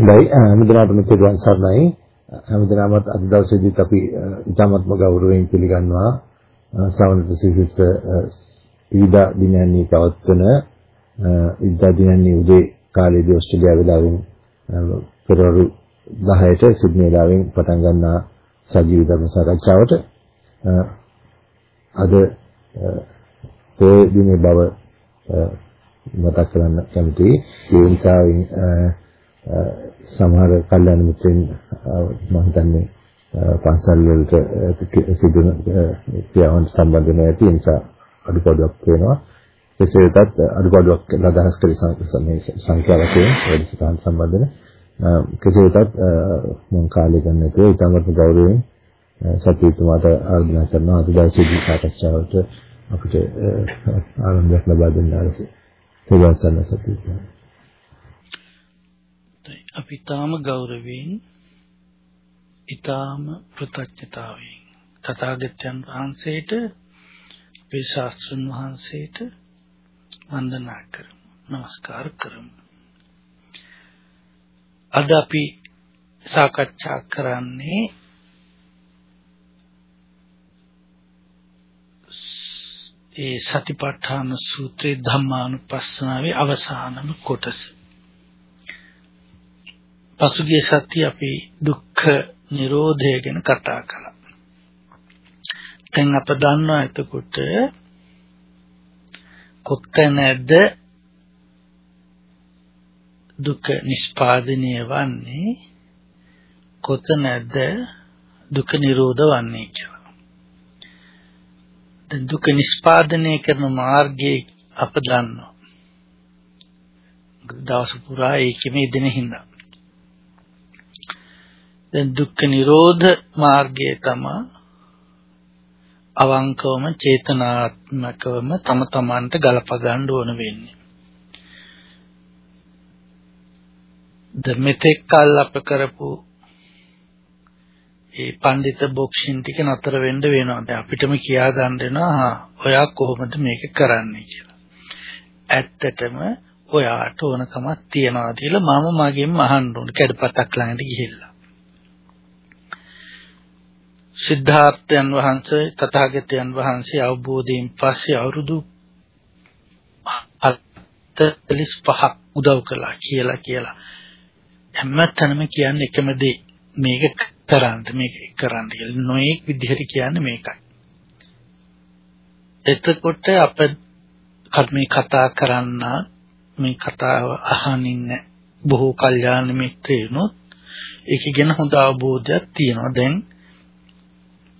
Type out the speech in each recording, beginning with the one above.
හොඳයි හැමදෙනාටම තෙරුවන් සරණයි. හැමදෙනාමත් අද දවසේදීත් අපි ඉතාමත්ම ගෞරවයෙන් පිළිගන්නවා ශ්‍රවණ ප්‍රසිද්ධ ඊදා දිනයන්හි පවත්වන ඊදා දිනයන්හි උදේ කාලේදී ඕස්ට්‍රේලියාව වෙලාවෙන් පෙරවරු 10ට සිඩ්නි වෙලාවෙන් පටන් ගන්නා සජීවී ධර්ම සාකච්ඡාවට අද ඒ දිනේ බව මතක් කරන්න කැමතියි. ඒ නිසා සමහර කල්යනා මිත්‍රයන් මම හිතන්නේ පන්සල් වලට සිදුන ක්‍රියාවන් සම්බන්ධ වෙන ඇති නිසා අඩුපාඩුවක් වෙනවා. එසේ වෙතත් අඩුපාඩුවක් අදහස් කර සංඛ්‍යා වශයෙන් වැඩසටහන් සම්බන්ධ කෙසේ වෙතත් මම කාලය ගන්න නැතුව ඊටමත් ගෞරවයෙන් සත්‍යතුමාට ආරාධනා කරනවා අද දවසේදී සාකච්ඡාවට අපිට ආරම්භයක් ලබා දෙන්න ආරසේ. තේරුම් ගන්න සත්‍යතුමා. අපි ඊටාම ගෞරවයෙන් ඊටාම කෘතඥතාවයෙන් තථාගතයන් වහන්සේට අපේ ශාස්ත්‍රඥ වහන්සේට වන්දනා කරමු. নমස්කාර කරමු. අද අපි සාකච්ඡා කරන්නේ ඒ සතිපට්ඨාන සූත්‍රයේ ධම්මානුපස්සනාවේ අවසානම කොටස. පසුගිය සතිය අපි දුක්ඛ නිරෝධය ගැන කතා කළා. දැන් අප දන්නවා එතකොට කොතැනද දුක නිෂ්පාදනය වන්නේ කොතැනද දුක නිරෝධ වන්නේ කියලා. දැන් දුක නිෂ්පාදනය කරන මාර්ගයේ අප දන්නවා. දවස පුරා ඒකෙම ඉදෙන හින්දා. දැන් දුක්ඛ නිරෝධ මාර්ගය තමයි අවංකවම චේතනාත්මකවම තම තමන්ට ගලප ගන්න ඕන වෙන්නේ. ද මෙතෙක් කල් අප කරපු ඒ පඬිත බොක්සින් ටික නතර වෙන්න වෙනවා. දැන් අපිටම කියා ගන්න දෙනවා ඔයා කොහොමද මේක කරන්නේ කියලා. ඇත්තටම ඔයාට ඕනකමක් තියනවා කියලා මම මගෙන් අහන්න ඕන කැඩපතක් ළඟට ගිහිල්ලා. සිද්ධාර්ථයන් වහන්සේ තථාගතයන් වහන්සේ අවබෝධයෙන් පස්සේ අවුරුදු 45ක් උදව් කළා කියලා කියලා. හැමතැනම කියන්නේ එකම දේ. මේක කරන්න මේක කරන්න කියලා. නොඑක් විදිහට කියන්නේ මේකයි. එතකොට අප මේ කතා කරන්න මේ කතාව අහනින්න බොහෝ කල්යාණ මිත්‍රයනොත් ඒක ගැන හොඳ අවබෝධයක් තියෙනවා. දැන්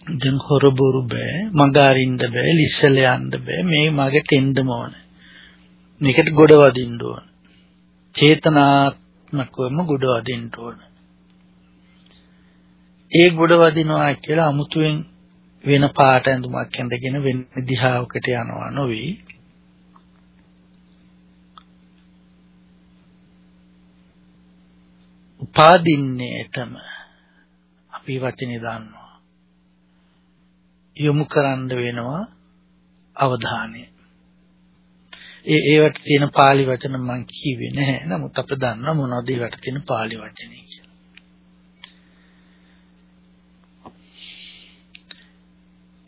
දැන් හොරබොරු බෑ මඟ අරින්න බෑ ලිස්සල යන්න බෑ මේ මගට එන්නම ඕන. මේකට ගොඩ වදින්න ඕන. චේතනාත්මකවම ගොඩ වදින්න ඕන. ඒ ගොඩ වදිනවා කියලා අමුතුවෙන් වෙන පාට ඇඳුමක් ඇඳගෙන වෙන දිහාවකට යනවා නොවේ. උපාදින්නේටම අපි වචනේ දානවා යොමු කරන්න වෙනවා අවධානය. ඒ ඒවට තියෙන pāli වචන මම කිව්වේ නැහැ. නමුත් අප දන්නවා මොනවද ඒවට තියෙන pāli වචනේ කියලා.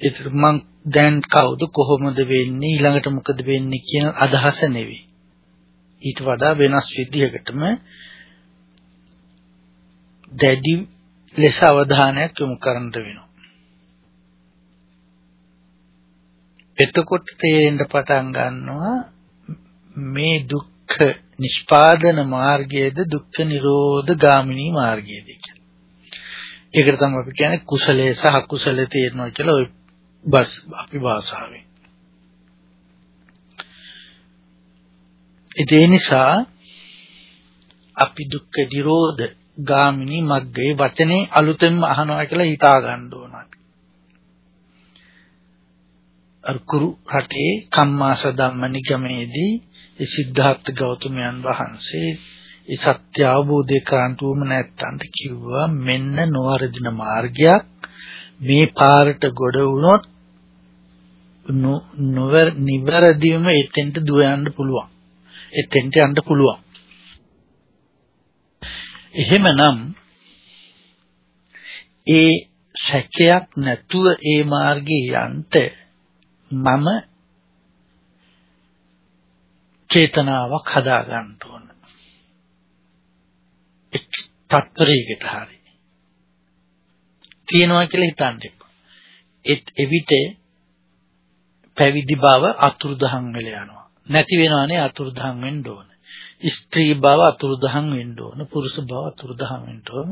ඒතර මං දැන් කවුද කොහොමද වෙන්නේ ඊළඟට මොකද වෙන්නේ කියන අදහස නෙවෙයි. ඊට වඩා වෙනස් විදිහකටම දැඩි ලෙස අවධානයක් යොමු කරන්න වෙනවා. එතකොට තේරෙන්න පටන් ගන්නවා මේ දුක්ඛ නිෂ්පාදන මාර්ගයේද දුක්ඛ නිරෝධ ගාමිනී මාර්ගයේද කියලා. ඒකට තමයි අපි කියන්නේ කුසලයේ සහ කුසලයේ තියෙනවා කියලා ওই බස් අපි භාෂාවෙන්. ඒ නිසා අපි දුක්ඛ නිරෝධ ගාමිනී මග්ගේ වචනේ අලුතෙන්ම අහනවා කියලා හිතා ගන්න ඕන. අර කුරු රටේ කම්මාස ධම්ම නිගමේදී ඒ සිද්ධාර්ථ ගෞතමයන් වහන්සේ ඒ සත්‍ය අවබෝධය කරන්ට උවම නැත්තන්ට කිව්වා මෙන්න නොවරදින මාර්ගයක්. මේ පාරට ගොඩ වුණොත් නොවර නිවැරදිවම එතෙන්ට දුව යන්න පුළුවන්. එතෙන්ට යන්න පුළුවන්. එහෙමනම් ඒ සැකයක් නැතුව ඒ මාර්ගේ යන්ට මම චේතනාවක් හදා ගන්න ඕන. එක් තත්පරයකට හරි. තියනවා කියලා හිතන්න එපා. ඒත් එවිට පැවිදි බව අතුරුදහන් වෙලා යනවා. නැති වෙනවනේ අතුරුදහන් වෙන්න ඕන. ස්ත්‍රී බව අතුරුදහන් වෙන්න ඕන. පුරුෂ බව අතුරුදහන් වෙන්න ඕන.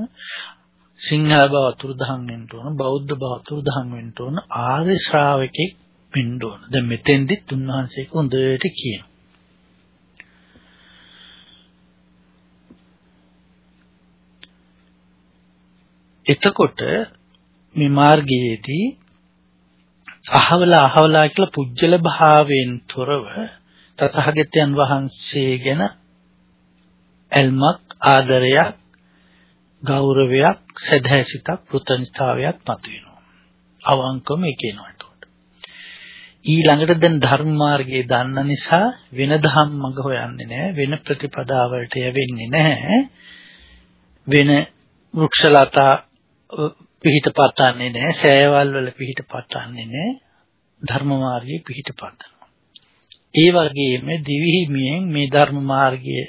සිංහල බව අතුරුදහන් වෙන්න ඕන. බෞද්ධ බව අතුරුදහන් වෙන්න ඕන. ආර්ය ශ්‍රාවකෙක් වෙන්න ඕන. දැන් මෙතෙන්දිත් උන්වහන්සේක හොඳට කියනවා. එතකොට මේ මාර්ගයේදී අහවලා අහවලා කියලා පුජ්‍යල භාවයෙන් තොරව තථාගතයන් වහන්සේ ගැන ඇල්මක් ආදරයක් ගෞරවයක් සදහැසිතක් කෘතඥතාවයක් මතුවෙනවා අවංකවම කියනවා එතකොට ඊළඟට දැන් ධර්ම මාර්ගයේ දන්න නිසා වෙන ධම්ම මඟ හොයන්නේ නැහැ වෙන ප්‍රතිපදාවලට යවෙන්නේ නැහැ වෙන වෘක්ෂලතා පිහිට පතන්නේ නැහැ සෑවල් වල පිහිට පතන්නේ නැහැ ධර්ම මාර්ගයේ පිහිට පතනවා ඒ වගේම දිවිහිමියෙන් මේ ධර්ම මාර්ගයේ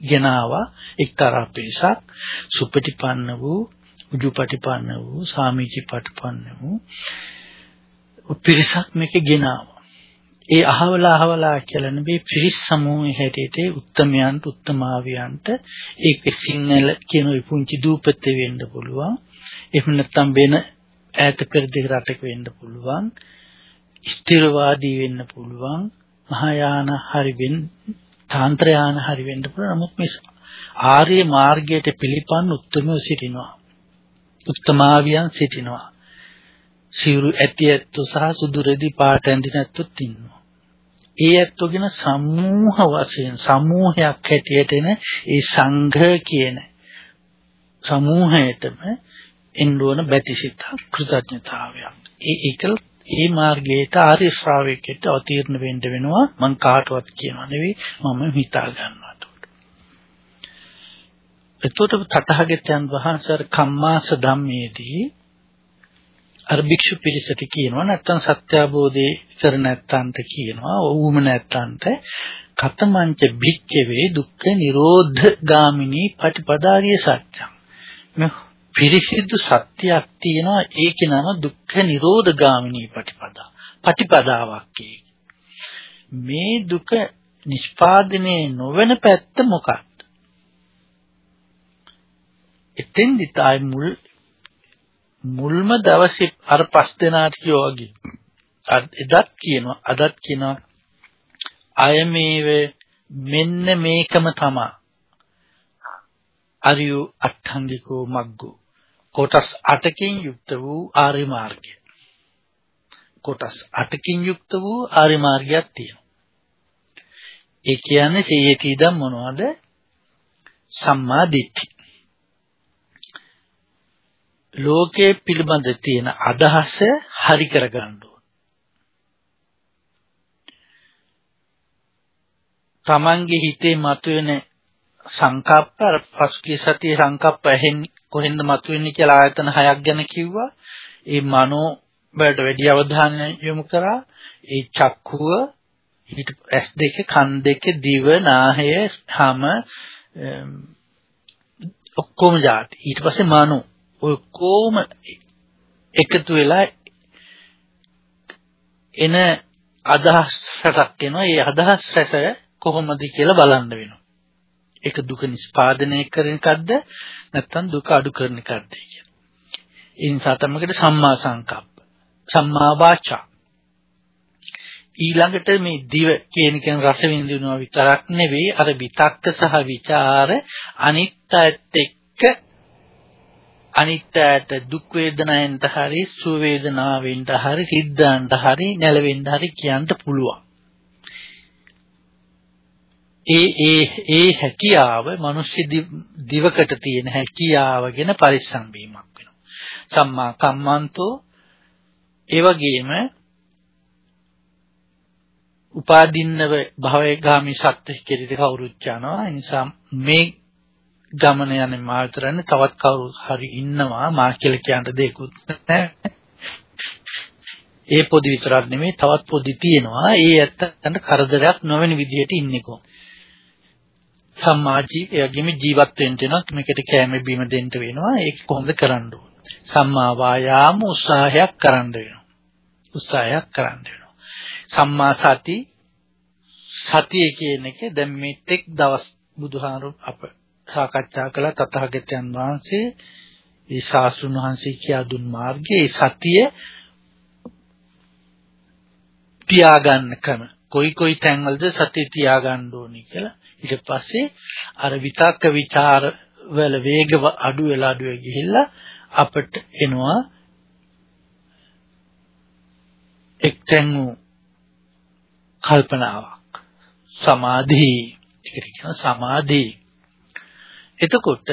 ගෙනාවා එක්තරා පිරිසක්. සුපටිපන්න වූ උජුපටිපන්න වූ සාමිචිපටිපන්න වූ පිරිසක් මේක ගෙනාවා. ඒ අහවලා අහවලා කියලා නෙවෙයි පිරිස් සමූහයේ හැටියට උත්තමයන්ට උත්තමාවියන්ට ඒක සිංහල කියන පුංචි දූපතේ වෙන්න පුළුවන්. එහෙම නැත්නම් වෙන ඈත පෙරදිග රටක වෙන්න පුළුවන්. ස්ථිරවාදී වෙන්න පුළුවන්. මහායාන හරි වෙන්න තාන්ත්‍රයාන හරි වෙන්න පුළුවන්. නමුත් මේ ආර්ය මාර්ගයට පිළිපන් උත්තරම සිටිනවා. උත්තමාවියන් සිටිනවා. සිවුරු ඇති ඇත්තු සහ සුදු රෙදි පාට ඇඳින ඇත්තොත් ඉන්නවා. ඒ ඇත්තෝගෙන සමූහ වශයෙන් සමූහයක් හැටියට එන ඒ සංඝ කියන සමූහයටම එන්න ඕන බැතිසිත කෘතඥතාවයක්. ඒ ඒකල් ඒ මාර්ගයට ආර්ය ශ්‍රාවකයට අවතීර්ණ වෙන්න වෙනවා. මං කාටවත් කියනවා නෙවෙයි මම හිතා ගන්නවා එතකොට. තථාගතයන් වහන්සේ කම්මාස ධම්මේදී අර භික්ෂු පිරිසට කියනවා නැත්තම් සත්‍ය අවබෝධේ කර නැත්තන්ට කියනවා ඕම නැත්තන්ට කතමංච භික්ඛවේ දුක්ඛ නිරෝධ ගාමිනී පටිපදාරිය සත්‍යං. මේ පිරිසිදු සත්‍යයක් තියෙනවා ඒකේ නම දුක්ඛ නිරෝධ ගාමිනී පටිපදා. පටිපදාවක් මේ දුක නිෂ්පාදනයේ නොවන පැත්ත මොකක්ද? එතෙන්දි තායි මුල් මුල්ම දවසේ අර පස් දෙනාට කියෝ වගේ එදත් කියනවා අදත් කියනවා අය මේවේ මෙන්න මේකම තමයි අරියු අට්ඨංගිකෝ මග්ගෝ කොටස් 8කින් යුක්ත වූ ආර්ය මාර්ගය. කොටස් 8කින් යුක්ත වූ ආර්ය මාර්ගයක් තියෙනවා. ඒ කියන්නේ සීයති ඉදම් මොනවද? සම්මා දිට්ඨි. ලෝකයේ පිළිබඳ තියෙන අදහස හරි කරගන්න ඕන. තමන්ගේ හිතේ මතුවෙන සංකප්ප අර පසුගිය සතියේ සංකප්ප ඇහෙන්නේ කොහෙන්ද මතුවෙන්නේ කියලා ආයතන හයක් ගැන කිව්වා. ඒ මනෝ වලට වැඩි අවධානය යොමු කරා. ඒ චක්කුව ඊට ඇස් දෙක කන් දෙක දිව නාහය හැම ඔක්කොම જાති. ඊට පස්සේ මනෝ ඔය කොම එකතු වෙලා එන අදහස් රසක් එනවා. ඒ අදහස් රස කොහොමද කියලා බලන්න වෙනවා. ඒක දුක නිස්පාදනය කරන එකක්ද නැත්නම් දුක අඩු කරන එකක්ද කියන. ඒ නිසා තමකට සම්මා සංකප්ප, සම්මා වාචා. ඊළඟට මේ දිව කියන කියන රස විඳිනවා විතරක් නෙවෙයි අර විතක්ක සහ ਵਿਚාර අනිත්‍යත් එක්ක අනිත්‍යයට දුක් වේදනාවෙන්ට හරි සුව වේදනාවෙන්ට හරි සිද්ධාන්ට හරි නැලවෙන්න හරි කියන්න පුළුවන්. ඒ ඒ ඒ හැකියාව මිනිස්සු දිවකට තියෙන හැකියාව ගැන පරිස්සම් වීමක් වෙනවා. සම්මා කම්මන්තෝ ඒ වගේම උපාදින්නව භවයේ ගාමි සත්‍ය කෙරෙහි කවුරුත් යනවා. ඒ නිසා මේ ගමන යන්නේ මා විතරනේ තවත් කවුරු හරි ඉන්නවා මා කියලා කියන්න දෙයක්වත් නැහැ. ඒ පොඩි විතරක් නෙමෙයි තවත් පොඩි තියෙනවා. ඒ ඇත්තට කරදරයක් නොවන විදිහට ඉන්නේ කොහොමද? සම්මාජී එයාගෙම ජීවත් වෙන්න වෙනවා මේකට කැම බීම දෙන්න වෙනවා ඒක කොහොමද කරන්න ඕන සම්මා වායාම උත්සාහයක් කරන්න වෙනවා උත්සාහයක් කරන්න වෙනවා සම්මා සති සතිය කියන එක දැන් මේ තෙක් දවස් බුදුහාරු අප සාකච්ඡා කළ තථාගතයන් වහන්සේ. ඒ ශාස්ත්‍රුන් වහන්සේ කියා දුන් මාර්ගයේ සතිය තියාගන්න ක්‍රම. කොයි කොයි තැන්වලද සතිය තියාගන්න ඕනේ කියලා. ඊට පස්සේ අර විතක්ක ਵਿਚාර වල වේග අඩු වෙලා අඩු වෙ ගිහිල්ලා අපට එනවා. එක්තැන් වූ කල්පනාවක්. සමාධි. ඒකට කියන සමාධි. එතකොට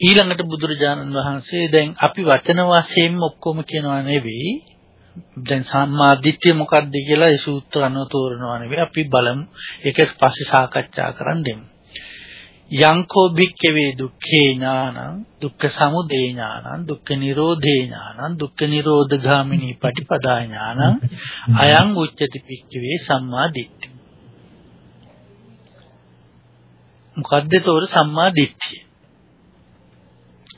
ඊළඟට බුදුරජාණන් වහන්සේ දැන් අපි වචන වශයෙන් ඔක්කොම කියනවා නෙවෙයි. දැන් සම්මා දිට්ඨිය මොකක්ද කියලා ඒ සූත්‍ර අනුව තෝරනවා නෙවෙයි. අපි බලමු. ඒක පස්සේ සාකච්ඡා කරන්න දෙමු. යංකෝ භික්කවේ දුක්ඛේ ඥානං දුක්ඛ සමුදය ඥානං දුක්ඛ නිරෝධේ ඥානං දුක්ඛ නිරෝධගාමිනී පටිපදා ඥානං අයං උච්චති භික්කවේ සම්මා දිට්ඨි මොකද්ද තෝර සම්මා දිට්ඨිය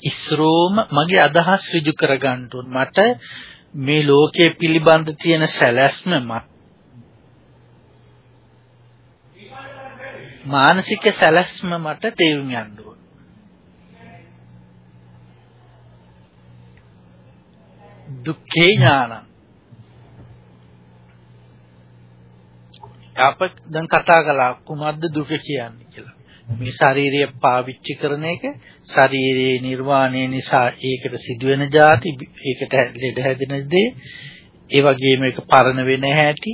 ඉස්රෝම මගේ අදහස් ඍජු කරගන්න මට මේ ලෝකයේ පිළිබඳ තියෙන සැලැස්ම මානසික සැලැස්ම මට තේරුම් යන්න ඕන. දුක්ඛේ ඥානං අප දැන් කතා කළා කුමද්ද දුක කියන්නේ කියලා. මේ ශාරීරිය පාවිච්චි කරන එක ශාරීරියේ නිර්වාණය නිසා ඒකට සිදුවෙන જાති ඒකට ලෙඩ හැදෙන දේ. ඒ වගේම ඒක පරණ වෙන හැටි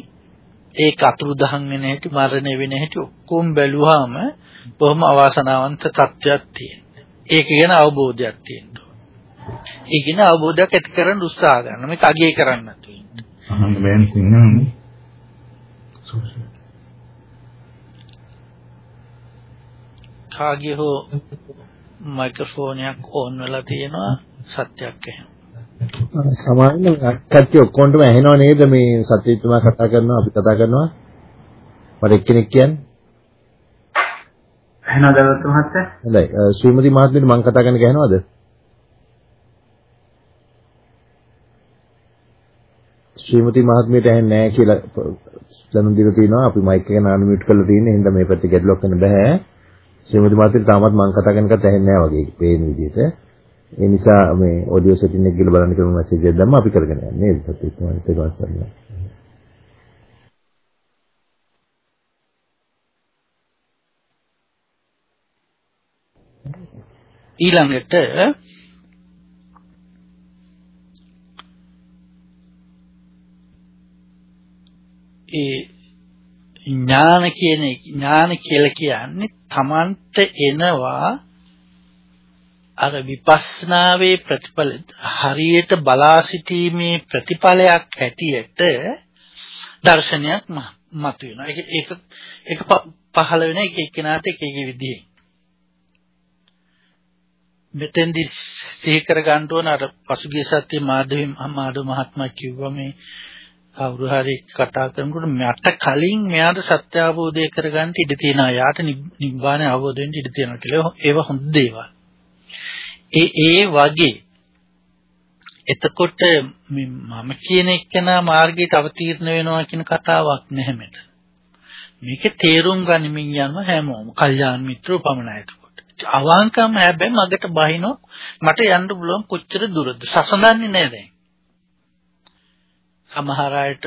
ඒක අතුරු දහන් වෙන හැටි මරණ වෙන හැටි ඔක්කොම බැලුවාම බොහොම අවාසනාවන්ත තත්ත්වයක් තියෙනවා. ඒක ගැන අවබෝධයක් තියෙනවා. ඒ ගැන අවබෝධයක් ඇති කරගන්න උත්සාහ ගන්න මේක අගය කරන්න නැතුව අහන්න බෑන් සිංහලනේ. කාගේ හෝ මයික්‍රොෆෝනයක් ඕන් වෙලා තියෙනවා සත්‍යයක් එහෙම. සමාන කච්චි ඔක්කොන්ටම ඇහෙනව නේද මේ සත්‍යතුමා කතා කරනවා අපි කතා කරනවා? මට එක්කෙනෙක් කියන්නේ. ඇහෙනවද දවස් මහත්තයා හොඳයි. ශ්‍රීමති මහත්මියට මම කතා කරන එක ඇහෙනවද ශ්‍රීමති මහත්මියට ඇහෙන්නේ නැහැ කියලා දැනුම් දීලා තිනවා අපි මයික් එක නාන මියුට් කරලා තියෙන හින්දා මේ පැත්තේ ගැටලුවක් වෙන්න බෑ ශ්‍රීමති මාත්‍රිට තාමත් මම කතා කරන එකත් ඇහෙන්නේ නැහැ වගේ පේන විදිහට. ඒ නිසා මේ ඔඩියෝ සෙටින් එක ගිහලා බලන්න කියලා මැසේජ් එකක් දැම්මා අපි කරගෙන යන්නේ නේද සත්‍යත් මම ඒක වාසන්න. ඊළඟට ඒ ඥාන කියන ඥාන කියලා කියන්නේ තමන්ට එනවා අර විපස්සනාවේ ප්‍රතිඵල හරියට බලා සිටීමේ ප්‍රතිඵලයක් හැටියට දර්ශනයක් මතුවෙනවා. ඒක ඒක ඒක පහළ වෙන එක එක්කෙනාට එක එක විදිහේ. මෙතෙන්දි සිහි කර ගන්න ඕන අර පසුගිය සතියේ මාධවී මාධව මහත්මයා කිව්වා මේ කවුරු හරි කතා කරනකොට මට කලින් මෙයාට සත්‍ය අවබෝධය කරගන්න ඉඩ තියෙනවා. යාට නිබ්බාන අවබෝධ වෙන්න ඉඩ තියෙනවා කියලා. ඒව හොඳ දේවල්. ඒ ඒ වගේ එතකොට මම කියන එකනා මාර්ගයට අවතීර්ණ වෙනවා කියන කතාවක් නැහැ මෙතන. මේක තේරුම් ගනිමින් යන හැමෝම කල්යාණ මිත්‍රෝ පමණයි එතකොට. අවංකම හැබැයි මගට බහිනො මට යන්න පුළුවන් කොච්චර දුරද? සසඳන්නේ නැහැ දැන්. සමහර අයට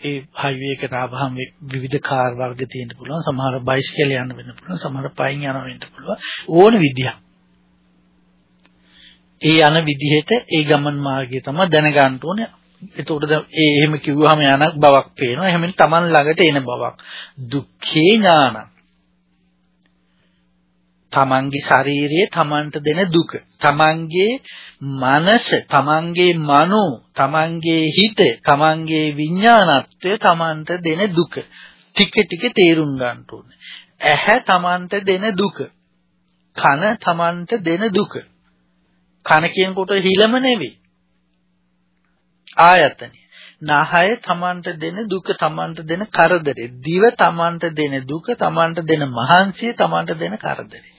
ඒ හයිවේ එකට ආවහම විවිධ කාර් වර්ග තියෙන්න පුළුවන්. සමහර බයිසිකල් යන්න වෙන්න පුළුවන්. සමහර පයින් යන වෙන්න පුළුවන්. ඕන විදිහක්. ඒ යන විදිහට ඒ ගමන් මාර්ගය තමයි දැනගන්න ඕනේ. එතකොට ඒ එහෙම කිව්වහම යනක් බවක් පේනවා. එහෙම තමන් ළඟට එන බවක්. දුක්ඛේ ඥානං. තමන්ගේ ශරීරයේ තමන්ට දෙන දුක තමන්ගේ මනස තමන්ගේ මනෝ තමන්ගේ හිත තමන්ගේ විඥානත්වය තමන්ට දෙන දුක ටික ටික තේරුම් ගන්න ඕනේ ඇහැ Tamanට දෙන දුක. කන Tamanට දෙන දුක. කන කියනකොට හිලම නෙවෙයි. ආයතනය. නහය Tamanට දෙන දුක Tamanට දෙන කරදරේ. දිව Tamanට දෙන දුක Tamanට දෙන මහන්සිය Tamanට දෙන කරදරේ.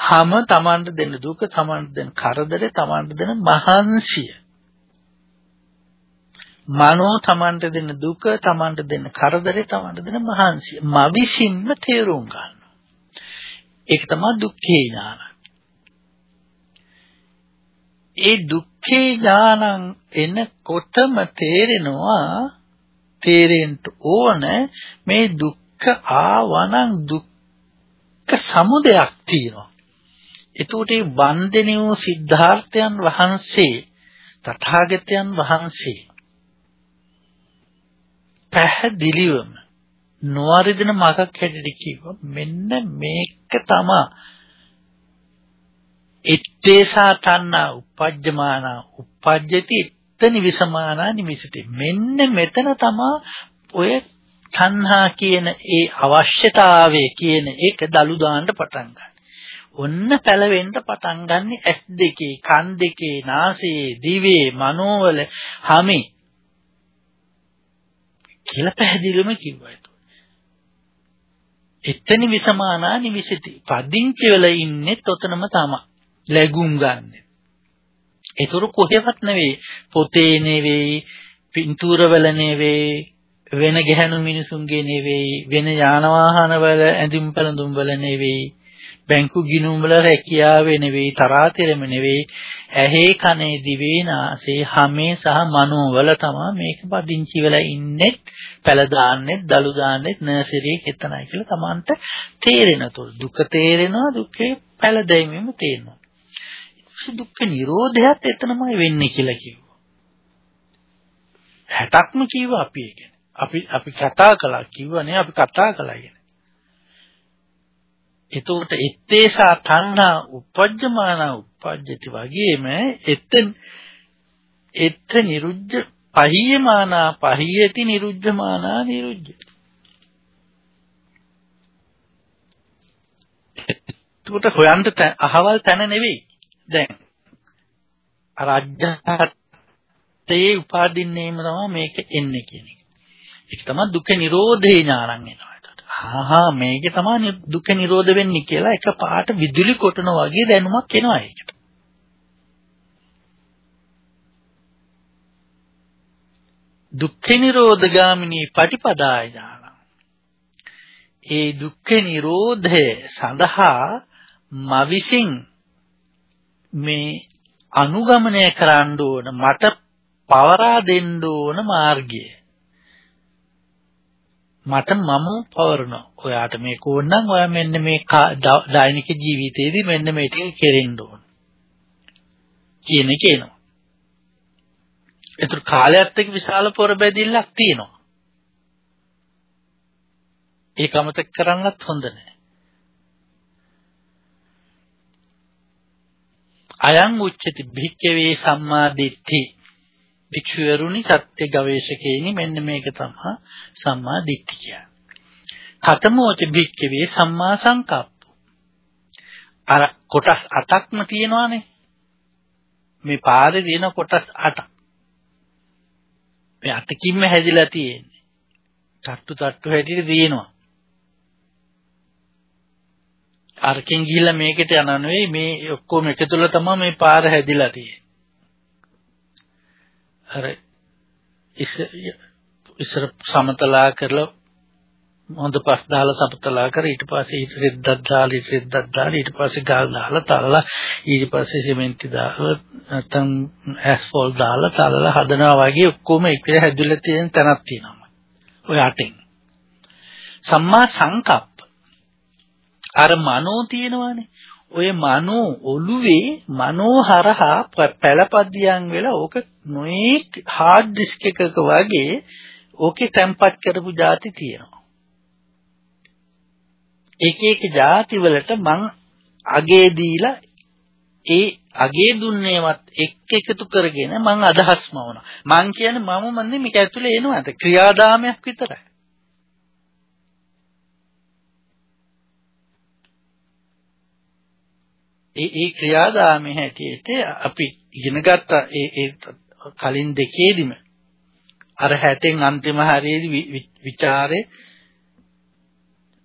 හම Tamanට දෙන දුක Tamanට දෙන කරදරේ Tamanට දෙන මහන්සිය. මනෝ තමන්ට දෙන දුක තමන්ට දෙන කරදරේ තමන්ට දෙන මහන්සිය. මවිසින්ම තේරුම් ගන්නවා. ඒක තමයි දුක්ඛේ ඥාන ඒ දුක්ඛේ ඥානං එනකොටම තේරෙනවා තේරෙන්න ඕන මේ දුක්ඛ ආවනං දුක්ඛ සමුදයක් තියෙනවා. එතකොට මේ වන්දනීය වූ සිද්ධාර්ථයන් වහන්සේ තථාගතයන් වහන්සේ පැහැදිලිවම නොවරිදින මගක් හැටියට කිව්වා මෙන්න මේක තමයි ඉත්තේසා තණ්හා උපජ්ජමානා උපජ්ජති ඉත්තනි විසමානා නිමිසිතේ මෙන්න මෙතන තමයි ඔය තණ්හා කියන ඒ අවශ්‍යතාවය කියන එක දලු දාන්න පටන් ගන්න. ඔන්න පැලවෙන්න පටන් ගන්න ඇස් දෙකේ, කන් දෙකේ, නාසයේ, දිවේ, මනෝවල, හමේ කියලා පැහැදිලිවම කිව්වා ඒක. එතන විසමානා නිවිසිතී. පදිංචි වෙලා ඉන්නෙත් ඔතනම තමයි. ලැබුම් ගන්න. ඒතර කොහෙවත් නෙවෙයි පොතේ නෙවෙයි පින්තූරවල නෙවෙයි වෙන ගැහැණු මිනිසුන්ගේ නෙවෙයි වෙන යාන වාහන වල ඇඳුම් පැළඳුම් වල නෙවෙයි බැංකු ගිණුම් වල රැකියාවේ නෙවෙයි තරාතිරෙම නෙවෙයි ඇහි කනේ දිවේ නාසයේ හමේ සහ මනෝ වල තමයි මේක පදිංචි වෙලා ඉන්නේ. පැල දාන්නෙත් දලු දාන්නෙත් නර්සරි එතනයි කියලා Tamanට තේරෙනතොල් දුක තේරෙනවා දුකේ පැල දැමීම තේරෙනවා. දුක්ඛ නිරෝධයත් එතනමයි වෙන්නේ කියලා කිව්වා. 60ක්ම කිව්වා අපි ඒක අපි අපි කතා කළා කිව්වනේ අපි කතා කළා කියන්නේ. එතකොට එත්තේසා තණ්හා උපජ්ජමාන උපජ්ජති වගේම එතෙන් එත්ත නිරුද්ධ පහියමානා පහියති නිරුද්ධමානා නිරුද්ධ එතකොට හොයන්න අහවල් තැන නෙවෙයි දැන් රාජ්‍යත්තේ උපාදින්නේම තමයි මේක එන්නේ කියන එක. ඒක තමයි දුක්ඛ නිරෝධේ ඥානං එනවා. ආහා මේකේ තමයි දුක නිරෝධ වෙන්නේ කියලා එක පාට විදුලි කොටන වගේ දැනුමක් එනවා ඒකට. දුක්ඛ නිරෝධ ගාමිනී පටිපදාය ඥාන. ඒ දුක්ඛ නිරෝධය සඳහා මවිසින් මේ අනුගමනය කරන්න ඕන මට පවරා දෙන්න ඕන මාර්ගය. මට මම පවරනවා. ඔයාට මේක ඕනනම් ඔයා මෙන්න මේ දෛනික ජීවිතයේදී මෙන්න මේ ටික කෙරෙන්න ඕන. කියන එක එනවා. ඒතර කාලයත් එක්ක විශාල පොර බැදිල්ලක් තියෙනවා. ඒක අමතක කරන්නත් හොඳ නැහැ. අයං උච්චති භික්ඛවේ සම්මා දිට්ඨි භික්ෂුවරුනි සත්‍ය ගවේෂකේනි මෙන්න මේක තමයි සම්මා දිට්ඨිය කියන්නේ. කතමෝච භික්ඛවේ සම්මා සංකප්ප. අර කොටස් 8ක්ම තියෙනවානේ. මේ පාදේ තියෙන කොටස් 8ක්. මේ අතකින්ම හැදිලා තියෙන්නේ. තට්ටු තට්ටු හැටියට තියෙනවා. අරකින් ගිහිල්ලා මේකට යනවා නෙවෙයි මේ ඔක්කොම එකතුල තමයි මේ පාර හැදිලා තියෙන්නේ. අර ඉස්සර සමතලා කරලා හොඳ පස් දාලා සමතලා කර ඊට පස්සේ ඊට රෙද්දක් දාලා ඊට රෙද්දක් දාලා ඊට පස්සේ ගල් දාලා තලලා ඊට පස්සේ සිමෙන්ති දාලා නැත්නම් ඇස්ෆෝල් දාලා තලලා හදනවා වගේ ඔක්කොම එක හැදුලා තියෙන තැනක් තියෙනවා. ඔය අටෙන්. සම්මා සංකප්ප අර මනෝ තියෙනවානේ ඔය මනෝ ඔළුවේ මනෝ හරහා පළපදියම් වෙලා ඕක නොඑක් hard disk එකක වගේ ඕකේ තැම්පත් කරපු જાති තියෙනවා. එක එක જાති වලට මං අගේ දීලා ඒ අගේ දුන්නේවත් එක් එකතු කරගෙන මං අදහස් මවනවා. මං කියන්නේ මම මන්නේ මේක ඇතුලේ එනවාද ක්‍රියාදාමයක් විතරයි. ඒ ඒ ක්‍රියාදාමයේ හැටියට අපි ඉගෙනගත්ත ඒ ඒ කලින් දෙකේදිම අර 60න් අන්තිම හරියේදී ਵਿਚාරේ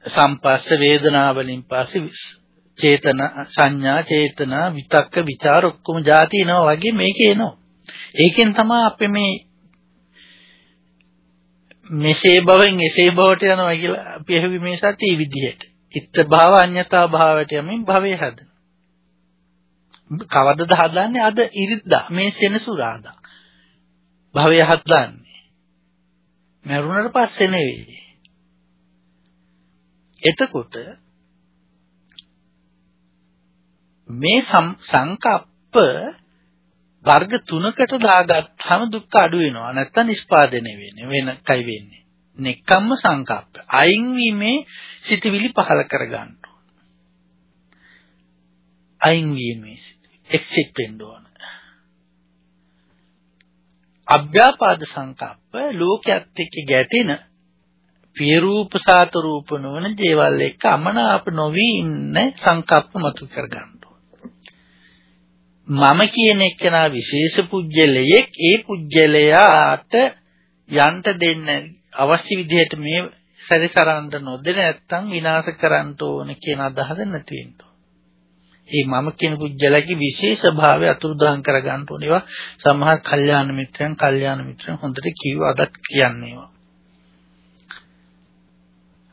සම්පස්ස වේදනාවලින් පස්සේ චේතන සංඥා චේතනා විතක්ක ਵਿਚාර ඔක්කොම જાති එනවා වගේ මේකේ එනවා. ඒකෙන් තමයි අපි මේ මෙසේ භවෙන් එසේ භවට යනවා කියලා අපි එහෙවි මේ සතිය විදිහට. ඉත්ත භාව අඤ්ඤතා භාවයට යමින් භවය හැදෙනවා. කවදද හදන්නේ අද ඉරිද්දා මේ සෙනසුරාදා. භවය හදන්නේ. මරුණට පස්සේ නෙවෙයි. එතකොට මේ සංකප්ප වර්ග තුනකට දාගත්තාම දුක්ඛ අඩු වෙනවා. නැත්තම් නිස්පාදනය වෙන්නේ. වෙන කයි වෙන්නේ. නෙක්කම්ම සංකප්ප. අයින් වීමේ සිතවිලි පහල කරගන්න ඕන. අයින් වීමේ එක්සිට් වෙන්න ඕන. අභ්‍යාපාද සංකප්ප ලෝකයක් එක්ක ගැටෙන පිය රූප සාත රූප නොවන දේවල් එක්ක අමනාප නොවි ඉන්න සංකප්ප මතු කරගන්න මම කියන එක්කෙනා විශේෂ පුජ්‍යලයක් ඒ පුජ්‍යලයාට යන්න දෙන්න අවශ්‍ය විදිහට මේ සැරිසරන්න නොදෙන නැත්තම් විනාශ කරන්න ඕන කියන අදහස නැති වෙන්න ඒ මම කියන පුජ්‍යලගේ විශේෂ භාවය අතුරුදහන් කරගන්න ඕන. ඒවා සමහර කල්යාණ මිත්‍රයන් කල්යාණ මිත්‍රයන් හොඳට කිව්ව අදත් කියන්නේවා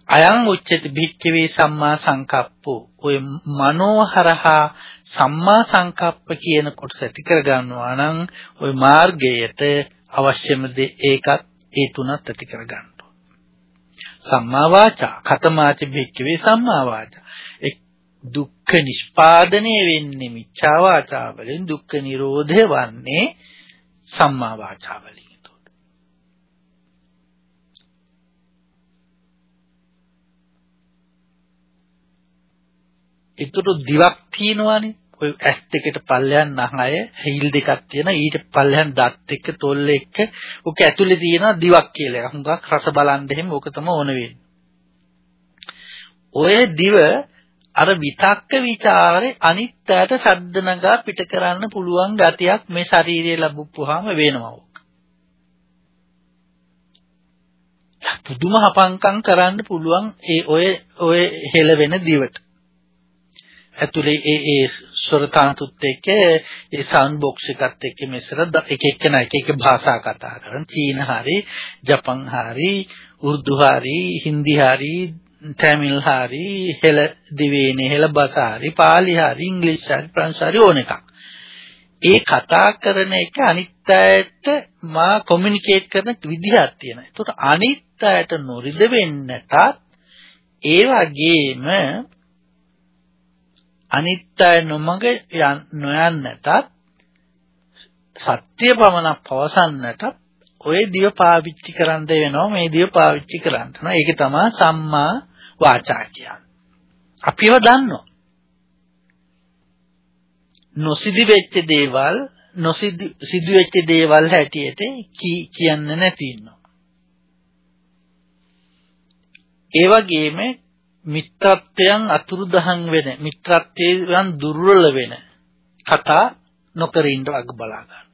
අයං උච්චති භික්ඛවේ සම්මා සංකප්පෝ. ඔය මනෝහරහා සම්මා සංකප්ප කියන කොටස ඇති කර ගන්නවා නම් ওই මාර්ගයට අවශ්‍යම දේ ඒකත් ඒ තුනත් ඇති කර ගන්න සම්මා වාචා කතමාච භික්ඛවේ සම්මා වාචා. ඒ දුක්ඛ නිෂ්පාදනය වෙන්නේ මිච්ඡා වාචා වලින් දුක්ඛ නිරෝධය වන්නේ සම්මා වාචා වලින් ඒතර දිවක් තියෙනවානේ. ඔය ඇස් දෙකට පල්ලයන් නහය හීල් දෙකක් තියෙන ඊට පල්ලයන් දත් එක්ක තොල් එක්ක ඔක ඇතුලේ තියෙන දිවක් කියලා. හුඟක් රස බලන්න එහෙම ඕක තමයි ඕන වෙන්නේ. ඔය දිව අර විතක්ක ਵਿਚාරේ අනිත්‍යයට ශබ්ද නගා පිට කරන්න පුළුවන් ගතියක් මේ ශරීරය ලැබුවාම වෙනවා. පුදුම හපංකම් කරන්න පුළුවන් ඒ ඔය ඔය හෙල වෙන දිවට. ඇතුලේ ඒ ඒ ස්වර තන්තුත් එක්ක ඒ සවුන්ඩ් බොක්ස් එකත් එක්ක මෙසර එක එක්කෙනා එක එක භාෂා කතා කරන චීන හරි ජපන් හරි උර්දු හරි හින්දි හරි තමිල් හරි හෙළ දිවයිනේ හෙළ භාෂා හරි පාලි හරි ඉංග්‍රීසි හරි ප්‍රංශ හරි ඕන එකක් ඒ කතා කරන එක අනිත් අයට මා කොමියුනිකේට් කරන විදිහක් තියෙනවා. ඒකට අනිත් අයට නොරිද වෙන්නටත් ඒ වගේම අනිත්‍ය නොමග නොයන්නටත් සත්‍ය පමණක් පවසන්නට ඔය දිව පාවිච්චි කරන්න වෙනවා මේ දිව පාවිච්චි කරන්න. ඒක තමයි සම්මා වාචා කියන්නේ. අපිව දන්නවා. නොසිදි වෙච්ච දේවල් නොසිදි සිදු වෙච්ච දේවල් හැටියට කියන්න නැති ඉන්නවා. ඒ වගේම මිත්‍රත්වයන් අතුරුදහන් වෙන මිත්‍රත්වයන් දුර්වල වෙන කතා නොකර ඉන්න වග බලා ගන්න.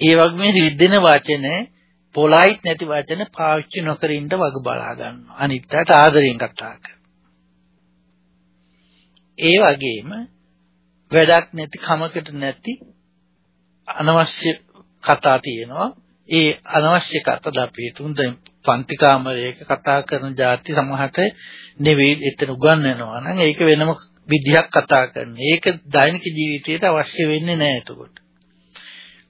ඒ වගේම රිද්දෙන වචන පොලයිට් නැති වචන පාවිච්චි නොකර ඉන්න වග බලා ගන්නවා. අනිත්යට ආදරෙන් කතා කර. ඒ වගේම වැඩක් නැති කමකට නැති අනවශ්‍ය කතා තියෙනවා. ඒ අනවශ්‍ය කතා අපි තුන් දැන් පන්ති කාමරයක කතා කරන જાති සමහරට නෙවෙයි එතන උගන්වනවා නම් ඒක වෙනම විදිහක් කතා කරන්නේ. ඒක දෛනික ජීවිතයට අවශ්‍ය වෙන්නේ නැහැ එතකොට.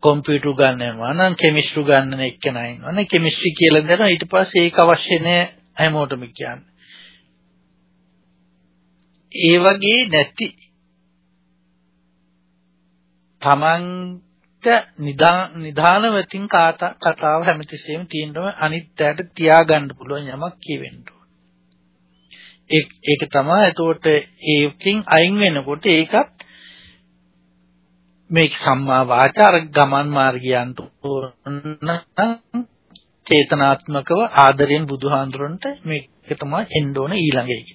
කම්පියුටර් උගන්වනවා නම් කෙමිස්ට්‍රි උගන්වන එක්කෙනා ඉන්නවා. නේ කෙමිස්ට්‍රි කියලා දෙනවා. ඊට පස්සේ ඒක අවශ්‍ය නැහැ හැමෝටම කියන්නේ. ඒ වගේ නැති තමන් නිදානවතින් කතාව හැමතිස්සෙම තියෙනවා අනිත්‍යයට තියාගන්න පුළුවන් යමක් කියවෙන්න ඒක ඒක තමයි. එතකොට ඒකෙන් අයින් වෙනකොට ඒකත් මේ සම්මා වාචාර ගමන් මාර්ගයන්ට චේතනාත්මකව ආදරයෙන් බුදුහාඳුරන්ට මේක තමයි එන්න ඕන ඊළඟ එක.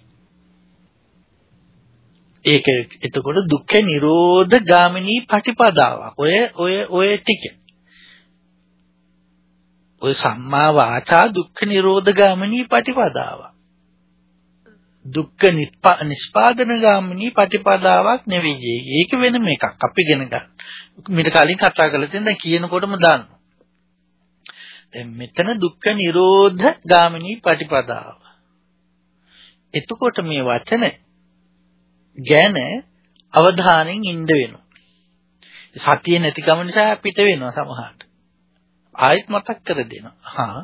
ඒක එතකොට දුක්ඛ නිරෝධ ගාමිනී පටිපදාවක්. ඔය ඔය ඔය ටික. ඔය සම්මා වාචා දුක්ඛ නිරෝධ ගාමිනී පටිපදාවක්. දුක්ඛ නිස්පාදන ගාමිනී පටිපදාවක් නෙවෙයි. ඒක වෙනම එකක්. අපි ඉගෙන ගන්න. මීට කලින් කතා කරලා තියෙන දැන් කියනකොටම දාන්න. දැන් මෙතන දුක්ඛ නිරෝධ ගාමිනී පටිපදාව. එතකොට මේ වචන ගැන අවධානයෙන් ඉන්න වෙනවා. සතිය නැතිකම නිසා පිට වෙනවා සමහරට. ආයෙත් මතක් කර දෙනවා. හා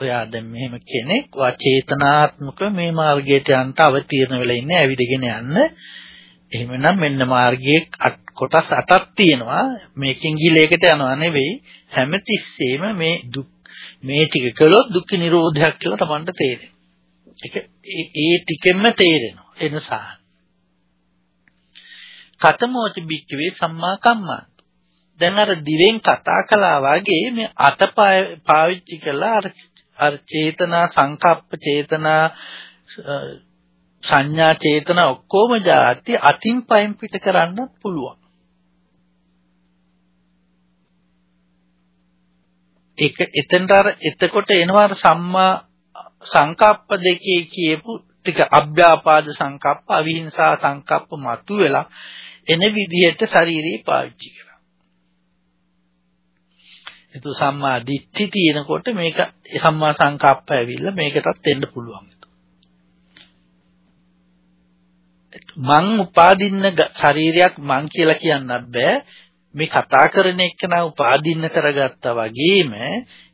ඔයා දැන් මෙහෙම කෙනෙක් වා චේතනාත්මක මේ මාර්ගයට යන්න අවතීර්ණ වෙලා ඉන්නේ ඇවිදගෙන යන්න. එහෙමනම් මෙන්න මාර්ගයේ කොටස් අටක් තියෙනවා. මේකෙන් ගිලේකට යනවා නෙවෙයි. හැමතිස්සෙම මේ දුක් මේ ටික කළොත් දුක්ඛ නිරෝධයක් කියලා Tamanට තේරෙනවා. ඒක ඒ ටිකෙන්ම තේරෙනවා. එනසා කතමෝච බික්කවේ සම්මා කම්මං දැන් අර දිවෙන් කතා කළා වගේ මේ අත පාවිච්චි කළා අර අර චේතනා සංකප්ප චේතනා සංඥා චේතනා ඔක්කොම જાති අතින් පයින් පිට කරන්න පුළුවන් ඒක එතනට අර එතකොට එනවා අර සම්මා සංකප්ප දෙකේ කියපු ටික අභ්‍යාපාද සංකප්ප අවිහිංසා සංකප්ප මතුවෙලා එන විදිහට ශරීරේ පාවිච්චි කරා. ඒක සම්මා දිට්ඨි තියෙනකොට මේක සම්මා සංකප්ප ඇවිල්ලා මේකටත් එන්න පුළුවන්. මං උපාදින්න ශරීරයක් මං කියලා කියන්නත් බෑ මේ කතා කරන එක්කනා උපාදින්න කරගත්තා වගේම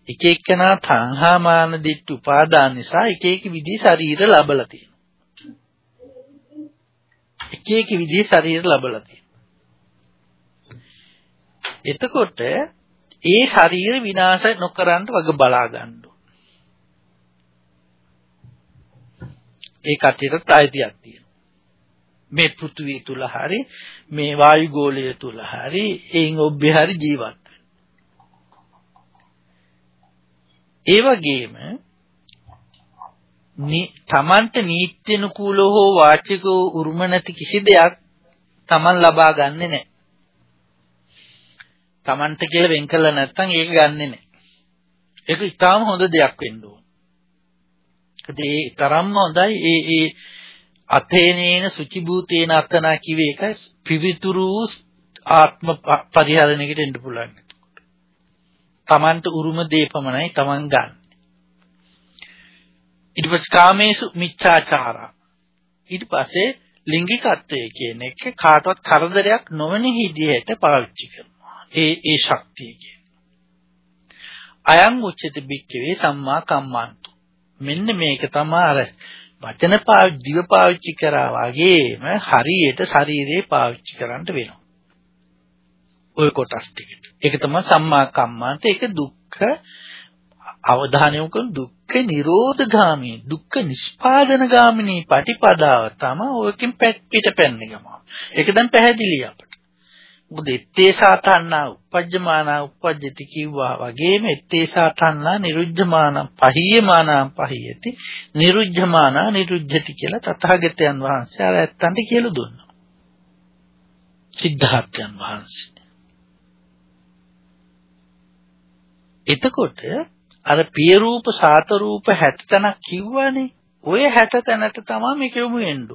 එක එක්කනා තණ්හාමාන දිට්ඨ උපාදාන නිසා එක එක විදිහේ ශරීර ලබලා තියෙනවා. එක එක විදිහේ ශරීර ලබලා තියෙනවා. එතකොට ඒ ශරීර විනාශ නොකරන්න වග බලා ගන්න ඒ කටියට අයිතියක් තියෙනවා. මේ පෘථුවිය තුල හරි මේ වායු ගෝලය තුල හරි එයින් ඔබ්බේ හරි ජීවත් ඒ වගේම තමන්ට නීත්‍යනුකූලව හෝ වාචිකව උරුම නැති කිසි දෙයක් තමන් ලබා ගන්නෙ නැහැ. තමන්ට කියලා වෙන් කළා නැත්නම් ඒක ගන්නෙ නැහැ. ඒක ඉතාම හොඳ දෙයක් වෙන්න ඕන. ඒ තරම්ම හොඳයි ඒ ඒ අතේනේන සුචිභූතේන අත්තනා කිව්වේ ඒක පිවිතුරු ආත්ම පරිහරණයකට එන්න පුළුවන්. තමන්ට උරුම දේ පමණයි තමන් ගන්න. ඊට පස්සේ කාමේසු මිච්ඡාචාරා. ඊට පස්සේ ලිංගිකත්වය කියන එක කාටවත් කරදරයක් නොවන විදිහට පාවිච්චි කරනවා. ඒ ඒ ශක්තිය කියන්නේ. අයං උච්චති බික්කවේ සම්මා කම්මන්තු. මෙන්න මේක තමයි අර වචන පාවිච්චි දිව පාවිච්චි කරා වගේම හරියට ශරීරේ පාවිච්චි කරන්න වෙනවා. ওই කොටස් ටිකට. ඒක තමයි සම්මා කම්මාන්ත. ඒක දුක්ඛ අවධානය යොමු කරන දුක්ඛ නිරෝධගාමී දුක්ඛ නිස්පාදනගාමිනී පටිපදාව තමයි ඔයකින් පිට පැන්නේ ගම. ඒක දැන් පැහැදිලි අපිට. මොකද ettේසා තණ්හා uppajjamana uppajjati කිව්වා වගේම ettේසා තණ්හා නිරුද්ධමාන පහියමාන පහියති නිරුද්ධමාන නිරුද්ධති කියලා තථාගතයන් වහන්සේ අර ඇත්තන්ට කියලා දුන්නා. සිද්ධාර්ථයන් වහන්සේ. එතකොට අර පිය රූප සාත රූප 60 තැනක් කිව්වනේ. ඔය 60 තැනට තමයි මේක යොමු වෙන්න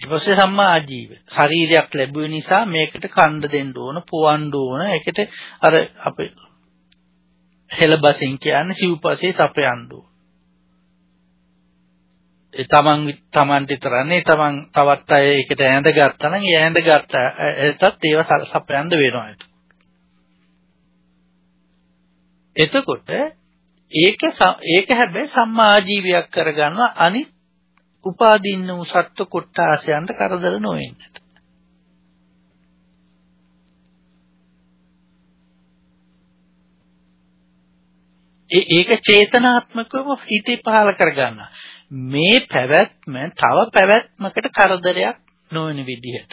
ඕන. ඊට පස්සේ සම්මා ආජීව. ශරීරයක් ලැබුව නිසා මේකට කණ්ඩ දෙන්න ඕන, පොවන්න ඕන. ඒකට අර අපේ හෙළබසින් කියන්නේ සිව්පසේ සපයන්න ඕන. ඒ තමන් තමන්ට විතරනේ තමන් තවත් අය ඒකට ඇඳ ගත්තා නම් ඒ ඇඳ ගත්ත එතත් ඒව සපයන්න වෙනවා එතකොට ඒක ඒක හැබැයි සම්මා ආජීවයක් කරගන්නවා අනිත් උපාදීන්න වූ සත්ව කොට්ටාසයන්ට කරදර නොවෙන්නට. ඒක චේතනාත්මකව හිතේ පහල කරගන්න. මේ පැවැත්ම තව පැවැත්මකට කරදරයක් නොවන විදිහට.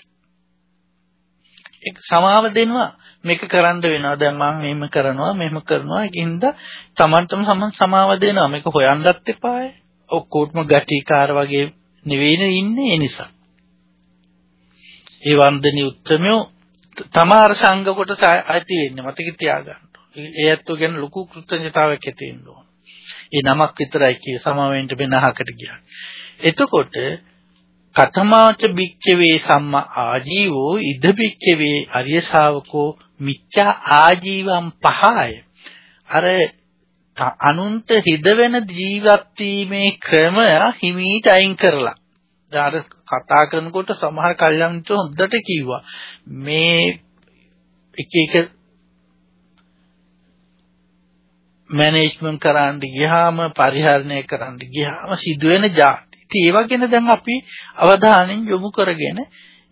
ඒක සමාව දෙනවා මේක කරන්න වෙනවා දැන් මම මෙහෙම කරනවා මෙහෙම කරනවා ඒකින්ද Tamanටම සමාව දෙනවා මේක හොයන්නත් එපායි ඔක්කොටම ගටිකාර වගේ නෙවෙයිනේ ඉන්නේ ඒ නිසා. ඒ වන්දනී උත්තරමෝ තමාර සංඝ කොටස ඇති වෙන්නේ මතක තියාගන්න. ඒ ඇත්තෝ ගැන ලොකු කෘතඥතාවයක් ඇති වෙන්න ඕන. ඒ නමක් විතරයි කිය සමාවෙන්ට වෙනහකට ගියා. එතකොට කතමාච බික්කවේ සම්මා ආජීවෝ ඉද බික්කවේ අරිය ශාවකෝ මිච්ඡා ආජීවම් පහය. අර අනුන්ට හිදවෙන ජීවත් වීමේ ක්‍රමය හිමීට අයින් කරලා. දැන් කතා කරනකොට සමහර කල්යම්ට හොඳට කිව්වා මේ එක එක මැනේජ්මන්ට් කරන්න ගියාම පරිහරණය කරන්න ගියාම සිදුවෙන જાති. ඉතින් ඒවා ගැන දැන් අපි අවධානයෙන් යොමු කරගෙන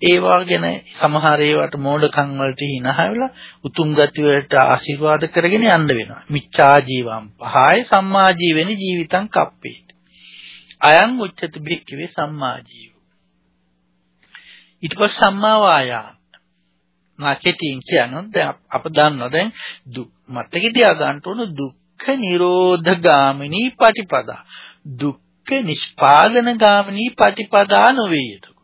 ඒවා ගැන සමහර ඒවාට මෝඩකම් වලට හිනහවලා උතුම් ගති වලට ආශිර්වාද කරගෙන යන්න වෙනවා. මිච්ඡා ජීවම් පහය සම්මා ජීවෙන ජීවිතං කප්පේ. අයං උච්චති බික්කවේ සම්මා ජීව. ඊට පස්සේ සම්මා වායාම. මාකටිං කියනොත් දැන් අප දන්නවා දැන් මතක තියා ගන්න ඕන දුක්ඛ නිරෝධ ගාමිනී පටිපදා. දුක්ඛ නිෂ්පාදන ගාමිනී පටිපදා නොවේ.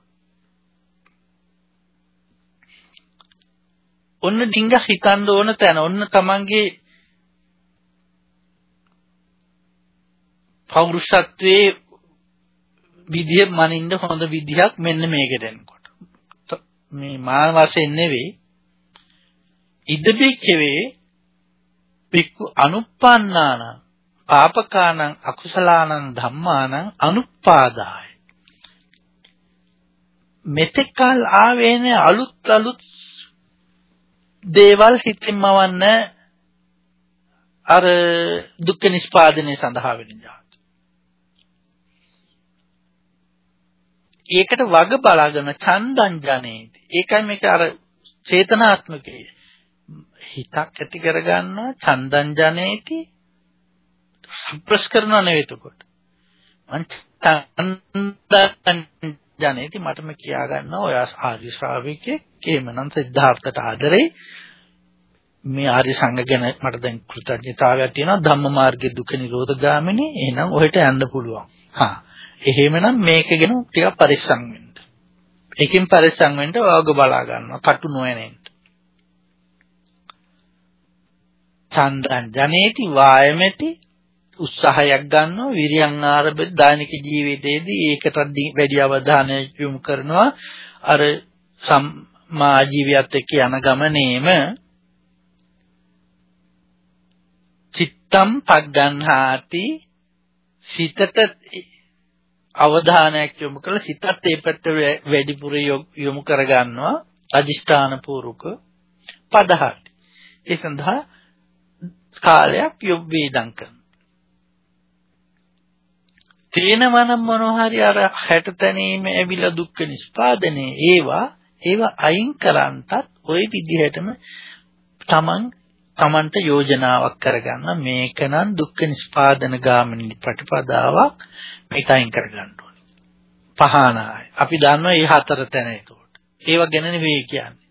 ඔන්න ඩිංග හිතන්න ඕන තැන. ඔන්න තමන්ගේ පෞරුෂත්වයේ විදිය මනින්න හොඳ විදිහක් මෙන්න මේකට එනකොට මේ මාන වශයෙන් නෙවෙයි. ඉදබික්කවේ පික්කු අනුප්පන්නාන පාපකානං අකුසලානං ධම්මානං අනුපාදාය මෙතෙකල් ආවේනේ අලුත් අලුත් දේවල් හිතින් මවන්න අර දුක්ඛ නිස්පාදනය සඳහා වෙන જાති. ඒකට වග බලාගෙන චන්දං ජනේති. ඒකයි මේක අර චේතනාත්මකයේ හිතක් ඇති කරගන්නවා චන්දං ජනේති සම්ප්‍රස් කරනව නෙවෙයි එතකොට. මං චන්දං ජනේති මටම කියා ගන්නවා ඔය ආර්ය ශ්‍රාවිකෙක් එහෙමනම් සිද්ධාර්ථට ආදරේ මේ ආර්ය සංඝ ගැන මට දැන් කෘතඥතාවයක් තියෙනවා. ධම්ම මාර්ගයේ දුක නිරෝධ ගාමිනී. එහෙනම් ඔහෙට යන්න පුළුවන්. හා. එහෙමනම් මේක ගැන ටිකක් පරිස්සම් වෙන්න. ඒකෙන් පරිස්සම් වෙන්න වග බලා ගන්නවා. කටු නොවැනෙන්න චන්දං ජනේති වායමෙති උත්සාහයක් ගන්නවා. විරියන් ආරම්භ දෛනික ජීවිතයේදී ඒකට වැඩි අවධානය යොමු කරනවා. අර සම්මා ජීවිතයත් එක්ක යන ගමනේම චිත්තම් පග්ගන්හාති සිතට අවධානයක් යොමු කරලා සිතත් ඒ පැත්ත වැඩිපුර යොමු කරගන්නවා. අදිෂ්ඨාන පූර්වක පදහට ඒ සඳහා කාලයක් යොබ් වේදම් කරනවා. තේනවනම් මොනවා හරි අර 60 තැනීම ඇවිල්ලා දුක්ඛ නිස්පාදනේ ඒවා ඒවා අයින් කරන්ටත් ওই විදිහටම තමන් තමන්ට යෝජනාවක් කරගන්න මේකනම් දුක්ඛ නිස්පාදන ගාමිනී ප්‍රතිපදාවක් මේක අයින් කරගන්න ඕනේ. පහනායි. අපි දන්නවා මේ හතර තැන ඒකට. ඒව ගැන නෙවෙයි කියන්නේ.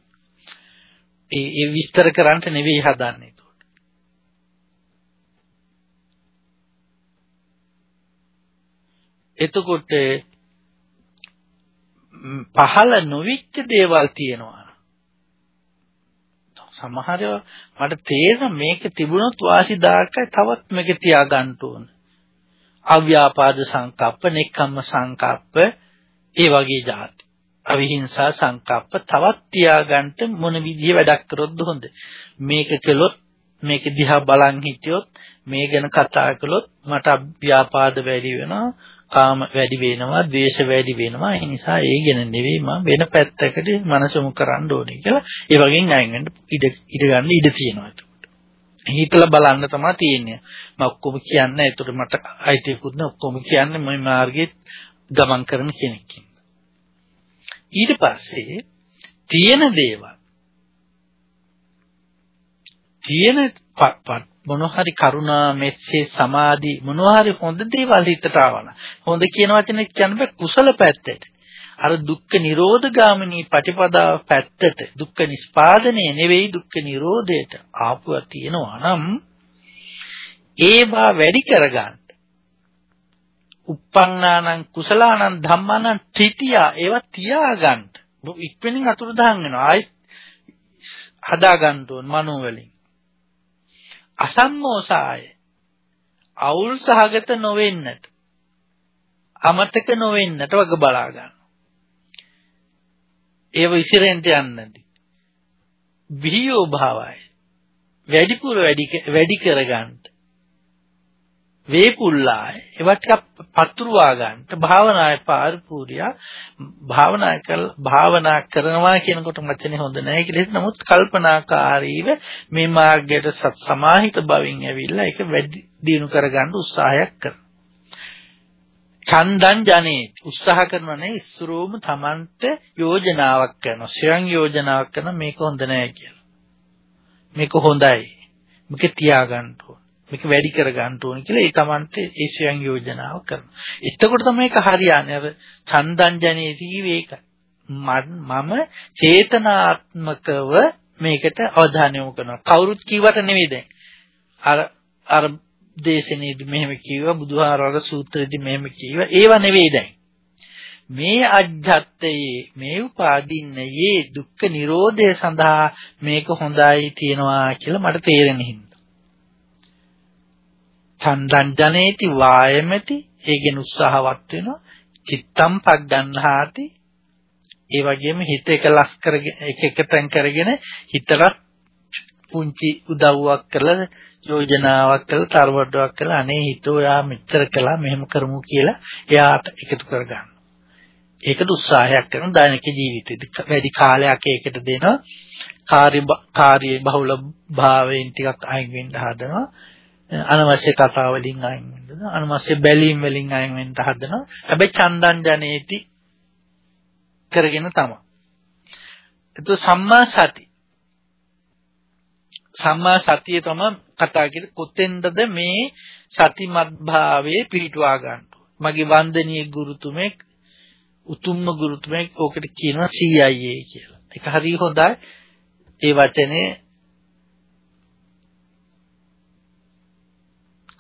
ඒ ඒ විස්තර කරන්න නෙවෙයි හදන්නේ. එතකොට පහළ නොවිච්ච දේවල් තියෙනවා. සමහර මට තේරෙන මේක තිබුණොත් වාසිදායකයි තවත් මේක තියාගන්න ඕන. අව්‍යාපාද සංකප්ප, නෙක්ඛම්ම සංකප්ප, ඒ වගේ જાති. අවිහිංසා සංකප්ප තවත් තියාගන්න මොන විදිහේ වැඩක් කරොත්ද හොඳ. මේක කළොත් මේක දිහා බලන් හිටියොත් මේ ගැන කතා කළොත් මට ව්‍යාපාද වැඩි වෙනවා කාම වැඩි වෙනවා, ද්වේෂ වැඩි වෙනවා. ඒ නිසා ඒ ගැන නෙවෙයි මම වෙන පැත්තකට මනසමු කරන්න ඕනේ කියලා ඒ වගේ ණයෙන් වෙන්න ඉඩ ඉඩ ගන්න ඉඩ තියෙනවා එතකොට. හිතලා බලන්න තමයි තියෙන්නේ. මම ඔක්කොම කියන්නේ ඒතර මට අයිතියකුත් නෑ ඔක්කොම කියන්නේ මේ මාර්ගයේ ගමන් කරන කෙනෙක්. ඊට පස්සේ තියෙන දේවල් තියෙන මොනවා හරි කරුණා මෙත්සේ සමාධි මොනවා හරි හොඳ දේවල් හිතට ආවන හොඳ කියන වචනේ කියන්න බෑ කුසල පැත්තට අර දුක්ඛ නිරෝධ ගාමිනී පටිපදාව පැත්තට දුක්ඛ නිස්පාදනයේ නෙවෙයි දුක්ඛ නිරෝධයට ආපුවා තියෙනවා නම් ඒවා වැඩි කරගන්න uppannānaං කුසලානං ධම්මානං ත්‍රිතියා ඒවා තියාගන්න. ඉක්මනින් අතුරුදහන් වෙනවා. ආයි හදා ගන්න ඕන මනෝ වලින්. අසම්මෝසාය අවුල් සහගත නොවෙන්නට අමතක නොවෙන්නට වග බලා ගන්න. ඒව ඉසිරෙන්ට යන්නදී. විහියෝ භාවයි. වැඩිපුර වැඩි වැඩි කරගන්න. වේපුල්ලාය. ඒවා ටිකක් පතුරවා ගන්නට භාවනායේ පාරිපූර්ණිය භාවනා කළ භාවනා කරනවා කියනකොට වචනේ හොඳ නැහැ කියලා නමුත් කල්පනාකාරීව මේ මාර්ගයට සමාහිත බවින් ඇවිල්ලා ඒක වැඩි දියුණු කරගන්න උත්සාහයක් කරනවා. චන්දං ජනේ උත්සාහ කරනනේ ඉස්සරෝම Tamanට යෝජනාවක් කරනවා. ස්වයං යෝජනාවක් කරන මේක හොඳ නැහැ කියලා. මේක හොඳයි. මේක තියාගන්න ඕන. මේක වැඩි කර ගන්න ඕනේ කියලා ඒ Tamante ඒ ස්වයං යෝජනාව කරනවා. එතකොට තමයි ඒක හරියන්නේ. අර චන්දං ජනේති වේක. මම චේතනාත්මකව මේකට අවධානය යොමු කරනවා. කවුරුත් කිව්වට නෙවෙයි දැන්. අර අර දේශනේදී මෙහෙම කිව්වා බුදුහාරවල සූත්‍රයේදී මෙහෙම කිව්වා. ඒව නෙවෙයි දැන්. මේ අජ්ජත්තයේ මේ උපාදින්නයේ දුක්ඛ නිරෝධය සඳහා මේක හොඳයි තියනවා කියලා මට තේරෙන හින්දා චන්දං ජනේති වායමති ඒගෙන උත්සාහවත් වෙනවා චිත්තම් පග්ගන්හාති ඒ වගේම හිත එකලස් කරගෙන එක එක තැන් කරගෙන හිතට පුංචි උදව්වක් කරලා යෝජනාවක් කරලා තරවඩුවක් කරලා අනේ හිතෝ යා මෙච්චර කළා මෙහෙම කරමු කියලා එයාට එකතු කරගන්න. ඒකට උත්සාහයක් කරන දෛනික ජීවිතේදී වැඩි කාලයක් ඒකට දෙනවා. කාර්ය කාර්ය බහුල භාවයෙන් ටිකක් අයින් වෙන්න හදනවා. අනවශ්‍ය කතා වලින් අයින් වෙන්න අනවශ්‍ය බැලීම් වලින් අයින් වෙන්න හදනවා. හැබැයි චන්දන් ජනේති කරගෙන තමයි. එතකොට සම්මා සති. සම්මා සතිය තමයි කතා කරන්නේ කොතෙන්ද මේ සතිමත් භාවයේ පිහිටුවා ගන්න මගේ වන්දනීය ගුරුතුමෙක් උතුම්ම ගුරුතුමෙක් ඕකට කියනවා CIA කියලා. ඒක හරිය හොඳයි. ඒ වචනේ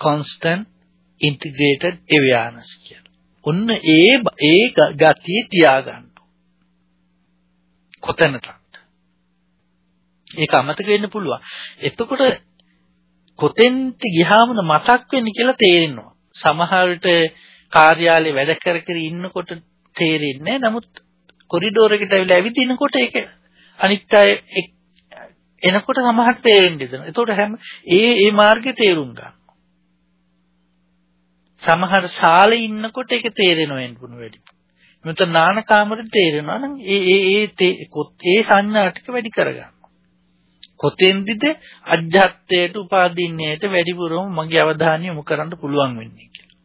constant integrated awareness කියලා. ඔන්න ඒ ඒ ගතිය තියාගන්න. කොතැනටද? ඒක අමතක වෙන්න පුළුවන්. එතකොට කොතෙන්ට ගියාම මතක් වෙන්නේ කියලා තේරෙනවා. සමහර විට කාර්යාලේ වැඩ කර කර ඉන්නකොට තේරෙන්නේ නමුත් කොරිඩෝර එකට ඇවිල්ලා ඇවිදිනකොට ඒක අනිත් අය එනකොට සමහරට තේරෙන්නේ දෙනවා. ඒතකොට හැම ඒ ඒ මාර්ගේ තේරුම් ගන්න. සමහර ශාලේ ඉන්නකොට ඒක තේරෙනව වෙන්න පුළුවන් වැඩි. මෙතන නාන කාමරේ තේරෙනවා නම් ඒ ඒ ඒ ඒ සංඥා ටික වැඩි කරගන්න. කොතෙන්දිද අජ්ජත්වයට උපාදින්නේට වැඩිපුරම මගේ අවධානය යොමු කරන්න පුළුවන් වෙන්නේ කියලා.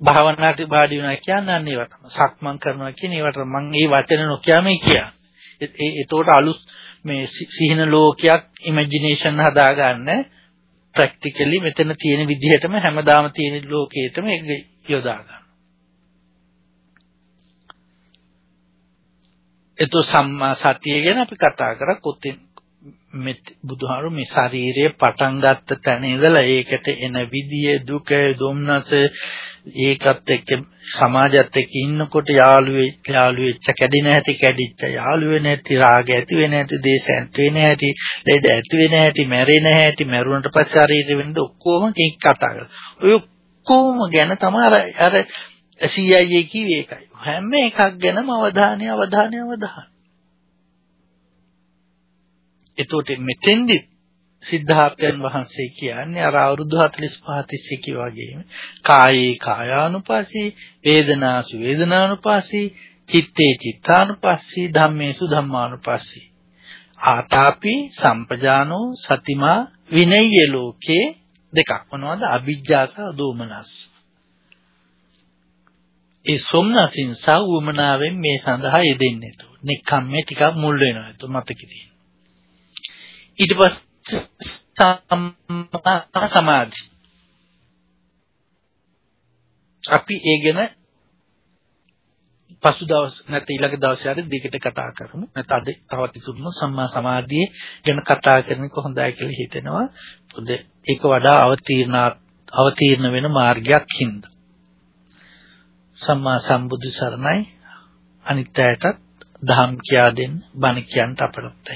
භාවනාවට වාඩි වෙනවා කියන්නේ අන්න ඒවා තමයි. සක්මන් කරනවා කියන ඒවට මම මේ වචන නොකියම කියන්නේ. ඒ ඒතකොට අලුත් මේ සිහින ලෝකයක් ඉමේජිනේෂන් හදාගන්න ප්‍රැක්ටිකලි මෙතන තියෙන විදිහටම හැමදාම තියෙන ලෝකයේටම ඒක යොදා ගන්න. ඒතෝ සම්මා සතිය ගැන අපි කතා කරා කොතින් මෙත් බුදුහාරු මේ ශරීරය පටන් ගත්ත තැන ඉඳලා ඒකට එන විදිය දුක දුම්නස ඒකත් එක්ක සමාජයත් එක්ක ඉන්නකොට යාළුවේ යාළු වෙච්ච කැඩෙන හැටි කැඩිච්ච යාළු වෙන හැටි රාග ඇති වෙන හැටි දේශ ඇති වෙන හැටි ලෙඩ ඇති වෙන හැටි මැරෙන හැටි මැරුණට පස්සේ ශරීරෙ වෙනද ඔක්කොම කේක් කතා කරලා. ඔය ඔක්කොම ගැන තමයි අර අර CIA කිව්වේ ඒකයි. හැම එකක් ගැනම අවධානය අවධානය අවධානය. එතකොට මෙතෙන්දි සිද්ධාර්ථයන් වහන්සේ කියන්නේ අර අවුරුදු 45 තිස්සේ කිව්වා වගේම කායේ කායානුපස්සී වේදනාසු වේදනානුපස්සී චිත්තේ චිත්තානුපස්සී ධම්මේසු ධම්මානුපස්සී ආතාපි සම්පජානෝ සතිමා විනය්‍ය ලෝකේ දෙකක් මොනවද අවිජ්ජාස දෝමනස් ඒ සොම්නසින් සහ උමනාවෙන් මේ සඳහා යෙදෙන්නේ. නික්කම්මේ ටිකක් මුල් වෙනවා. ඒක මතකෙදී. ඊට පස්සේ සම්මා සමාධි. අපි ඒ ගැන පසු දවස් නැත්නම් ඊළඟ දවසේ හරි දෙකට කතා කරමු. නැත්නම් අද තවත් ඉතුරුන සම්මා සමාධිය ගැන කතා කරන එක හොඳයි කියලා හිතෙනවා. මොකද ඒක වඩා අවතීර්ණාත් අවතීර්ණ වෙන මාර්ගයක් හින්දා. සම්මා සම්බුදු සරණයි අනිත් අයටත් දහම් කියා දෙන්න බණ කියන්න අපරත්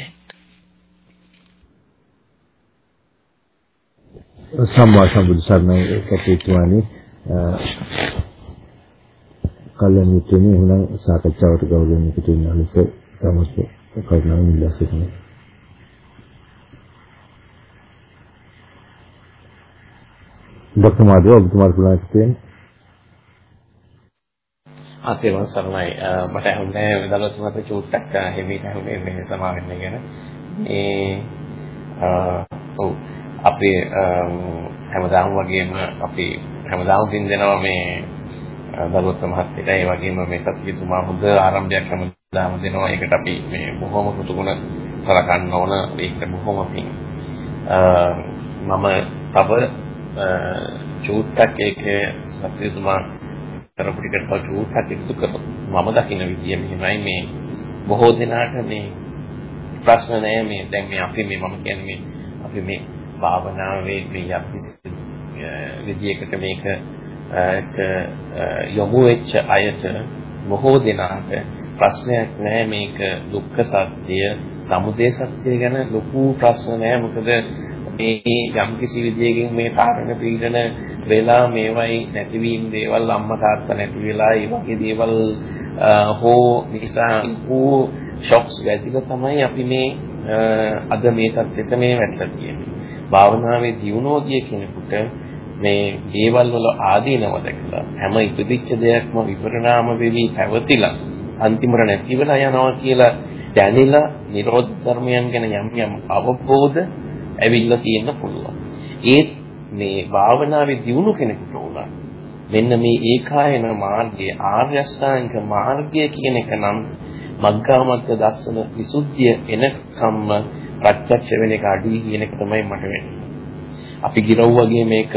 සම්මා සම්බුදු සරණයි. කටයුතුමනි කල්යනි තුනේ එහෙනම් සාකච්ඡාවට ගෞරවණීය පිටින් අලෙස තමස්ත කරුණාවෙන් ඉල්ලා සිටිනවා ඩොක්ටර් මාධව ඔබතුමා කුණා කියන ආතේවන් සරණයි. මට හුන්නේ වෙදලත් මත චූට්ටක් හිමි නැහුනේ මේ සමාවෙන්න ගැන. ඒ ඔව්. අපි um, හැමදාම වගේම අපි හැමදාම දින් දෙනවා මේ uh, දලොත් මහත්තයට. ඒ වගේම මේ සත්‍යතුමා හොඳ ආරම්භයක් හැමදාම දෙනවා. ඒකට අපි මේ බොහොම කෘතගුණ සලකන්න ඕන. ඒකට බොහොම පිං uh, මම තව uh, චූට්ටක් ඒක සත්‍යතුමා කරපු ටිකට තව චූට්ටක් එකතු කරොත් මම දකින විදිය මෙහෙමයි. මේ බොහෝ දෙනාට මේ ප්‍රශ්න නෑ. මේ දැන් මේ අපි මේ මම කියන්නේ මේ අපි මේ භාවනාවේ මේ යම්කිසි විදියකට මේක යොමු වෙච්ච අයට බොහෝ දෙනාට ප්‍රශ්නයක් නෑ මේක දුක්ඛ සත්‍ය, සමුදය සත්‍ය ගැන ලොකු ප්‍රශ්න නෑ මොකද මේ යම් කිසි විදියකින් මේ කාරණ පීඩන වෙලා මේවයි නැතිවීම දේවල් අම්මා තාත්තා නැති වෙලා ඒ වගේ දේවල් හෝ නිසා වූ ෂොක්ස් වැදිලා තමයි අපි මේ අද මේ තත්ත්වෙට මේ වැටලා තියෙන්නේ. භාවනාවේ දියුණුවදී කෙනෙකුට මේ දේවල් වල ආදීනව දැකලා හැම ඉපදිච්ච දෙයක්ම විපරිණාම වෙවි පැවතිලා අන්තිමට නැති වෙලා යනවා කියලා දැනෙලා නිරෝධ ධර්මයන් ගැන යම් යම් අවබෝධ ඇවිල්ලා තියෙන්න පුළුවන්. ඒත් මේ භාවනාවේ දියුණු කෙනෙකුට උනත් මෙන්න මේ ඒකායන මාර්ගය ආර්ය අෂ්ටාංග මාර්ගය කියන එක නම් මග්ගාමග්ග දර්ශන විසුද්ධිය එනකම්ම ප්‍රත්‍යක්ෂ වෙන එක අඩි කියන එක තමයි මට වෙන්නේ. අපි ගිරව් වගේ මේක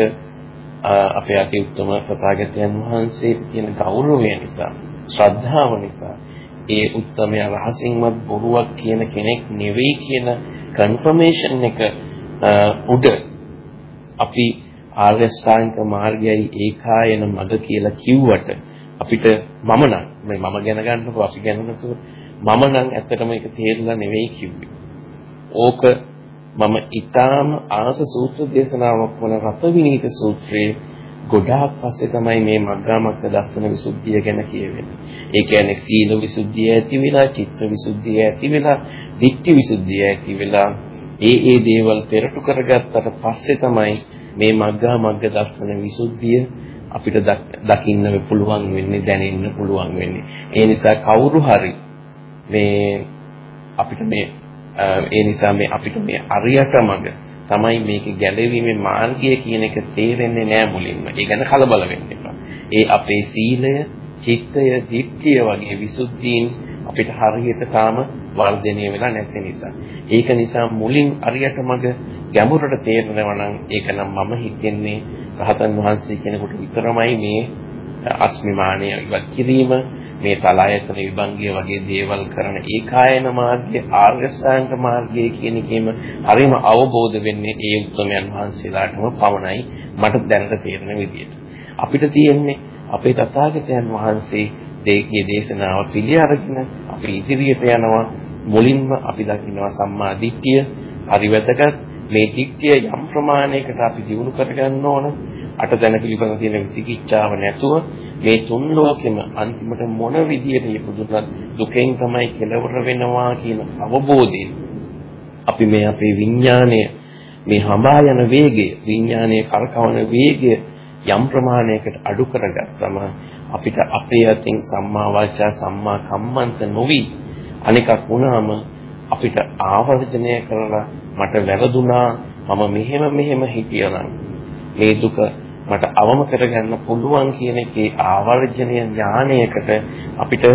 අපේ අති උත්තම ප්‍රතාගතයන් වහන්සේට තියෙන ගෞරවය නිසා ශ්‍රද්ධාව නිසා ඒ උත්තමය රහසින්වත් බොරුවක් කියන කෙනෙක් නෙවෙයි කියන කන්ෆර්මේෂන් එක උඩ අපි ආර්ය ශ්‍රාන්ක මාර්ගයයි ඒකායන මඟ කියලා කිව්වට අපිට මම නම් මේ මම ගැන ගන්නකො අපි ගැන නතුව මම නම් ඇත්තටම ඒක තේරෙලා නෙවෙයි කිව්වේ. ඕක මම ඊටාම ආස සූත්‍ර දේශනාවක් වන රත විනීත සූත්‍රයේ ගොඩාක් පස්සේ තමයි මේ මග්ගාමග්ග දර්ශන විසුද්ධිය ගැන කියවෙන්නේ. ඒ කියන්නේ සීල විසුද්ධිය ඇති වෙලා, චිත්ත විසුද්ධිය ඇති වෙලා, ධිට්ඨි විසුද්ධිය ඇති වෙලා, ඒ ඒ දේවල් පෙරටු කරගත්තට පස්සේ තමයි මේ මග්ගා මග්ග දර්ශන විසුද්ධිය අපිට දකින්න පුළුවන් වෙන්නේ දැනෙන්න පුළුවන් වෙන්නේ. ඒ නිසා කවුරු හරි මේ අපිට මේ ඒ නිසා මේ අපිට මේ අරියට මඟ තමයි මේක ගැලවීමේ මාර්ගය කියන එක තේරෙන්නේ නෑ මුලින්ම. ඒ ගැන කලබල වෙන්න එපා. ඒ අපේ සීලය, චිත්තය, ධිට්ඨිය වගේ විසුද්ධීන් අපිට හරියට තාම වර්ධනය වෙලා නැති නිසා. ඒක නිසා මුලින් අරියට මඟ ගැඹුරට තේරෙනවා නම් ඒක නම් මම හිතන්නේ රහතන් වහන්සේ කෙනෙකුට විතරමයි මේ අස්මිමානය ඉවත් කිරීම මේ සලායතන විභංගය වගේ දේවල් කරන ඒකායන මාර්ගයේ ආර්ය ශ්‍රාන්ත මාර්ගයේ කියන එකේම හරිම අවබෝධ වෙන්නේ ඒ උත්තරමයන් වහන්සේලාටම පමණයි මට දැනට තේරෙන විදිහට. අපිට තියෙන්නේ අපේ තථාගතයන් වහන්සේ දේකී දේශනාව පිළි අරගෙන අපි ඉදිරියට යනවා. මුලින්ම අපි දකිනවා සම්මා දිට්ඨිය. හරි වැදගත්. මේ දිට්ඨිය යම් ප්‍රමාණයකට අපි දිනු කරගන්න ඕන අට දැන පිළිබඳ තියෙන විචිකිච්ඡාව නැතුව මේ තුන් ලෝකෙම අන්තිමට මොන විදියට ඉපදුනත් දුකෙන් තමයි කෙලවර වෙනවා කියන අවබෝධය. අපි මේ අපේ විඥාණය මේ හඹා යන වේගය විඥානයේ කරකවන වේගය යම් ප්‍රමාණයකට අඩු කරගත්තම අපිට අපේ අතින් සම්මා වාචා සම්මා කම්මන්ත නොවි අනිකක් වුණාම අපිට ආවර්ජනය කරලා මට වැරදුනා මම මෙහෙම මෙහෙම හිටියනම් මේ දුක මට අවම කරගන්න පුළුවන් කියන එකේ ආවර්ජනය ඥානයකට අපිට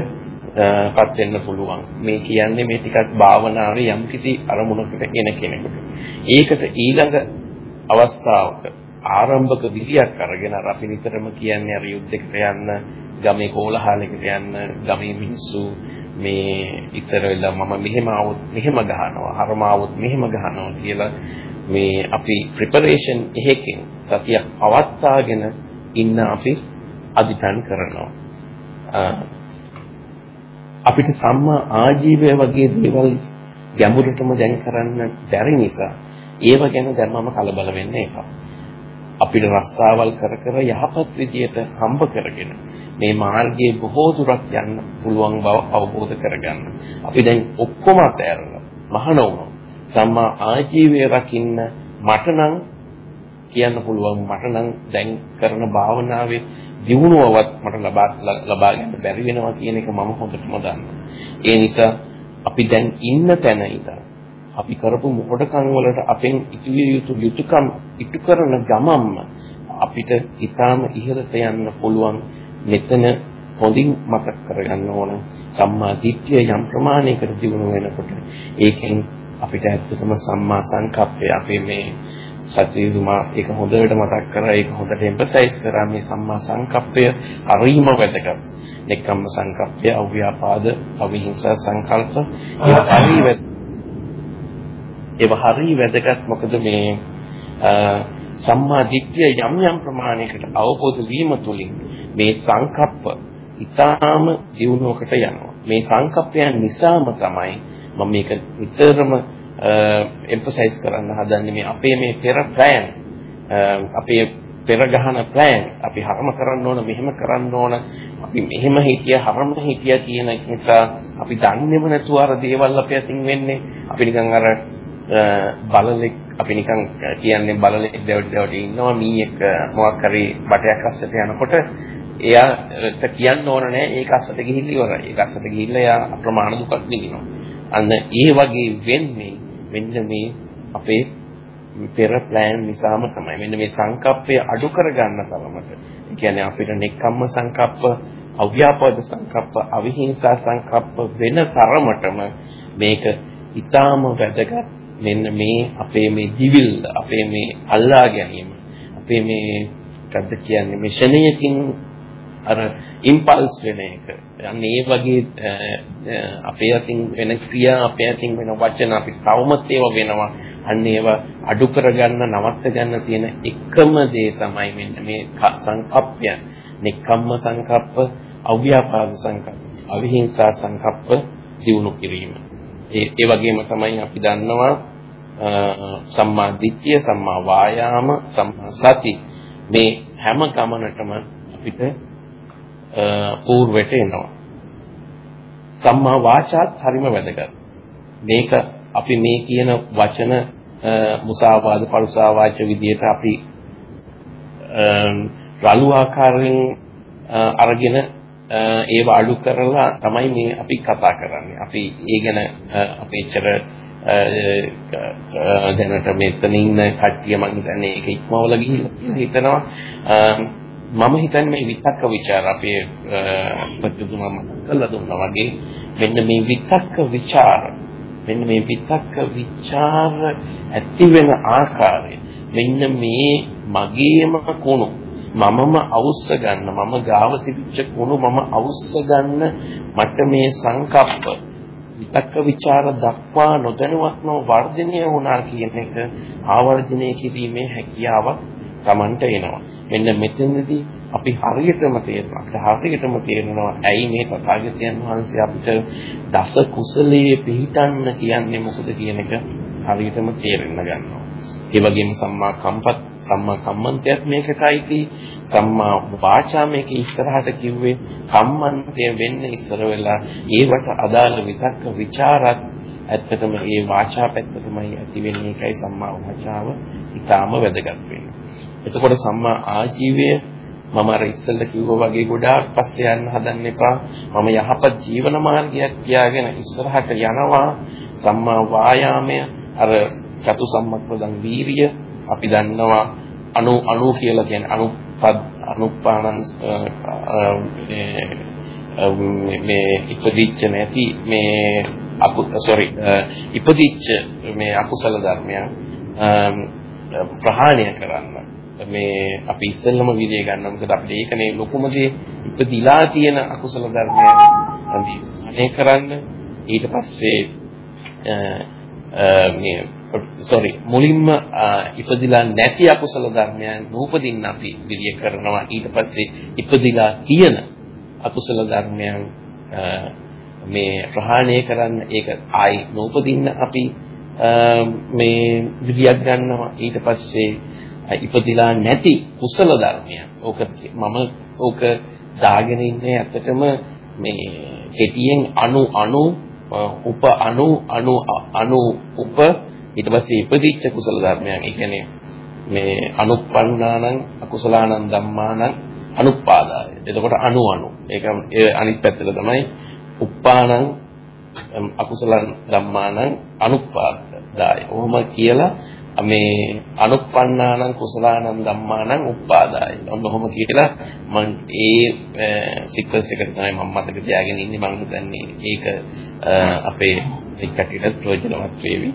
පත් වෙන්න පුළුවන්. මේ කියන්නේ මේ ටිකක් භාවනාවේ යම්කිසි අරමුණකට එන කෙනෙකුට. ඒකට ඊළඟ අවස්ථාවක ආරම්භක විදියක් අරගෙන අර අපි නිතරම කියන්නේ අර යුද්ධයකට යන්න, ගමේ කෝලහලයකට යන්න, ගමේ මිනිස්සු මේ ඉතර වෙලා මම මෙහෙම આવොත් මෙහෙම ගහනවා හරම આવොත් මෙහෙම ගහනවා කියලා මේ අපි ප්‍රිපරේෂන් එකකින් සතියක් පවත්වාගෙන ඉන්න අපි අධිතන් කරනවා. අපිට සම්මා ආජීවය වගේ දේවල් ගැඹුරටම දැන් කරන්න බැරි නිසා ඒව ගැන දැන් මම කලබල වෙන්න එපා. අපිට රස්සාවල් කර කර යහපත් විදියට හම්බ කරගෙන මේ මාර්ගයේ බොහෝ දුරක් යන්න පුළුවන් බව අවබෝධ කරගන්න. අපි දැන් ඔක්කොම අතහැරලා මහාන වුණා. සම්මා ආජීවය රකින්න මට නම් කියන්න පුළුවන් මට නම් දැන් කරන භාවනාවේ දියුණුවවත් මට ලබා ලබා ගන්න බැරි වෙනවා කියන එක මම හොඳටම දන්නවා. ඒ නිසා අපි දැන් ඉන්න තැන ඉඳන් අපි කරපු මොකටකම් වලට අපෙන් ඉතුවිය යුතු යුතුයකම් ඉටු කරන ගමම්ම අපිට ඊටාම ඉහළට යන්න පුළුවන් මෙතන හොඳින් මතක් කරගන්න ඕන සම්මා දිට්ඨිය යම් ප්‍රමාණයකට දිනු වෙනකොට ඒකෙන් අපිට ඇත්තටම සම්මා සංකප්පය අපේ මේ සත්‍යීසුමා ඒක හොඳට මතක් කරලා ඒක හොඳට එම්ෆසයිස් කරා මේ සම්මා සංකප්පය හරිම වැදගත්. නෙක්ඛම්ම සංකප්පය, අව්‍යාපාද, අවිහිංසා සංකල්ප ඒක හරි ඒව හරි වැදගත්. මොකද මේ සම්මා දිට්ඨිය යම් යම් ප්‍රමාණයකට අවබෝධ වීම තුළින් මේ සංකප්ප ඊටාම දියුණුවකට යනවා. මේ සංකප්පයන් නිසාම තමයි මම මේක විතරම එම්ෆසයිස් කරන්න හදන්නේ මේ අපේ මේ පෙර ප්ලෑන් අපේ පෙර ගහන ප්ලෑන් අපි හරම කරන්න ඕන මෙහෙම කරන්න ඕන. අපි මෙහෙම හිතිය හරම හිතිය කියන නිසා අපි දන්නේම නැතුව අර දේවල් අපේ අතින් වෙන්නේ. අපි නිකන් අර බලලෙක් අපි නිකන් කියන්නේ බලලෙක් දෙවට දෙවට ඉන්නවා මීයක් මොකක් හරි බටයක් අස්සට යනකොට එයාට කියන්න ඕන නෑ ඒක අස්සට ගිහිල්ලා ඉවරයි ඒක අස්සට ගිහිල්ලා එයා අප්‍රමාණ දුකක් විඳිනවා අන්න ඒ වගේ වෙන්නේ මෙන්න මේ අපේ පෙර ප්ලෑන් නිසාම තමයි. මෙන්න මේ සංකප්පය අඩු කරගන්න තරමට. ඒ කියන්නේ අපිට නෙක්ඛම්ම සංකප්ප, අව්‍යාපාද සංකප්ප, අවිහිංසා සංකප්ප වෙන තරමටම මේක ඊටාම වැදගත්. මෙන්න මේ අපේ මේ දිවිල් අපේ මේ අල්ලා ගැනීම අපේ මේ මොකද්ද කියන්නේ මේ ෂණයකින් අර ඉම්පල්ස් වෙන එක. අන්න ඒ වගේ අපේ අතින් වෙන ක්‍රියා අපේ අතින් වෙන වචන අපිට තවමත් ඒවා වෙනවා. අන්න ඒවා අඩු කරගන්න නවත්ත ගන්න තියෙන එකම දේ තමයි මෙන්න මේ සංකප්පය. නික්කම්ම සංකප්ප, අව්‍යාපාද සංකප්ප, අවිහිංසා සංකප්ප දිනු කිරීම. ඒ ඒ වගේම තමයි අපි දන්නවා සම්මා දිට්ඨිය, සම්මා වායාම, සම්මා සති මේ හැම ගමනටම අපිට పూర్වෙට එනවා. සම්මා වාචාත් හරිම වැදගත්. මේක අපි මේ කියන වචන මුසාවාද පරුසා වාච විදියට අපි රළු ආකාරයෙන් අරගෙන ඒව අඩු කරලා තමයි මේ අපි කතා කරන්නේ. අපි ඒ ගැන අපේචර දැනට මෙතන ඉන්න කට්ටිය මං හිතන්නේ ඒක ඉක්මවල ගිහිල්ලා කියලා හිතනවා. මම හිතන්නේ මේ විතක්ක ਵਿਚාර අපේ සත්‍යතුමා කළා දුන්නා වගේ මෙන්න මේ විතක්ක ਵਿਚාර මෙන්න මේ විතක්ක ਵਿਚාර ඇති වෙන ආකාරය මෙන්න මේ මගේම කුණු මමම අවුස්ස ගන්න මම ගාව තිබිච්ච කුණු මම අවුස්ස ගන්න මට මේ සංකප්ප විතක්ක ਵਿਚාර දක්වා නොදැනුවත්ම වර්ධනය වුණා කියන එක ආවර්ජනය කිරීමේ හැකියාවක් Tamanට එනවා. මෙන්න මෙතනදී අපි හරියටම තේරෙනවා. අපිට හරියටම තේරෙනවා ඇයි මේ තථාගතයන් වහන්සේ අපිට දස කුසලයේ පිහිටන්න කියන්නේ මොකද කියන එක හරියටම තේරෙන්න ගන්නවා. ඒ වගේම සම්මා කම්පත් සම්මා කම්මන්තයත් මේකටයි සම්මා වාචා මේක ඉස්සරහට කිව්වේ කම්මන්තය වෙන්න ඉස්සර වෙලා ඒවට අදාළ විතක්ක ਵਿਚාරත් ඇත්තටම ඒ වාචා පැත්තටමයි ඇති වෙන්නේ ඒකයි සම්මා වාචාව ඊටාම වැදගත් වෙන්නේ එතකොට සම්මා ආජීවය මම අර ඉස්සෙල්ලා කිව්වා වගේ ගොඩාක් පස්සේ යන්න හදන්න එපා. මම යහපත් ජීවන මාර්ගයක් තියාගෙන ඉස්සරහට යනවා. සම්මා වායාමය අර චතු සම්මක්පදං වීරිය. අපි දන්නවා අනු අනු කියලා කියන්නේ අනුපද අනුපානං මේ ඉපදිච්ච නැති මේ අකු sorry ඉපදිච්ච මේ අකුසල ධර්මයන් ප්‍රහාණය කරන්න. මේ අපි ඉස්සෙල්ලම විදිය ගන්නවා මොකද අපිට ඒකනේ ලොකුම දේ ඉපදිලා තියෙන අකුසල ධර්මයන් අනේ කරන්න. ඊට පස්සේ මේ sorry මුලින්ම ඉපදිලා නැති අකුසල ධර්මයන් නූපදින්න අපි විරිය කරනවා. ඊට පස්සේ ඉපදිලා තියෙන අකුසල ධර්මයන් මේ ප්‍රහාණය කරන්න ඒක ආයි නූපදින්න අපි මේ විරියක් ගන්නවා. ඊට පස්සේ ඉපදිලා නැති කුසල ධර්මයන්. ඕක මම ඕක දාගෙන ඉන්නේ ඇත්තටම මේ කෙටියෙන් අණු අණු උප අණු අණු අණු උප ඊට පස්සේ ඉපදිච්ච කුසල ධර්මයන් ඒ කියන්නේ මේ අනුප්පන්නානං අකුසලානං ධම්මානං අනුපාදාය. එතකොට අණු අණු. ඒක අනිත් පැත්තට තමයි උප්පානං අකුසලං ධම්මානං අනුපාදාය. ඔහොම කියලා මේ අනුප්පන්නානං කුසලානං ධම්මානං උප්පාදාය. ඔන්න ඔහොම කියලා මම ඒ සික්වන්ස් එකට තමයි මම මතක තියාගෙන ඉන්නේ මම හිතන්නේ ඒක අපේ එක්කටියට ප්‍රයෝජනවත් වේවි.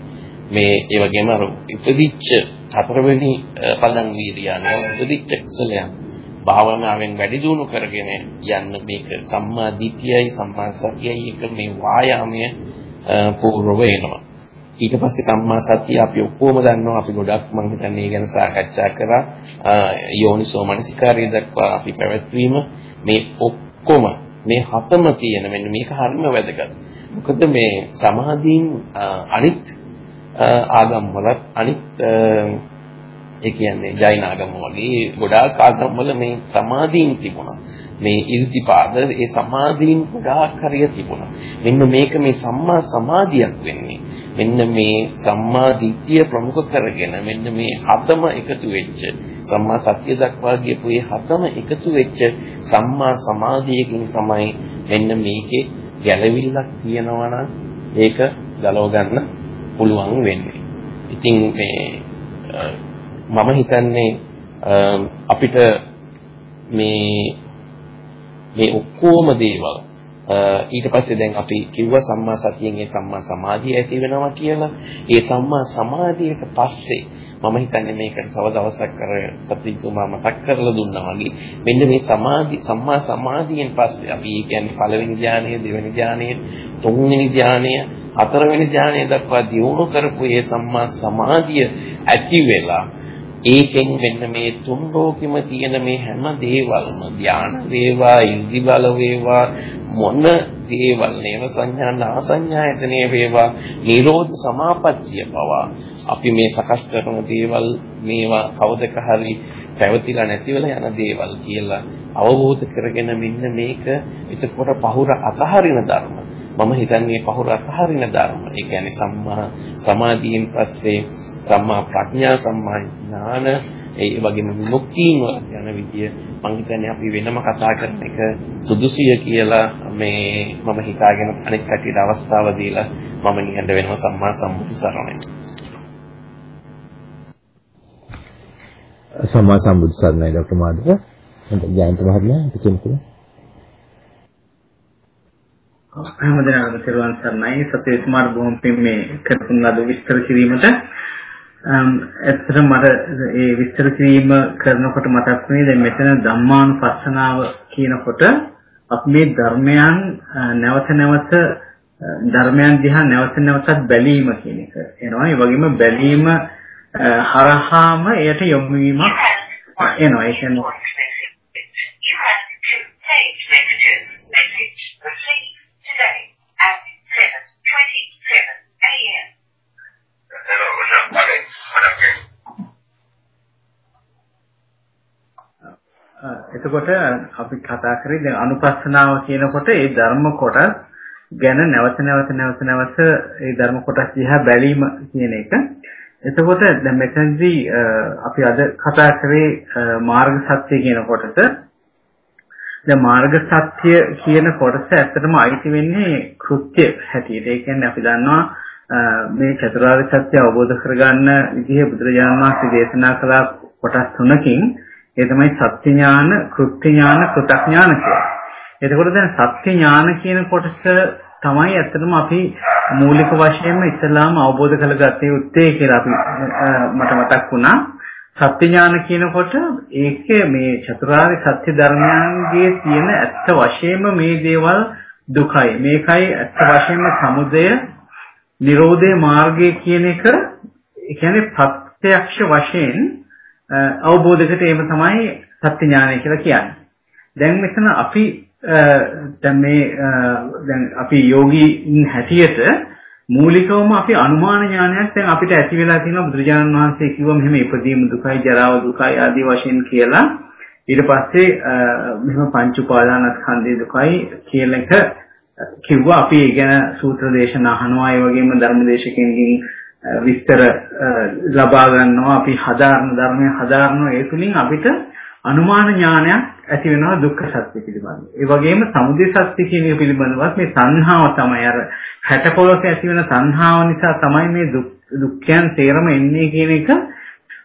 මේ ඒ වගේම අර ඉපදිච්ච හතරවෙනි පදං වීර්යයන් ඉපදිච්ච කුසලයන් භාවනාවෙන් වැඩි දියුණු කරගෙන යන්න මේක සම්මා දිට්ඨියයි සම්මා සතියයි එක මේ වායාමය පූර්ව වෙනවා. ඊට පස්සේ සම්මා සතිය අපි ඔක්කොම දන්නවා. අපි ගොඩක් මම හිතන්නේ ඒ ගැන සාකච්ඡා කරා. යෝනිසෝ මනසිකාරය දක්වා අපි පැවැත්වීම මේ ඔක්කොම මේ හතම තියෙන මෙන්න මේක හරිම වැදගත්. මොකද මේ සමාධීන් අනිත් ආගම් වලත් අනිත් ඒ කියන්නේ ජෛන ආගම වගේ ගොඩාක් ආගම් වල මේ සමාධීන් තිබුණා මේ ඉර්ධිපාද ඒ සමාධීන් ගොඩාක් හරිය තිබුණා. මෙන්න මේක මේ සම්මා සමාධියක් වෙන්නේ. මෙන්න මේ සම්මා දිට්ඨිය ප්‍රමුඛ කරගෙන මෙන්න මේ හතම එකතු වෙච්ච සම්මා සත්‍ය දක්වා ගියපු මේ හතම එකතු වෙච්ච සම්මා සමාධියකින් තමයි මෙන්න මේකේ ගැළවිල්ලක් තියෙනවා නම් ඒක ගලව ගන්න පුළුවන් වෙන්නේ. ඉතින් මේ මම හිතන්නේ අපිට මේ මේ ඔක්කොම දේවල් ඊට පස්සේ දැන් අපි කිව්වා සම්මා සතියෙන් ඒ සම්මා සමාධිය ඇති වෙනවා කියලා. ඒ සම්මා සමාධියට පස්සේ මම හිතන්නේ මේකට තව දවසක් කර සත්‍යතුමා මතක් කරලා දුන්නා වගේ මෙන්න මේ සමාධි සම්මා සමාධියෙන් පස්සේ අපි කියන්නේ පළවෙනි ධානය, දෙවෙනි ධානය, තුන්වෙනි ධානය, හතරවෙනි ධානය දක්වා දියුණු කරපු මේ සම්මා සමාධිය ඇති වෙලා ඒකෙන් මෙන්න මේ තුන් ලෝකෙම තියෙන මේ හැම දේවල්ම ධාන වේවා ඉන්ද්‍රි බල වේවා මොන දේවල් නේව සංඥා නාසඤ්ඤායතනේ වේවා නිරෝධ සමාපත්තිය පවා. අපි මේ සකස් කරන දේවල් මේවා කවදක හරි පැවතිලා නැති වෙලා යන දේවල් කියලා අවබෝධ කරගෙන මෙන්න මේක එතකොට පහුර අතහරින ධර්ම. මම හිතන්නේ පහුර අතහරින ධර්ම. ඒ කියන්නේ සම්මා සමාධියෙන් පස්සේ සම්මා ප්‍රඥා සම්මා ඥාන ඒ වගේම මුක්තියම යන විදිය. මම හිතන්නේ අපි වෙනම කතා කරන එක සුදුසුය කියලා මේ මම හිතාගෙන අනෙක් කටියට අවස්ථාව දීලා මම නිහඬ වෙනවා සම්මා සම්බුදු සරණයි. සම්මා සම්බුදු සරණයි ડોક્ટર මාධව ජයන්ත මහත්මයා කියන්නකෝ හැමදෙනාම තෙරුවන් සරණයි සතේ කුමාර බොහොම මේ කරපුන් ලද විස්තර කිරීමට ඇත්තටම මට ඒ විස්තර කිරීම කරනකොට මතක් වුණේ දැන් මෙතන ධම්මානුපස්සනාව කියනකොට අපි මේ ධර්මයන් නැවත නැවත ධර්මයන් දිහා නැවත නැවතත් බැලීම කියන එක එනවා. ඒ වගේම බැලීම හරහාම එයට යොමු වීමක් එනවා. ඒ කියන්නේ එතකොට අපි කතා කරේ දැන් අනුපස්සනාව කියනකොට ඒ ධර්ම කොටස් ගැන නැවත නැවත නැවත නැවත ඒ ධර්ම කොටස් දිහා බැලීම කියන එක. එතකොට දැන් මෙතනදී අපි අද කතා කරේ මාර්ග සත්‍ය කියන කොටස. දැන් මාර්ග සත්‍ය කියන කොටස ඇත්තටම අයිති වෙන්නේ කෘත්‍ය හැටියට. ඒ කියන්නේ අපි දන්නවා මේ චතුරාර්ය සත්‍ය අවබෝධ කරගන්න විදිහ බුදුරජාණන් වහන්සේ දේශනා කළ කොටස් තුනකින් ඒ තමයි සත්‍ය ඥාන, කෘත්‍ය ඥාන, කෘතඥාන කියලා. එතකොට දැන් සත්‍ය ඥාන කියන කොටස තමයි ඇත්තටම අපි මූලික වශයෙන්ම ඉස්ලාම අවබෝධ කරගත්තේ උත්තේ කියලා අපි මට මතක් වුණා. සත්‍ය ඥාන කියනකොට ඒකේ මේ චතුරාර්ය සත්‍ය ධර්මයන්ගේ තියෙන ඇත්ත වශයෙන්ම මේ දේවල් දුකයි. මේකයි ඇත්ත වශයෙන්ම සමුදය, නිරෝධය මාර්ගය කියන එක ඒ කියන්නේ ප්‍රත්‍යක්ෂ වශයෙන් අවබෝධයකට ඒම තමයි සත්‍ය ඥානය කියලා කියන්නේ. දැන් මෙතන අපි දැන් මේ දැන් අපි යෝගීන් හැටියට මූලිකවම අපි අනුමාන ඥානයක් දැන් අපිට ඇති වෙලා තියෙනවා. බුදුරජාණන් වහන්සේ කිව්වා මෙහෙම ඉපදීම දුකයි ජරාව දුකයි ආදී වශයෙන් කියලා. ඊට පස්සේ මෙහෙම පංච උපාදානස්කන්ධය දුකයි කියන එක කිව්වා. අපි ඒ ගැන සූත්‍ර දේශනා අහනවා ඒ වගේම ධර්ම දේශකෙන්ගෙන් විස්තර ලබා ගන්නවා. අපි හදාරන ධර්මය හදාරනවා. ඒ තුලින් අපිට අනුමාන ඥානයක් ඇති වෙනවා දුක්ඛ සත්‍ය පිළිබඳව. ඒ වගේම සමුදය සත්‍ය කියන එක පිළිබඳවත් මේ සංහාව තමයි අර හැටපොලක ඇති වෙන සංහාව නිසා තමයි මේ දුක්ඛයන් තේරම එන්නේ කියන එක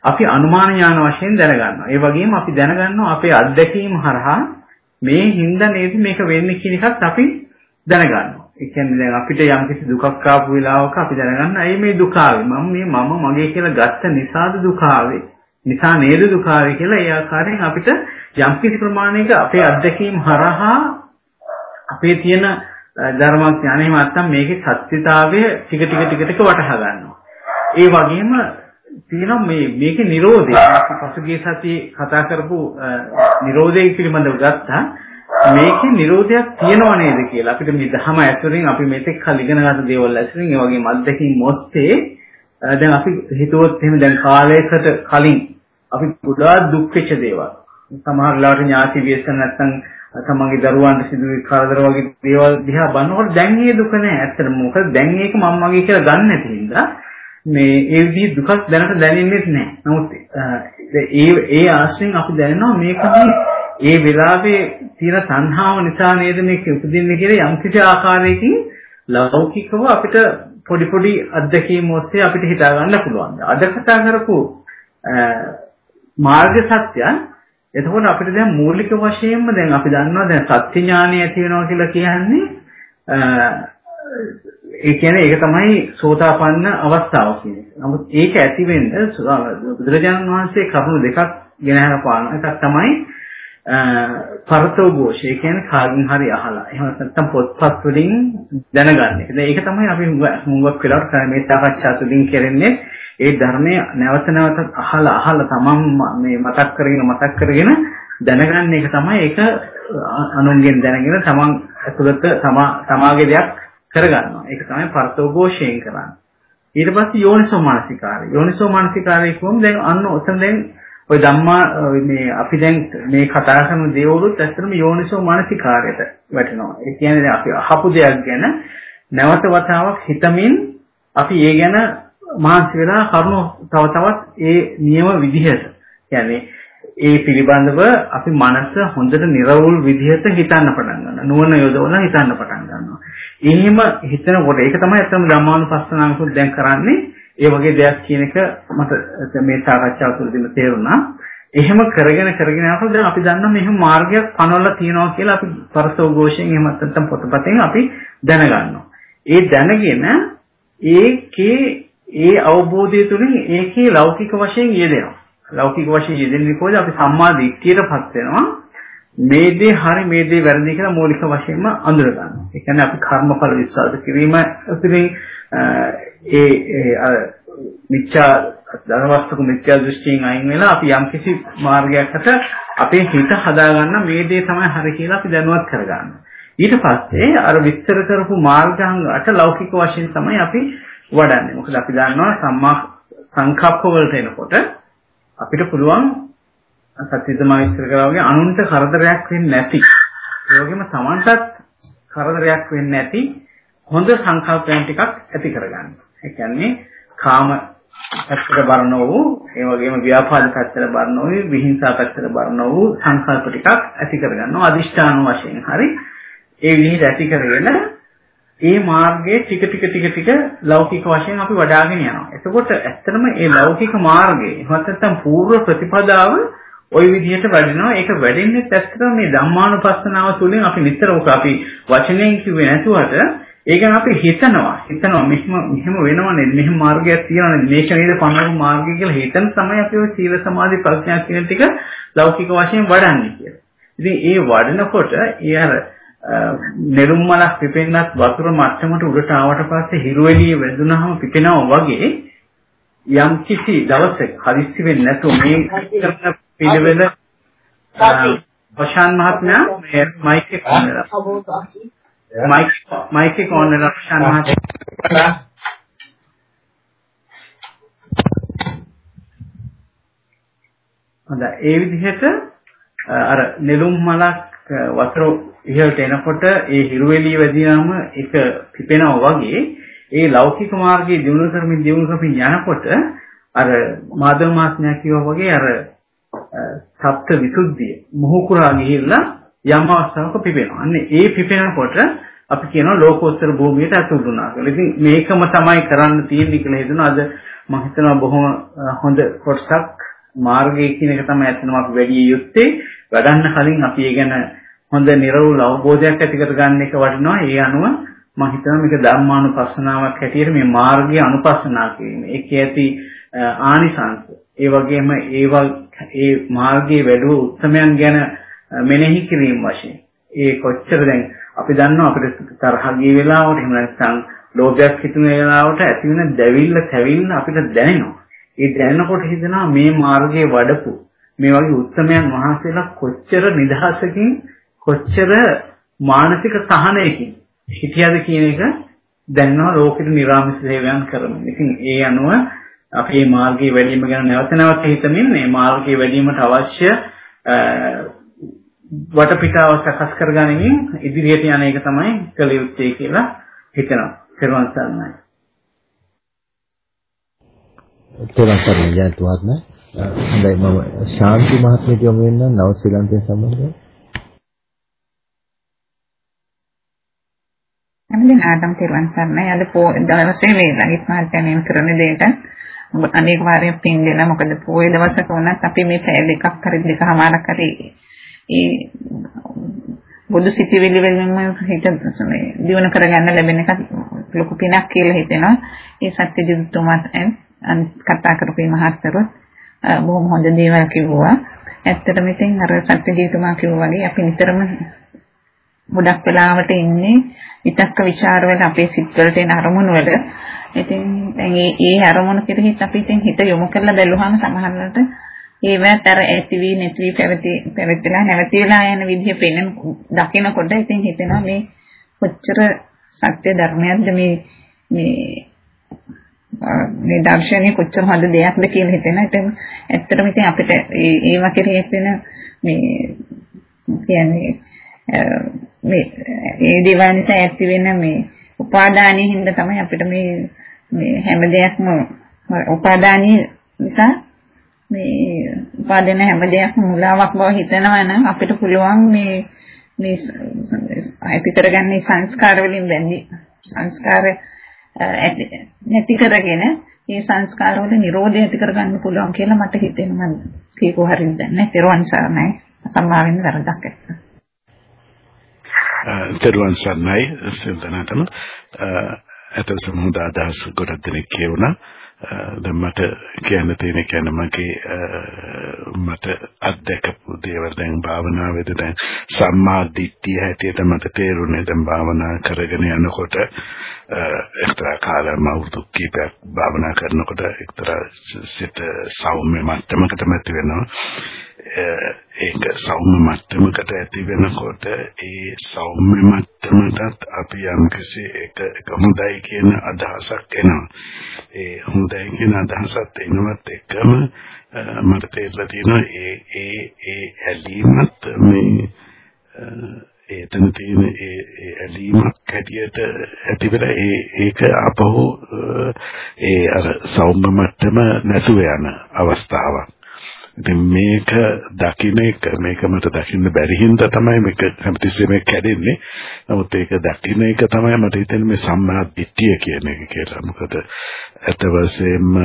අපි අනුමාන ඥාන වශයෙන් දැනගන්නවා. ඒ වගේම අපි දැනගන්නවා අපේ අත්දැකීම් හරහා මේ හින්දා නේද මේක වෙන්නේ කියන එකත් අපි දැනගන්නවා. ඒ කියන්නේ දැන් අපිට යම්කිසි දුකක් ආපු වෙලාවක අපි දැනගන්න ඇයි මේ දුක ආවේ? මම මේ මම මගේ කියලා ගත්ත නිසාද දුක ආවේ? නිසා නේද දුක ආවේ කියලා ඒ ආකාරයෙන් අපිට යම්කිසි ප්‍රමාණයක අපේ අත්දැකීම් හරහා අපේ තියෙන ධර්මඥානෙ නැත්තම් මේකේ සත්‍යතාවය ටික ටික ටික ටික වටහා ගන්නවා. ඒ වගේම තියෙනවා මේ මේකේ Nirodhe අපි පසුගිය සතියේ කතා කරපු Nirodhe පිළිබඳව ගත්තා. මේකේ Nirodhayak තියෙනව නේද කියලා අපිට මේ ධහම ඇසුරින් අපි මෙතෙක් කල් ඉගෙන ගන්න දේවල් ඇසුරින් ඒ වගේම අත්දැකීම් ඔස්සේ දැන් අපි හිතුවොත් එහෙම දැන් කාලයකට කලින් අපි ගොඩාක් දුක් වෙච්ච දේවල් සමහර ලාට ඥාති විශ්සන නැත්නම් තමන්ගේ දරුවන්ට සිදුවේ කරදර වගේ දේවල් දිහා බලනකොට දැන් මේ දුක නෑ ඇත්තටම මොකද දැන් ඒක මම මගේ කියලා ගන්න නැති හින්දා මේ ඒ විදිහ දුකක් දැනට දැනෙන්නේ නැහැ. නමුත් ඒ ඒ ආශ්‍රයෙන් අපි දැනනවා මේක ඒ වෙලාවේ තියෙන සංහාව නිසා නේද මේක උපදින්නේ කියලා යම් කිසි ආකාරයකින් ලෞකිකව අපිට පොඩි පොඩි අත්දැකීම් ඔස්සේ අපිට හිතා ගන්න පුළුවන්. අද කතා කරපු මාර්ග සත්‍යයන් එතකොට අපිට දැන් මූලික වශයෙන්ම දැන් අපි දන්නවා දැන් සත්‍ය ඥානය ඇති වෙනවා කියලා කියන්නේ ඒ කියන්නේ ඒක තමයි සෝතාපන්න අවස්ථාව කියන්නේ. නමුත් ඒක ඇති වෙන්න බුදුරජාණන් වහන්සේ කරුණු දෙකක් ගෙන හරපාන. එකක් තමයි පරතෝഘോഷ ඒ කියන්නේ කාගෙන් හරි අහලා එහෙම නැත්නම් පොත්පත් වලින් දැනගන්න එක. ඒක තමයි අපි මුගක් වෙලාවට මේ සාකච්ඡා තුලින් කරන්නේ ඒ ධර්මය නැවත නැවතත් අහලා අහලා තමන් මේ මතක් කරගෙන මතක් කරගෙන දැනගන්න එක තමයි ඒක අනුන්ගෙන් දැනගෙන තමන් ඇතුළත තමාගේ දෙයක් කරගන්නවා. ඒක තමයි පරතෝഘോഷයෙන් කරන්නේ. ඊට පස්සේ යෝනිසෝ මානසිකාරය. යෝනිසෝ මානසිකාරය කියන්නේ දැන් අන්න ඔතන දැන් ඔය ධම්මා මේ අපි දැන් මේ කතා කරන දේවලුත් ඇත්තටම යෝනිසෝ මානසිකාරයට වැටෙනවා. ඒ කියන්නේ අපි අහපු දෙයක් ගැන නැවත වතාවක් හිතමින් අපි ඒ ගැන මහන්සි වෙලා කරුණු තව තවත් ඒ නියම විදිහට කියන්නේ ඒ පිළිබඳව අපි මනස හොඳට නිර්වුල් විදිහට හිතන්න පටන් ගන්නවා. නුවණ යොදවලා හිතන්න පටන් ගන්නවා. එහෙම හිතනකොට ඒක තමයි අතම ධම්මානුපස්සනාවකුත් දැන් කරන්නේ. ඒ වගේ දෙයක් කියන එක මට මේ සාකච්ඡාව තුළදීම තේරුණා. එහෙම කරගෙන කරගෙන යනකොට දැන් අපි දන්නවා මෙහෙම මාර්ගයක් පනවලා තියෙනවා කියලා අපි පරසෝഘോഷයෙන් එහෙම නැත්නම් පොතපතෙන් අපි දැනගන්නවා. ඒ දැනගෙන ඒකේ ඒ අවබෝධය තුළින් ඒකේ ලෞකික වශයෙන් යෙදෙනවා. ලෞකික වශයෙන් යෙදෙන්නේ කොහොමද? අපි සම්මා දිට්ඨියටපත් වෙනවා. මේ දේ හරි මේ දේ වැරදි කියලා මූලික වශයෙන්ම අඳුර ගන්නවා. ඒ කියන්නේ අපි කර්මඵල විශ්වාස කිරීම තුළින් ඒ මිච්ඡා ධනවස්තුක මිත්‍යා දෘෂ්ටියෙන් අයින් වෙලා අපි යම්කිසි මාර්ගයකට අපේ හිත හදාගන්න මේ දේ තමයි හරි කියලා අපි දැනුවත් කරගන්නවා. ඊට පස්සේ අර විස්තර කරපු මාර්ගාංග අට ලෞකික වශයෙන් තමයි අපි වඩන්නේ. මොකද අපි දන්නවා සම්මා සංකප්ප වලට එනකොට අපිට පුළුවන් සත්‍යදමා විස්තර කරා වගේ අනුන්ට කරදරයක් වෙන්නේ නැති ඒ වගේම Tamanටත් කරදරයක් වෙන්නේ නැති හොඳ සංකල්පයන් ටිකක් ඇති කරගන්න. ඒ කියන්නේ කාම පැත්තට බරන වූ ඒ වගේම ව්‍යාපාද පැත්තට බරන වූ විහිංසා පැත්තට බරන වූ සංකල්ප ටිකක් ඇති කරගන්නවා. අදිෂ්ඨාන වශයෙන් හරි ඒ විදිහට ඇති කරගෙන ඒ මාර්ගයේ ටික ටික ටික ටික ලෞකික වශයෙන් අපි වඩ아가ගෙන යනවා. එතකොට ඇත්තටම මේ ලෞකික මාර්ගය එහෙමත් නැත්නම් పూర్ව ප්‍රතිපදාව ওই විදිහට වැඩිනවා. ඒක වැඩින්නේ ඇත්තටම මේ ධම්මානුපස්සනාව තුළින් අපි නිතරම අපි වචනයෙන් කිව්වේ නැතුවට ඒක අපි හිතනවා. හිතනවා මෙහෙම මෙහෙම වෙනවනේ. මෙහෙම මාර්ගයක් තියෙනවනේ. මේක නේද පන්නපු මාර්ගය කියලා හිතන තමයි අපි ඔය සීල සමාධි ප්‍රඥා කියන ටික ලෞකික වශයෙන් වඩන්නේ කියලා. ඉතින් ඒ වඩනකොට ඒ අර නෙළුම්මලක් පිපෙන්නත් වතුර මට්ටමට උඩට ආවට පස්සේ හිරු එළිය වැදුනහම පිපෙනවා වගේ යම් කිසි දවසක හදිස්සි වෙන්නේ නැතුව මේ කරන පිළිවෙල ප්‍රශාන් මහත්මයා මේ මයික් එක මයික් මයික් එක ඔන් වෙලා මහත්මයා හොඳයි. ඒ විදිහට අර නෙළුම් මලක් වතුර ඉහළට එනකොට ඒ හිරුවෙලිය වැදිනාම ඒක පිපෙනවා වගේ ඒ ලෞකික මාර්ගයේ දියුණු කරමින් දියුණු කරමින් යනකොට අර මාධව මාත්‍යා කියවා වගේ අර සප්ත විසුද්ධිය මොහුකුරා ගිහිල්ලා යම් අවස්ථාවක පිපෙනවා. අන්න ඒ පිපෙනකොට අපි කියනවා ලෝකෝත්තර භූමියට අතුරු වුණා කියලා. ඉතින් මේකම තමයි කරන්න තියෙන්නේ කියලා හිතනවා. අද මම හිතනවා බොහොම හොඳ කොටසක් මාර්ගය කියන එක තමයි ඇත්තටම අපි වැඩි යුත්තේ. වඩන්න කලින් අපි ඒ ගැන හොඳ නිර්වෘල අවබෝධයක් ඇති කර ගන්න එක වටිනවා. ඒ අනුව මම හිතනවා මේක ධර්මානුපස්සනාවක් හැටියට මේ මාර්ගය අනුපස්සනා කිරීම. ඒකේ ඇති ආනිසංස. ඒ වගේම ඒවල් ඒ මාර්ගයේ වැඩුව උත්සමයන් ගැන මෙනෙහි කිරීම වශයෙන්. ඒ කොච්චර දැන් අපි දන්නවා අපිට තරහ ගිය වෙලාවට එහෙම නැත්නම් ලෝභයක් හිතුන වෙලාවට ඇති වෙන දැවිල්ල තැවිල්ල අපිට දැනෙනවා. ඒ දැනෙනකොට හිතෙනවා මේ මාර්ගයේ වඩපු මේ වගේ උත්සමයන් වහන්සේලා කොච්චර නිදහසකින් කොච්චර මානසික සහනයකින් හිටියද කියන එක දැනනවා ලෝකෙට නිර්ාමිත සේවයන් කරමින්. ඉතින් ඒ අනුව අපි මේ මාර්ගයේ වැඩිම ගැන නැවත නැවත හිතමින් මේ මාර්ගයේ වැඩිමට අවශ්‍ය වටපිටාව සකස් කරගනිමින් ඉදිරියට යන එක තමයි කළ යුත්තේ කියලා හිතනවා. පෙරවන් සරණයි. පෙරවන් සරණයි ජයතුමාත්ම. හොඳයි මම ශාන්ති මහත්මියට යොමු වෙන්න නව ශ්‍රී ලංකේ සම්බන්ධව. හැමදෙනාටම පෙරවන් සරණයි. අද දවසේ මේ ලහිත් මහත්මයා මේ කරන දෙයට අනේක වාරයක් පින් දෙන මොකද පොයේ දවසක වුණත් අපි මේ පැය දෙකක් හරි දෙකමාරක් හරි ඒ බුදු සිතිවිලි වලින්ම හිත මේ දිනු කරගන්න ලැබෙන එක ලොකු පිනක් කියලා හිතෙනවා. ඒ සත්‍යජිතුමාත් අන් කතා කරපු මහත්තයරොත් බොහොම හොඳ දේවල් කිව්වා. ඇත්තටම ඉතින් අර සත්‍යජිතුමා කිව්වා වගේ අපි නිතරම ගොඩක් වෙලාවට ඉන්නේ විතක්ක ਵਿਚාර වල අපේ සිත් වලට එන අරමුණු වල. ඉතින් දැන් මේ ඒ අරමුණු කෙරෙහිත් අපි ඉතින් හිත යොමු කරලා බැලුවාම සමහරවිට ඒවත් අර ඇති වී නැති වී පැවති පැවතිලා නැවති වෙලා යන විදිහ පේන දකිනකොට ඉතින් හිතෙනවා මේ කොච්චර සත්‍ය ධර්මයක්ද මේ මේ මේ දර්ශනය කොච්චර හොඳ දෙයක්ද කියලා හිතෙනවා. ඉතින් ඇත්තටම ඉතින් අපිට ඒව කෙරෙහි වෙන මේ කියන්නේ මේ ඒ දේවල් නිසා ඇති වෙන මේ උපාදානයේ හින්දා තමයි අපිට මේ මේ හැම දෙයක්ම උපාදානීය නිසා මේ උපාදින හැම දෙයක්ම මුලාවක් බව හිතනවා නම් අපිට පුළුවන් මේ මේ ඇති කරගන්නේ සංස්කාර වලින් බැඳි සංස්කාර නැති කරගෙන මේ සංස්කාර වල නිරෝධය ඇති කරගන්න පුළුවන් කියලා මට හිතෙනවා. මම කීකෝ හරියට දැන්නේ පෙරවන් සරණයි. සම්මා වෙන්න වැරදක් ඇත්තා. තෙරුවන් සරණයි. සිල්දනාටම අතවසම හොඳ අදහස් ගොඩක් දෙනෙක් කියුණා. දැන් මට කියන්න තියෙන කියන්නේ මගේ මට අත්දැකපු දේවල් දැන් භාවනාවේදී දැන් සම්මා දිට්ඨිය හැටියට මට තේරුනේ දැන් භාවනා කරගෙන යනකොට එක්තරා කාලයක් අවුරුදු කිහිපයක් භාවනා කරනකොට එක්තරා සිත සෞම්‍ය මට්ටමකට මැති වෙනවා ඒක සෞම්‍ය මට්ටමකට ඇති වෙනකොට ඒ සෞම්‍ය මට්ටමටත් අපි යම්කිසි එක එක හොඳයි කියන අදහසක් එනවා. ඒ හොඳයි කියන අදහසත් එනවත් එකම මට තේරලා තියෙනවා ඒ ඒ ඒ ඇලීමත් මේ ඒතන තියෙන ඒ ඒ ඇලීමක් හැටියට ඇති වෙලා ඒ ඒක අපහු ඒ අර සෞම්‍ය මට්ටම නැතුව යන අවස්ථාවක්. ඉතින් මේක දකින්න එක මේක මට දකින්න බැරි හින්දා තමයි මේක හැමතිස්සෙම කැඩෙන්නේ. නමුත් ඒක දකින්න එක තමයි මට හිතෙන්නේ මේ සම්මා දිට්ඨිය කියන එක කියලා. මොකද ඇත්ත වශයෙන්ම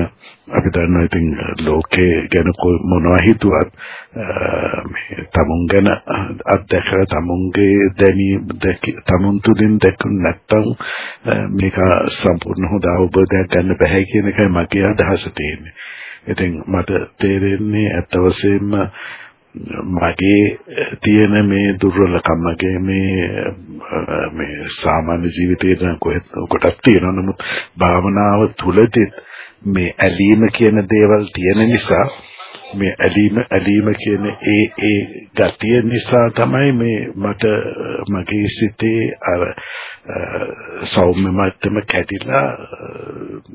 අපි දන්නවා ඉතින් ලෝකේ ගැන මොනවා හිතුවත් මේ තමුන් ගැන අත්දැකලා තමුන්ගේ දැනීම තමුන් තුලින් දැකුන් නැත්තම් මේක සම්පූර්ණ හොඳ අවබෝධයක් ගන්න බැහැ කියන එකයි මගේ අදහස තියෙන්නේ. ඉතින් මට තේරෙන්නේ අත් වශයෙන්ම මගේ තියෙන මේ දුර්වලකම් මගේ මේ මේ සාමාන්‍ය ජීවිතේ නම් කොටක් තියෙනවා. නමුත් භාවනාව තුලදී මේ ඇලීම කියන දේවල් තියෙන නිසා මේ ඇලීම ඇලීම කියන ඒ ඒ ගතිය නිසා තමයි මේ මට මගේ සිතේ අර සෞම්‍ය මට්ටම කැඩිලා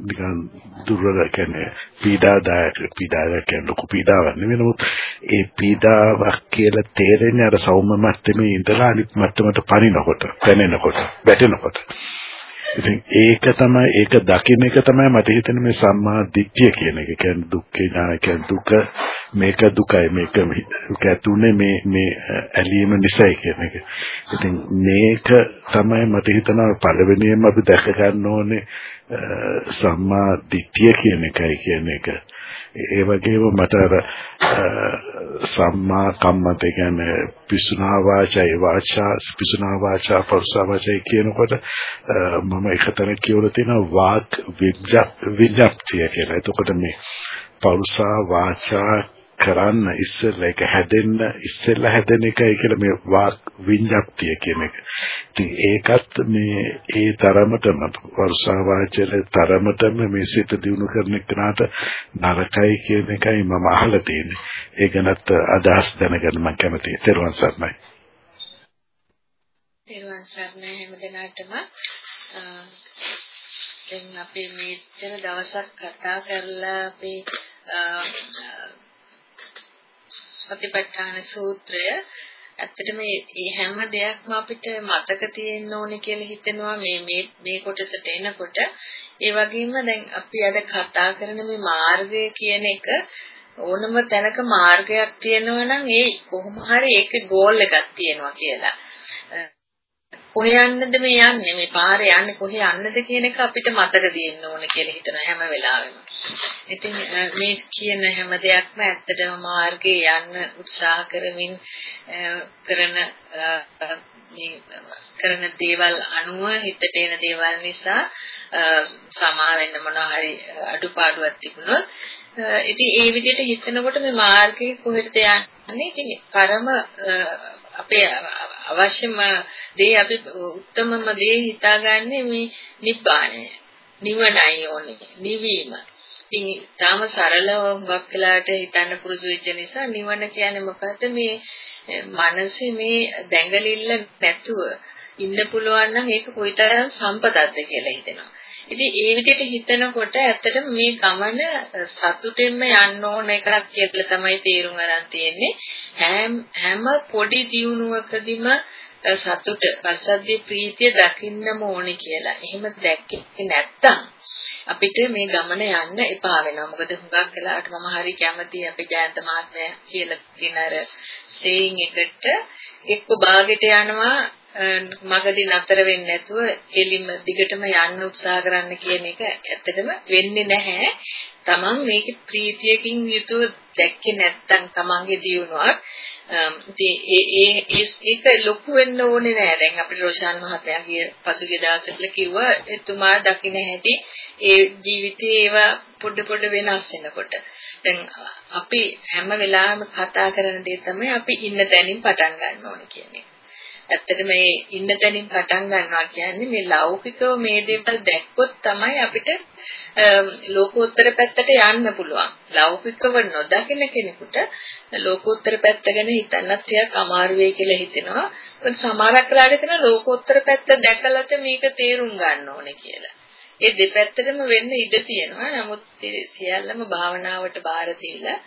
නිකන් දුර්වල කියන්නේ පීඩාදායක පීඩාවක් කියන්නේ ලොකු පීඩාවක් නෙවෙයි නමුත් ඒ පීඩාවක් කියලා තේරෙන්නේ අර සෞම්‍ය මට්ටමේ ඉඳලා අනිත් මට්ටමට පනිනකොට පැනෙනකොට වැටෙනකොට. ඉතින් ඒක තමයි ඒක දකින්න එක තමයි මට හිතෙන මේ සම්මා දිට්ඨිය කියන එක. කියන්නේ දුක්ඛේ ඥාන කියන්නේ දුක මේක දුකයි මේක දුක ඇතුනේ මේ මේ ඇලීම නිසායි කියන එක. ඉතින් මේක තමයි මට හිතනවා පළවෙනියෙන්ම අපි දැක ගන්න ඕනේ සම්මා දිට්ඨිය කියන එකයි කියන එක. ඒ වගේම මට අර සම්මා කම්මත කියන්නේ පිසුනා වාචයි වාචා පිසුනා වාචා පරුසා වාචයි කියනකොට මම එකතන කියවලා තියෙනවා වාක් විඤ්ඤාප්තිය කියලා. එතකොට මේ පරුසා වාචා කරන්න ඉස්සෙල්ලා ඒක හැදෙන්න ඉස්සෙල්ලා හැදෙන එකයි කියලා මේ වාක් විඤ්ඤාප්තිය කියන එක. ඉතින් ඒකත් මේ ඒ තරමටම වර්ෂා වාචල තරමටම මේ සිත දිනු කරන කෙනාට නරකයි කියන එකයි මම අහලා තියෙන්නේ. ඒ ගැනත් අදහස් දැනගන්න මම කැමතියි. ත්වන් සර්ණයි. ත්වන් සර්ණයි හැමදෙනාටම දැන් අපි මෙච්චර දවසක් කතා කරලා අපි සතිපට්ඨාන සූත්‍රය. ඇත්තටම මේ හැම දෙයක්ම අපිට මතක තියෙන්න ඕනේ කියලා හිතෙනවා. මේ මේ මේ කොටසට එනකොට. ඒ වගේම දැන් අපි අද කතා කරන මේ මාර්ගය කියන එක ඕනම තැනක මාර්ගයක් තියෙනවා නම් ඒ කොහොම හරි ඒකේ ගෝල් එකක් තියෙනවා කියලා. කොහේ යන්නද මේ යන්නේ මේ පාරේ යන්නේ කොහේ යන්නද කියන එක අපිට මතක තියෙන්න ඕන කියලා හිතන හැම වෙලාවෙම. ඉතින් මේ කියන හැම දෙයක්ම ඇත්තටම මාර්ගේ යන්න උත්සාහ කරමින් කරන මේ කරන දේවල් අනුව හිතට එන දේවල් නිසා සමා වෙන්න මොනවා හරි අඩුපාඩුවක් තිබුණොත් ඉතින් ඒ විදිහට හිතනකොට මේ මාර්ගයේ කොහෙද යන්නේ ඉතින් පරම අපේ අවශ්‍යම දේ අපි උත්තමම දේ හිතාගන්නේ මේ නිබ්බාණය. නිවනයි ඕනේ. නිවීම. ඉතින් තාම සරලව හුඟක් වෙලාට හිතන්න පුරුදු වෙච්ච නිසා නිවන කියන්නේ මොකද්ද මේ මනසේ මේ දැඟලිල්ල නැතුව ඉන්න පුළුවන් නම් ඒක කොයිතරම් සම්පතක්ද කියලා හිතෙනවා. ඉතින් ඒ විදිහට හිතනකොට ඇත්තටම මේ ගමන සතුටෙන්ම යන්න ඕන එකක් කියලා තමයි තේරුම් ගන්න තියෙන්නේ. හැම හැම පොඩි දියුණුවකදීම සතුට, පස්සද්ධිය, ප්‍රීතිය දකින්නම ඕනේ කියලා. එහෙම දැක්කේ නැත්තම් අපිට මේ ගමන යන්න එපා වෙනවා. මොකද හුඟක් වෙලාවට මම හරි කැමතියි අපේ ජයන්ත මහත්මයා කියලා කියන අර සේයින් එකට එක්ක භාගයට යනවා මගදී නතර වෙන්නේ නැතුව එලිම දිගටම යන්න උත්සාහ කරන්න කියන එක ඇත්තටම වෙන්නේ නැහැ. Taman මේක ප්‍රීතියකින් යුතුව දැක්කේ නැත්නම් Tamanගේ දියුණුවක් ඉතින් ඒ ඒ ඒක ලොකු වෙන්න ඕනේ නෑ. දැන් අපිට රෝෂාන් මහත්තයා කිය පසුගිය දවස්වල කිව්වා එතුමා දකින්න හැටි ඒ ජීවිතේ ඒවා පොඩ පොඩ වෙනස් වෙනකොට. දැන් අපි හැම වෙලාවෙම කතා කරන දේ තමයි අපි ඉන්න තැනින් පටන් ගන්න ඕනේ කියන්නේ. ඇත්තටම මේ ඉන්න තැනින් පටන් ගන්නවා කියන්නේ මේ ලෞකිකව මේ දේවල් දැක්කොත් තමයි අපිට ලෝකෝත්තර පැත්තට යන්න පුළුවන්. ලෞකිකව නොදකින කෙනෙකුට ලෝකෝත්තර පැත්ත ගැන හිතන්නත් ටිකක් අමාරු වෙයි කියලා හිතෙනවා. මොකද සමහරක් වෙලාවට හිතන ලෝකෝත්තර පැත්ත දැකලත් මේක තේරුම් ගන්න ඕනේ කියලා. ඒ දෙපැත්තටම වෙන්න ඉඩ තියෙනවා. නමුත් සියල්ලම භාවනාවට බාර දීලා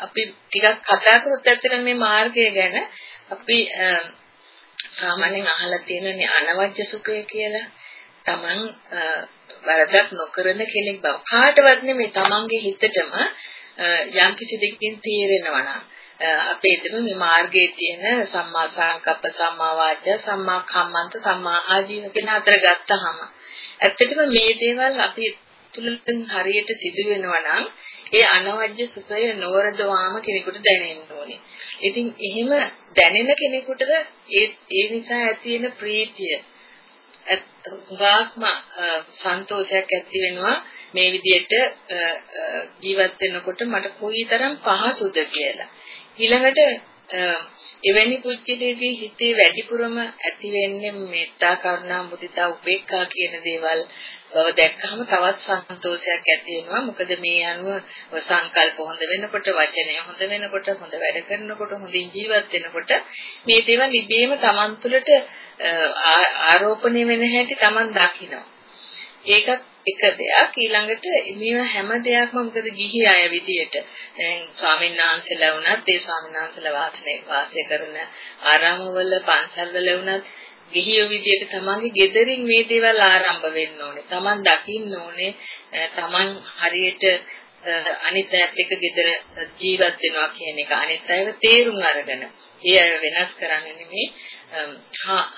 අපි ටිකක් කතා කරොත් ඇත්තට මේ මාර්ගය ගැන අපි සාමාන්‍යයෙන් අහලා තියෙනනේ අනවජ්‍ය සුඛය කියලා. Taman වරදක් නොකරන කෙනෙක් බව. කාටවත් නෙමෙයි Tamanගේ හිතටම යම් කිසි දෙයකින් තීරෙනවා නම් අපේ දෙම මේ මාර්ගයේ තියෙන සම්මා සංකප්ප සම්මා වාචා සම්මා කම්මන්ත සම්මා ආජීව කියන හතර ගත්තාම ඇත්තටම මේ දේවල් අපි තුලින් හරියට සිදු වෙනවා නම් ඒ අනවජ්‍ය සුඛය නොවරදවාම කෙනෙකුට දැනෙන්න ඕනේ. ඉතින් එහෙම දැනෙන කෙනෙකුටද ඒ ඒ නිසා ඇති වෙන ප්‍රීතිය වාක්ම සන්තෝෂයක් ඇති වෙනවා මේ විදිහට ජීවත් වෙනකොට මට කොයිතරම් පහසුද කියලා. ඊළඟට එවැනි පුද්ගලයෙකුගේ හිතේ වැඩිපුරම ඇති වෙන්නේ මෙත්තා කරුණා මුදිතා උපේක්ඛා කියන දේවල් බව දැක්කහම තවත් සන්තෝෂයක් ඇති වෙනවා. මොකද මේ අනුව සංකල්ප හොඳ වෙනකොට වචනය හොඳ වෙනකොට හොඳ වැඩ කරනකොට හොඳින් ජීවත් වෙනකොට මේ දේවල් ඉබේම Taman තුළට ආරෝපණය වෙන හැටි Taman දකිනවා. ඒකත් එක දෙයක්. ඊළඟට මේ හැම දෙයක්ම මොකද ගිහි අය විදියට. දැන් ස්වාමීන් වහන්සේලා වුණත් ඒ ස්වාමීන් වහන්සේලා වාසනේ වාසය කරන ආරාමවල පන්සල්වල වුණත් ගිහියෝ විදියට තමන්ගේ ගෙදරින් මේ දේවල් ආරම්භ වෙන්න ඕනේ. තමන් දකින්න ඕනේ තමන් හරියට අනිත් අයත් එක්ක ගෙදර ජීවත් වෙනවා කියන එක. අනිත් අයව තේරුම් අරගෙන ඒ අය වෙනස් කරන්නේ නෙමෙයි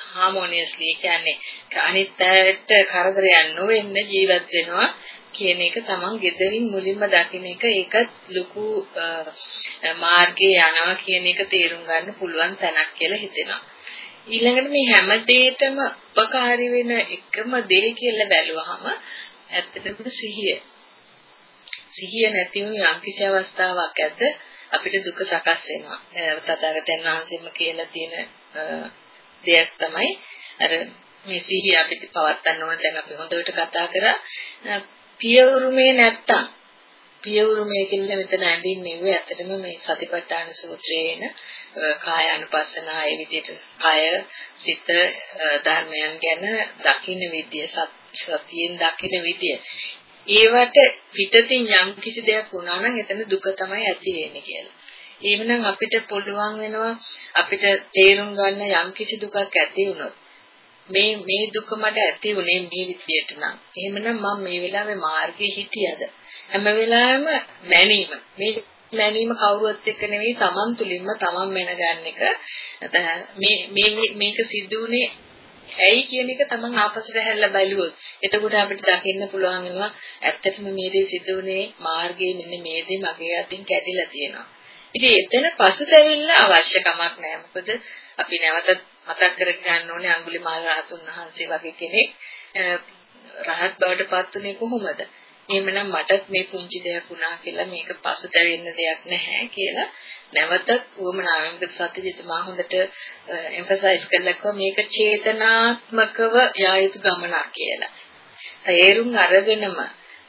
හාමෝනියස්ලි කියන්නේ අනිත් අයට කරදරයක් නොවෙන්න ජීවත් වෙනවා කියන එක තමන් gederin මුලින්ම දකින්න එක ඒකත් ලොකු මාර්ගයේ යනවා කියන එක තේරුම් ගන්න පුළුවන් තැනක් කියලා හිතෙනවා. ඊළඟට මේ හැම දෙයකම උපකාරී වෙන එකම දේ කියලා බැලුවහම ඇත්තටම සිහිය. සිහිය නැති වුණු යම්කිසි අවස්ථාවක් ඇද්ද අපිට දුක සකස් වෙනවා. තථාගතයන් වහන්සේම කියලා තියෙන දෙයක් තමයි අර මේ සිහිය අපිට පවත්වන්න ඕන දැන් අපි හොඳට කතා කරා. පියවරුමේ නැත්තම් පියවරුමේ කියලා මෙතන ඇඳින්නේ නෙවෙයි ඇත්තටම මේ සතිපට්ඨාන සූත්‍රයේන කායානුපස්සනා ඒ විදිහට කය සිත ධර්මයන් ගැන දකින්න විදිය සතියෙන් දකින්න විදිය. ඒවට පිටතින් යම් කිසි දෙයක් වුණා නම් එතන දුක තමයි ඇති වෙන්නේ කියලා. එහෙමනම් අපිට පුළුවන් වෙනවා අපිට තේරුම් ගන්න යම් කිසි දුකක් ඇති වුණොත්. මේ මේ දුක මට ඇති වුණේ මේ විදියට නම්. එහෙමනම් මම මේ වෙලාවේ මාර්ගයේ හිටියද? හැම වෙලාවෙම මැනීම. මේ මැනීම කවුරුවත් එක්ක නෙවෙයි Taman තුලින්ම Taman මැනගන්න එක. මේ මේ මේක සිදුුනේ ඇයි කියන එක Taman ආපස්සට හැල්ලා බලුවොත් එතකොට අපිට දකින්න පුළුවන් වෙනවා ඇත්තටම මේ දේ සිදුුනේ මාර්ගයේ මෙන්න මේ දේ මගේ අතින් කැඩිලා තියෙනවා ඉතින් එතන පසුතැවිල්ල අවශ්‍ය කමක් නැහැ. මොකද අපි නැවත මතක් කරගන්න ඕනේ අඟුලිමාල රහතුන් වහන්සේ වගේ කෙනෙක් රහත් බවට පත් උනේ කොහොමද? එහෙමනම් මටත් මේ පුංචි දෙයක් වුණා කියලා මේක පසුතැවෙන්න දෙයක් නැහැ කියලා නැවතත් උවමනාවෙන් සත්‍යජිතමා හොඳට එම්ෆසයිස් කළා මේක චේතනාත්මකව යා යුතු ගමනක් කියලා. තේරුම් අරගෙනම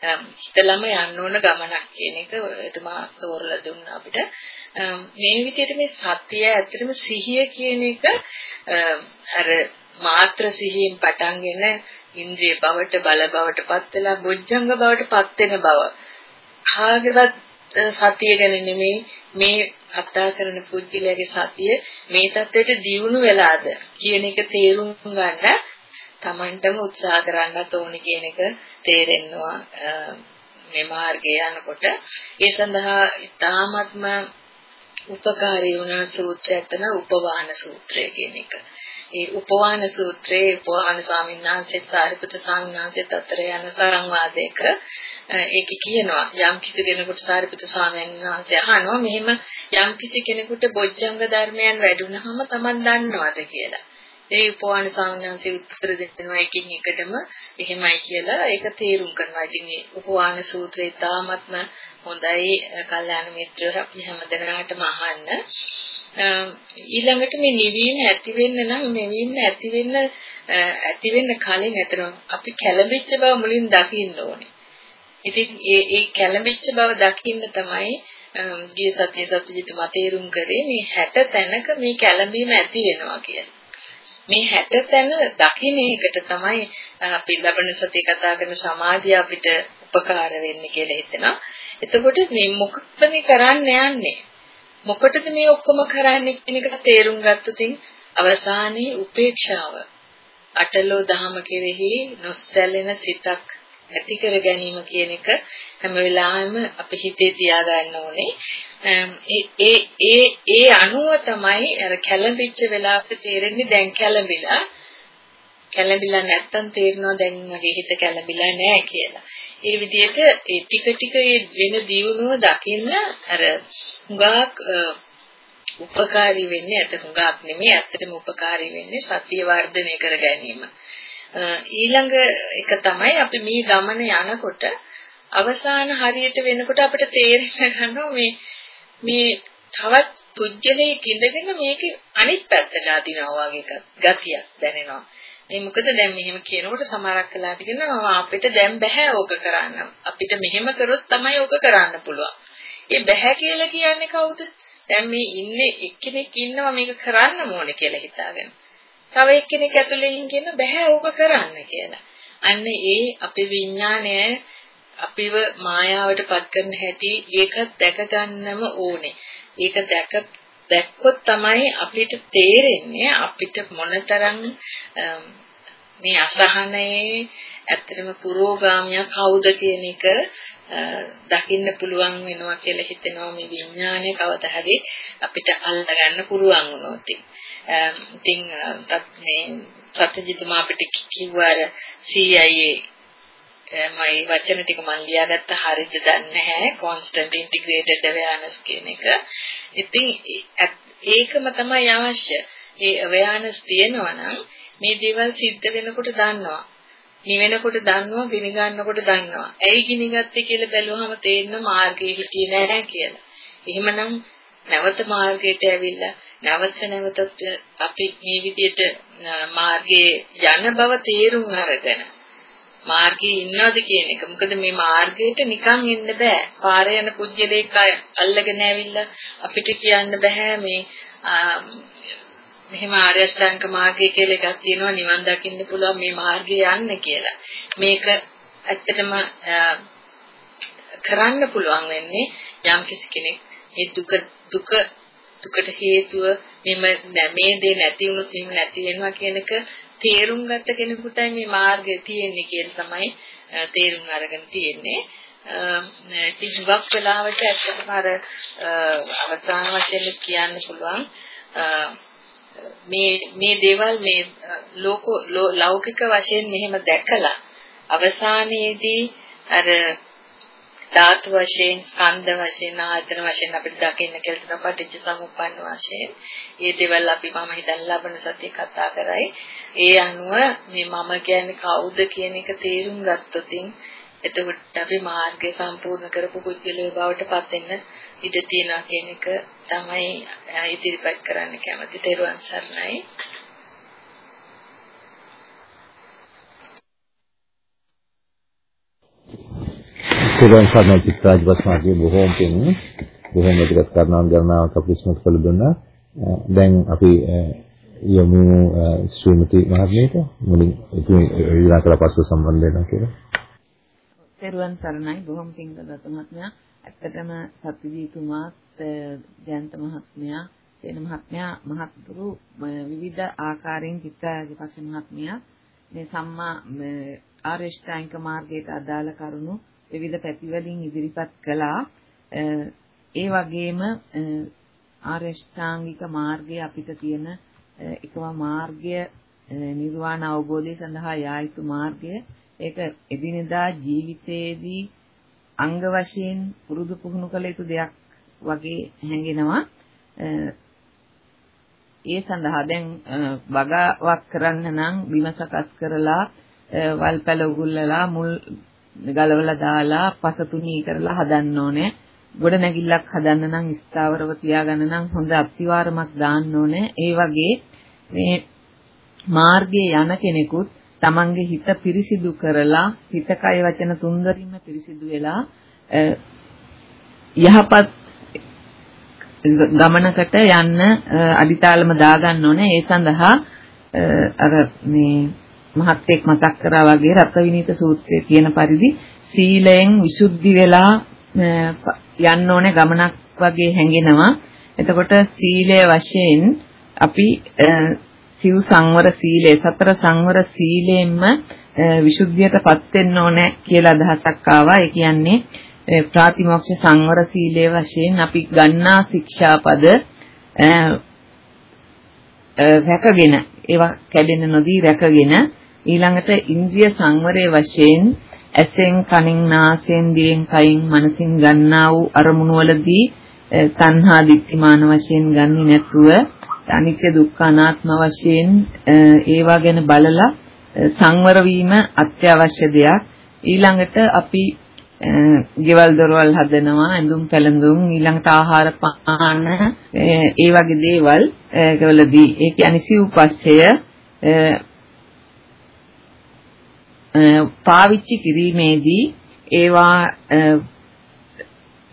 හිතලම යන්න ඕන ගමනක් කියන එක එතුමා තෝරලා දුන්නා අපිට. මේ විදිහට මේ සත්‍යය ඇත්තටම සිහිය කියන එක අර මාත්‍ර සිහියෙන් පටන්ගෙන ඉන්ද්‍රිය බවට බල බවට පත් වෙලා බොජ්ජංග බවට පත් වෙන බව. කාගවත් සතිය ගැන නෙමෙයි මේ කතා කරන පුජ්‍යලයාගේ සතිය මේ தත්ත්වයට දියුණු වෙලාද කියන එක තේරුම් ගන්න Tamanටම උත්සාහ කරන්නත් ඕනේ කියන එක තේරෙනවා මේ මාර්ගය යනකොට ඒ සඳහා ඉතාමත්ම උපකාරී වුණා සූත්‍රයක් තමයි උපවාහන සූත්‍රය කියන එක. ඒ උපවාන සූත්‍රයේ උපවාන ස්වාමීන් වහන්සේ සාරිපුත්‍ර ස්වාමීන් වහන්සේත් අතර යන සංවාදයක ඒක කියනවා යම් කිසි කෙනෙකුට සාරිපුත්‍ර ස්වාමීන් වහන්සේ අහනවා මෙහෙම යම් කිසි කෙනෙකුට බොජ්ජංග ධර්මයන් වැඩුණාම Taman දන්නවද කියලා. ඒ උපවාන ස්වාමීන් උත්තර දෙනවා එකින් එකටම එහෙමයි කියලා ඒක තේරුම් කරනවා. ඉතින් මේ උපවාන සූත්‍රය තාමත්ම හොඳයි කල්යාණ මිත්‍රයෝ අපි හැමදෙනාටම අහන්න. ඊළඟට මේ නිවීම ඇති වෙන්න නම් නිවීම ඇති වෙන්න ඇති වෙන්න කලින් අතන අපි කැළඹිච්ච බව මුලින් දකින්න ඕනේ. ඉතින් ඒ ඒ කැළඹිච්ච බව දකින්න තමයි ගිය සතිය සතියට මතේරුම් කරේ මේ 60 තැනක මේ කැළඹීම ඇති වෙනවා කියලා. මේ 60 තැන දකින්න එකට තමයි අපි ලබන සතිය කතා කරන සමාධිය අපිට උපකාර වෙන්නේ කියලා හිතෙනවා. එතකොට මේ මොකක්ද මේ කරන්න යන්නේ? මොකටද මේ ඔක්කොම කරන්නේ කියන එක තේරුම් ගත්තොතින් අවසානයේ උපේක්ෂාව අටලෝ දහම කෙරෙහි නොස්තැලෙන සිතක් ඇති කර ගැනීම කියන එක හැම වෙලාවෙම අපි හිතේ තියාගන්න ඕනේ. ඒ ඒ ඒ අනුව තමයි අර කැළඹිච්ච වෙලාවට තේරෙන්නේ දැන් කැළඹිලා කැළඹිලා නැත්තම් තේරෙනවා දැන් මගේ හිත කැළඹිලා නැහැ කියලා. ඒ විදිහට ඒ ටික ටික වෙන දියුණුව දකින්න අර හුඟක් උපකාරී වෙන්නේ ඇත්ත හුඟක් නෙමෙයි ඇත්තටම උපකාරී වෙන්නේ සතිය වර්ධනය කර ගැනීම. ඊළඟ එක තමයි අපි මේ ගමන යනකොට අවසාන හරියට වෙනකොට අපිට තේරෙන්න ගන්නවා මේ මේ තවත් පුජ්‍යලයේ කිඳගෙන මේක අනිත් පැත්තට අදිනවා වගේ ගතියක් දැනෙනවා. ඒ මොකද දැන් මෙහෙම කියනකොට සමහරක් වෙලාවට කියනවා අපිට දැන් බෑ ඕක කරන්න. අපිට මෙහෙම කරොත් තමයි ඕක කරන්න පුළුවන්. ඒ බෑ කියලා කියන්නේ කවුද? දැන් මේ ඉන්නේ එක්කෙනෙක් ඉන්නවා මේක කරන්න ඕනේ කියලා හිතාගෙන. තව එක්කෙනෙක් ඇතුලෙන් කියන බෑ ඕක කරන්න කියලා. අන්න ඒ අපේ විඥාණය අපිව මායාවට පත් කරන හැටි ඒක දැක ගන්නම ඕනේ. ඒක දැක දැක්කොත් තමයි අපිට තේරෙන්නේ අපිට මොනතරම් මේ අසහනයේ ඇත්තටම පුරෝගාමියා කවුද කියන එක දකින්න පුළුවන් වෙනවා කියලා හිතෙනවා මේ විඥානය කවදා හරි අපිට අල්ලගන්න පුළුවන් වුණොත්. ඉතින් මේ සත්‍යජිතුමා අපිට කිව්වා CIA මම වචන ටික මම ලියාගත්ත හරියද දන්නේ නැහැ constant integrated awareness කියන එක. ඉතින් ඒකම තමයි අවශ්‍ය. ඒ awareness තියෙනවා නම් මේ දේවල් සිද්ධ වෙනකොට දන්නවා. නිවෙනකොට දන්නවා, ගිනි ගන්නකොට දන්නවා. ඇයි ගිනි ගත්තේ කියලා බැලුවහම තේරෙන මාර්ගයේ හිටියේ නැහැ කියලා. එහෙමනම් නැවත මාර්ගයට ඇවිල්ලා නැවත නැවතත් අපි මේ විදිහට මාර්ගයේ යන බව තේරුම් අරගෙන මාර්ගයේ ඉන්නවද කියන එක. මොකද මේ මාර්ගයට නිකන් එන්න බෑ. පාරේ යන පුජ්‍යලේක අල්ලගෙන ඇවිල්ලා අපිට කියන්න බෑ මේ මෙහෙම ආර්ය අෂ්ටාංග මාර්ගය කියලා එකක් තියෙනවා නිවන් දකින්න පුළුවන් මේ මාර්ගේ යන්න කියලා. මේක ඇත්තටම කරන්න පුළුවන් වෙන්නේ යම් කිසි කෙනෙක් මේ දුක දුක දුකට හේතුව මෙම මේ දේ නැති වුණොත් මෙහෙම නැති වෙනවා කියන එක තේරුම් ගත්ත කෙනෙකුටයි මේ මාර්ගය තියෙන්නේ කියලා තමයි තේරුම් අරගෙන තියෙන්නේ. ඉතින් හුඟක් වෙලාවට ඇත්තටම අර අවසාන වශයෙන් කියන්න පුළුවන් මේ මේ දේවල් මේ ලෝක ලෞකික වශයෙන් මෙහෙම දැකලා අවසානයේදී අර ධාතු වශයෙන් ස්කන්ධ වශයෙන් ආයතන වශයෙන් අපිට දකින්න කියලා තියෙන පටිච්ච සමුප්පන්න වශයෙන්. මේ දේවල් අපි මම හිතන ලබන සතිය කතා කරයි. ඒ අනුව මේ මම කියන්නේ කවුද කියන එක තේරුම් ගත්තොතින් එතකොට අපි මාර්ගය සම්පූර්ණ කරපු පුද්ගලයෝ බවට පත් වෙන්න ඉඩ තියනවා කියන එක තමයි ඉදිරිපත් කරන්න කැමති. තෙරුවන් සරණයි. තෙරුවන් සරණයි චිත්‍රාජ් බස්මාගේ බොහෝම පින් බොහෝම වැදගත් කරනවා ගණනාවක් අපි ඉස්මතු කළ දුන්නා. දැන් අපි යමු ශ්‍රීමති මහත්මියට මුලින් ඉතින් ඊළඟට පස්ව සම්බන්ධ වෙනවා කියලා. තෙරුවන් සරණයි බොහොම පිං දත මහත්මයා. ඇත්තටම සත්‍යජීතුමාත් ජයන්ත මහත්මයා සේන මහත්මයා මහත්තුරු විවිධ ආකාරයෙන් චිත්‍රාජපක්ෂ මහත්මයා මේ සම්මා ආරේෂ්ඨායික මාර්ගයට අදාළ කරුණු විවිධ පැතිවලින් ඉදිරිපත් කළා. ඒ වගේම ආරේෂ්ඨාංගික මාර්ගය අපිට තියෙන එකම මාර්ගය නිර්වාණ අවබෝධය සඳහා යා යුතු මාර්ගය ඒක එදිනෙදා ජීවිතයේදී අංග වශයෙන් පුරුදු පුහුණු කළ යුතු දෙයක් වගේ හැඟෙනවා. ඒ සඳහා දැන් වගාවක් කරන්න නම් බිම සකස් කරලා වල්පැල උගුල්ලලා මුල් ගලවලා දාලා පසතුණී කරලා හදන්න ඕනේ. ගොඩ නැගිල්ලක් හදන්න නම් ස්ථාවරව තියාගන්න නම් හොඳ අත්විවරමක් දාන්න ඕනේ. ඒ වගේ මේ මාර්ගයේ යන කෙනෙකුත් තමන්ගේ හිත පිරිසිදු කරලා හිත කය වචන තුන්දරින්ම පිරිසිදු වෙලා යහපත් ගමනකට යන්න අදිතාලම දාගන්න ඕනේ. ඒ සඳහා අර මේ මහත්ෙක් මතක් කරා වගේ රත්විනීත සූත්‍රයේ කියන පරිදි සීලයෙන් විසුද්ධි වෙලා යන්න ඕනේ ගමනක් වගේ හැඟෙනවා. එතකොට සීලය වශයෙන් අපි සිව් සංවර සීලය සතර සංවර සීලයෙන්ම විසුද්ධියටපත් වෙන්න ඕනේ කියලා අදහසක් ආවා. ඒ කියන්නේ ප්‍රාතිමෝක්ෂ සංවර සීලය වශයෙන් අපි ගන්නා ශික්ෂාපද රැකගෙන ඒවා කැඩෙන්න නොදී රැකගෙන ඊළඟට ඉන්ද්‍රිය සංවරයේ වශයෙන් ඇසෙන් කනින් නාසයෙන් දිවෙන් කයින් මනසින් ගන්නා වූ අරමුණු වලදී තණ්හා දික්තිමාන වශයෙන් ගන්නේ නැතුව අනිත්‍ය දුක්ඛ අනාත්ම වශයෙන් ඒවා ගැන බලලා සංවර වීම අත්‍යවශ්‍ය දෙයක්. ඊළඟට අපි ගෙවල් දොරවල් හදනවා ඇඳුම් පැළඳුම් ඊළඟට ආහාර පාන ඒ වගේ දේවල් වලදී ඒ කියන්නේ සිව්පස්සය පාවිච්චි කිරීමේදී ඒවා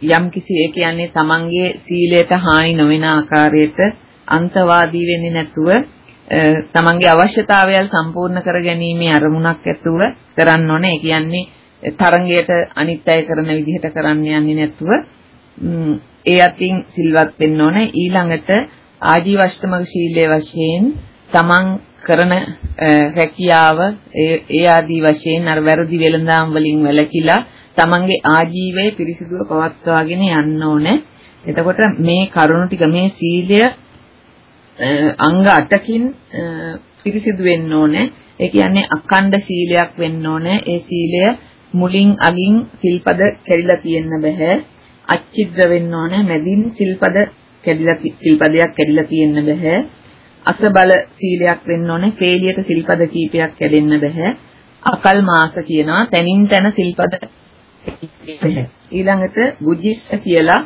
යම්කිසි ඒ කියන්නේ තමන්ගේ සීලයට හානි නොවන ආකාරයට අන්තවාදී වෙන්නේ නැතුව තමන්ගේ අවශ්‍යතාවයල් සම්පූර්ණ කර ගැනීමේ අරමුණක් ඇතුව කරන්න ඕනේ. ඒ කියන්නේ තරංගයට අනිත් අය කරන විදිහට කරන්න යන්නේ නැතුව ඒ අතින් සිල්වත් වෙන්න ඕනේ. ඊළඟට ආජීවශ්‍රමක ශීලයේ වශයෙන් තමන් කරන රැකියාව ඒ ආදී වශයෙන් අර වැරදි වෙළඳාම් වලින් වැළකීලා තමන්ගේ ආජීවය පිරිසිදුව පවත්වාගෙන යන්න ඕනේ. එතකොට මේ කරුණු ටික මේ සීලය අංග 8කින් පිරිසිදු වෙන්න ඕනේ. ඒ කියන්නේ අඛණ්ඩ සීලයක් වෙන්න ඕනේ. ඒ සීලය මුලින් අගින් සිල්පද කැඩිලා තියෙන්න බෑ. අච්චිද්‍ර වෙන්න ඕනේ. මැදින් සිල්පද කැඩිලා සිල්පදයක් කැඩිලා තියෙන්න බෑ. අසබල සීලයක් වෙන්න ඕනේ. පේලියට සිල්පද කීපයක් කැඩෙන්න බෑ. අකල් මාස කියනවා. තනින් තන සිල්පද ඊළඟට බුද්ධිස්ස කියලා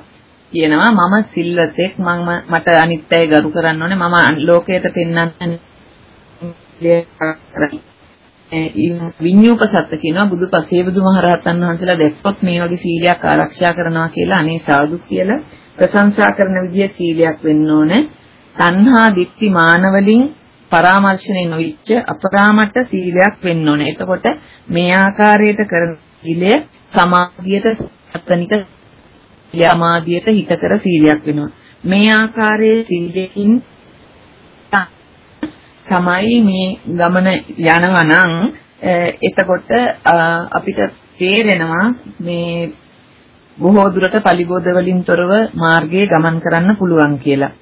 කියනවා මම සිල්වතෙක් මම මට අනිත් අය ගරු කරන්න ඕනේ මම ලෝකයට පෙන්වන්න විඤ්ඤූපසත්ත කියනවා බුදුපසේ බුදුමහරහතන් වහන්සේලා දැක්කොත් මේ වගේ සීලයක් ආරක්ෂා කරනවා කියලා අනේ සාදු කියලා ප්‍රශංසා කරන විදිය සීලයක් වෙන්න ඕනේ. තණ්හා දික්ටි මාන වලින් පරාමර්ශණය නොවිච්ච අපරාමට සීලයක් වෙන්න ඕනේ. එතකොට මේ ආකාරයට කරන සීලය සමාධියට සතනික සමාධියට හිතකර සීලයක් වෙනවා. මේ ආකාරයේ සීලයෙන් තමයි මේ ගමන යනවා නම් එතකොට අපිට තේරෙනවා මේ බොහෝ දුරට පලිබෝධ වලින් තොරව මාර්ගයේ ගමන් කරන්න පුළුවන් කියලා.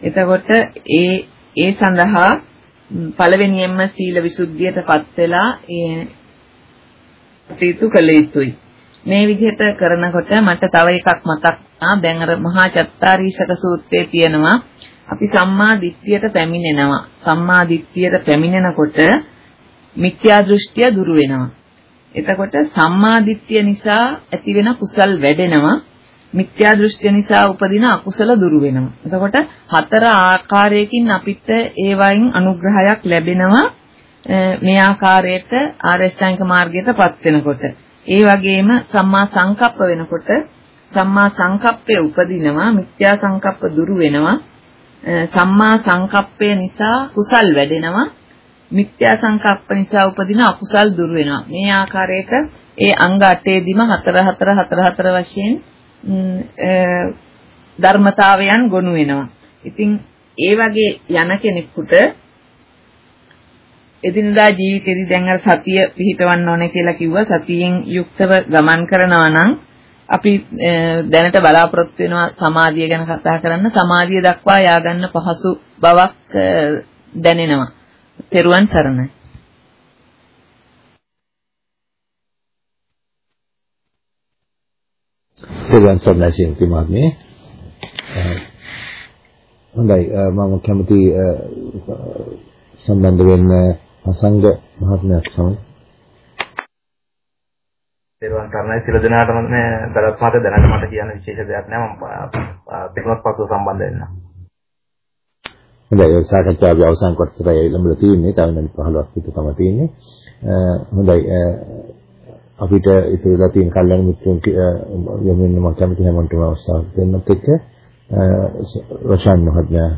එතකොට ඒ ඒ සඳහා පළවෙනියෙන්ම සීල විසුද්ධියටපත් වෙලා ඒ කටයුතු කළ යුතුයි. මේ විදිහට කරනකොට මට තව එකක් මතක් වුණා. දැන් අර මහා චත්තාරීෂක සූත්‍රයේ තියෙනවා අපි සම්මා දිට්ඨියට පැමිණෙනවා. සම්මා දිට්ඨියට පැමිණෙනකොට මිත්‍යා දෘෂ්ටිය දුරු වෙනවා. එතකොට සම්මා දිට්ඨිය නිසා ඇතිවෙන කුසල් වැඩෙනවා. මිත්‍යා දෘෂ්ටිය නිසා උපදින අකුසල දුරු වෙනවා. එතකොට හතර ආකාරයකින් අපිට ඒවයින් අනුග්‍රහයක් ලැබෙනවා මේ ආකාරයට ආරෂ්ඨාංග මාර්ගයටපත් වෙනකොට. ඒ වගේම සම්මා සංකප්ප වෙනකොට සම්මා සංකප්පය උපදිනවා මිත්‍යා සංකප්ප දුරු වෙනවා. සම්මා සංකප්පය නිසා කුසල් වැඩෙනවා. මිත්‍යා සංකප්ප නිසා උපදින අකුසල් දුරු වෙනවා. මේ ආකාරයට ඒ අංග 8 හතර හතර හතර හතර වශයෙන් ධර්මතාවයන් ගොනු වෙනවා. ඉතින් ඒ වගේ යන කෙනෙකුට එදිනදා ජීවිතේදී දැන් අර සතිය පිහිටවන්න ඕනේ කියලා කිව්වා සතියෙන් යුක්තව ගමන් කරනවා නම් අපි දැනට බලාපොරොත්තු වෙනවා සමාධිය ගැන කතා කරන්න සමාධිය දක්වා යාගන්න පහසු බවක් දැනෙනවා. තෙරුවන් සරණයි. තෙරුවන් සරණයි සිංහි මහත්මිය. හොඳයි මම කැමති සම්බන්ධ වෙන්න අසංග මහත්මයාත් සමග දේරුවන් තරණයි සියලු දෙනාටම මේ සරත් මහත දැනට මට කියන්න විශේෂ දෙයක් නෑ මම පිටුමත් පසුව සම්බන්ධ වෙන්න. හොඳයි ඒ සාකච්ඡාවේ අවසන් කොටසයි ළඟට තියෙන්නේ තව මිනිත් 15ක් විතර තමයි තියෙන්නේ. හොඳයි අපිට ඉතුරුලා තියෙන කල්යන මිත්‍රයන් යොමු වෙන්න මම කැමති හැමෝටම අවස්ථාවක් දෙන්නත් එක්ක රොෂාන් මහත්මයා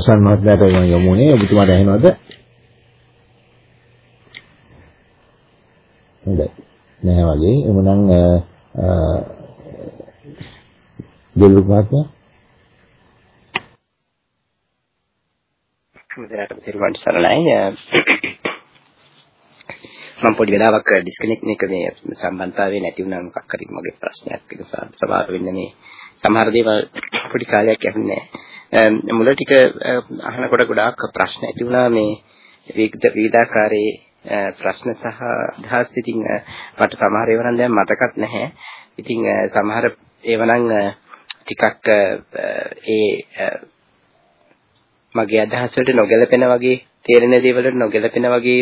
කොහොමද රසන් මහත්මයාට මම යමුනේ ඔබතුමාට ඇහෙනවද? හොඳයි. නැහැ වගේ. එමුනම් දෙලු මහත්මයා මුදලාට තිරුවන් සරණයි. මම පොඩි වෙලාවක් ඩිස්කනෙක්ට් එක මේ සම්බන්ධතාවය නැති වුණා මොකක් හරි මගේ ප්‍රශ්නයක් නිසා සමහර වෙන්නේ මේ සමහර දේවල් පොඩි කාලයක් යන්නේ නැහැ. මුල ටික අහනකොට ගොඩාක් ප්‍රශ්න ඇති වුණා මේ විවිධ විවිධාකාරයේ ප්‍රශ්න සහ අදහස් ඉතින් මට සමහර ඒවා නම් දැන් මතකත් නැහැ. ඉතින් සමහර ඒවා නම් ටිකක් ඒ මගේ අදහස් වලට නොගැලපෙන වගේ තේරෙන දේවල් නොගැලපෙන වගේ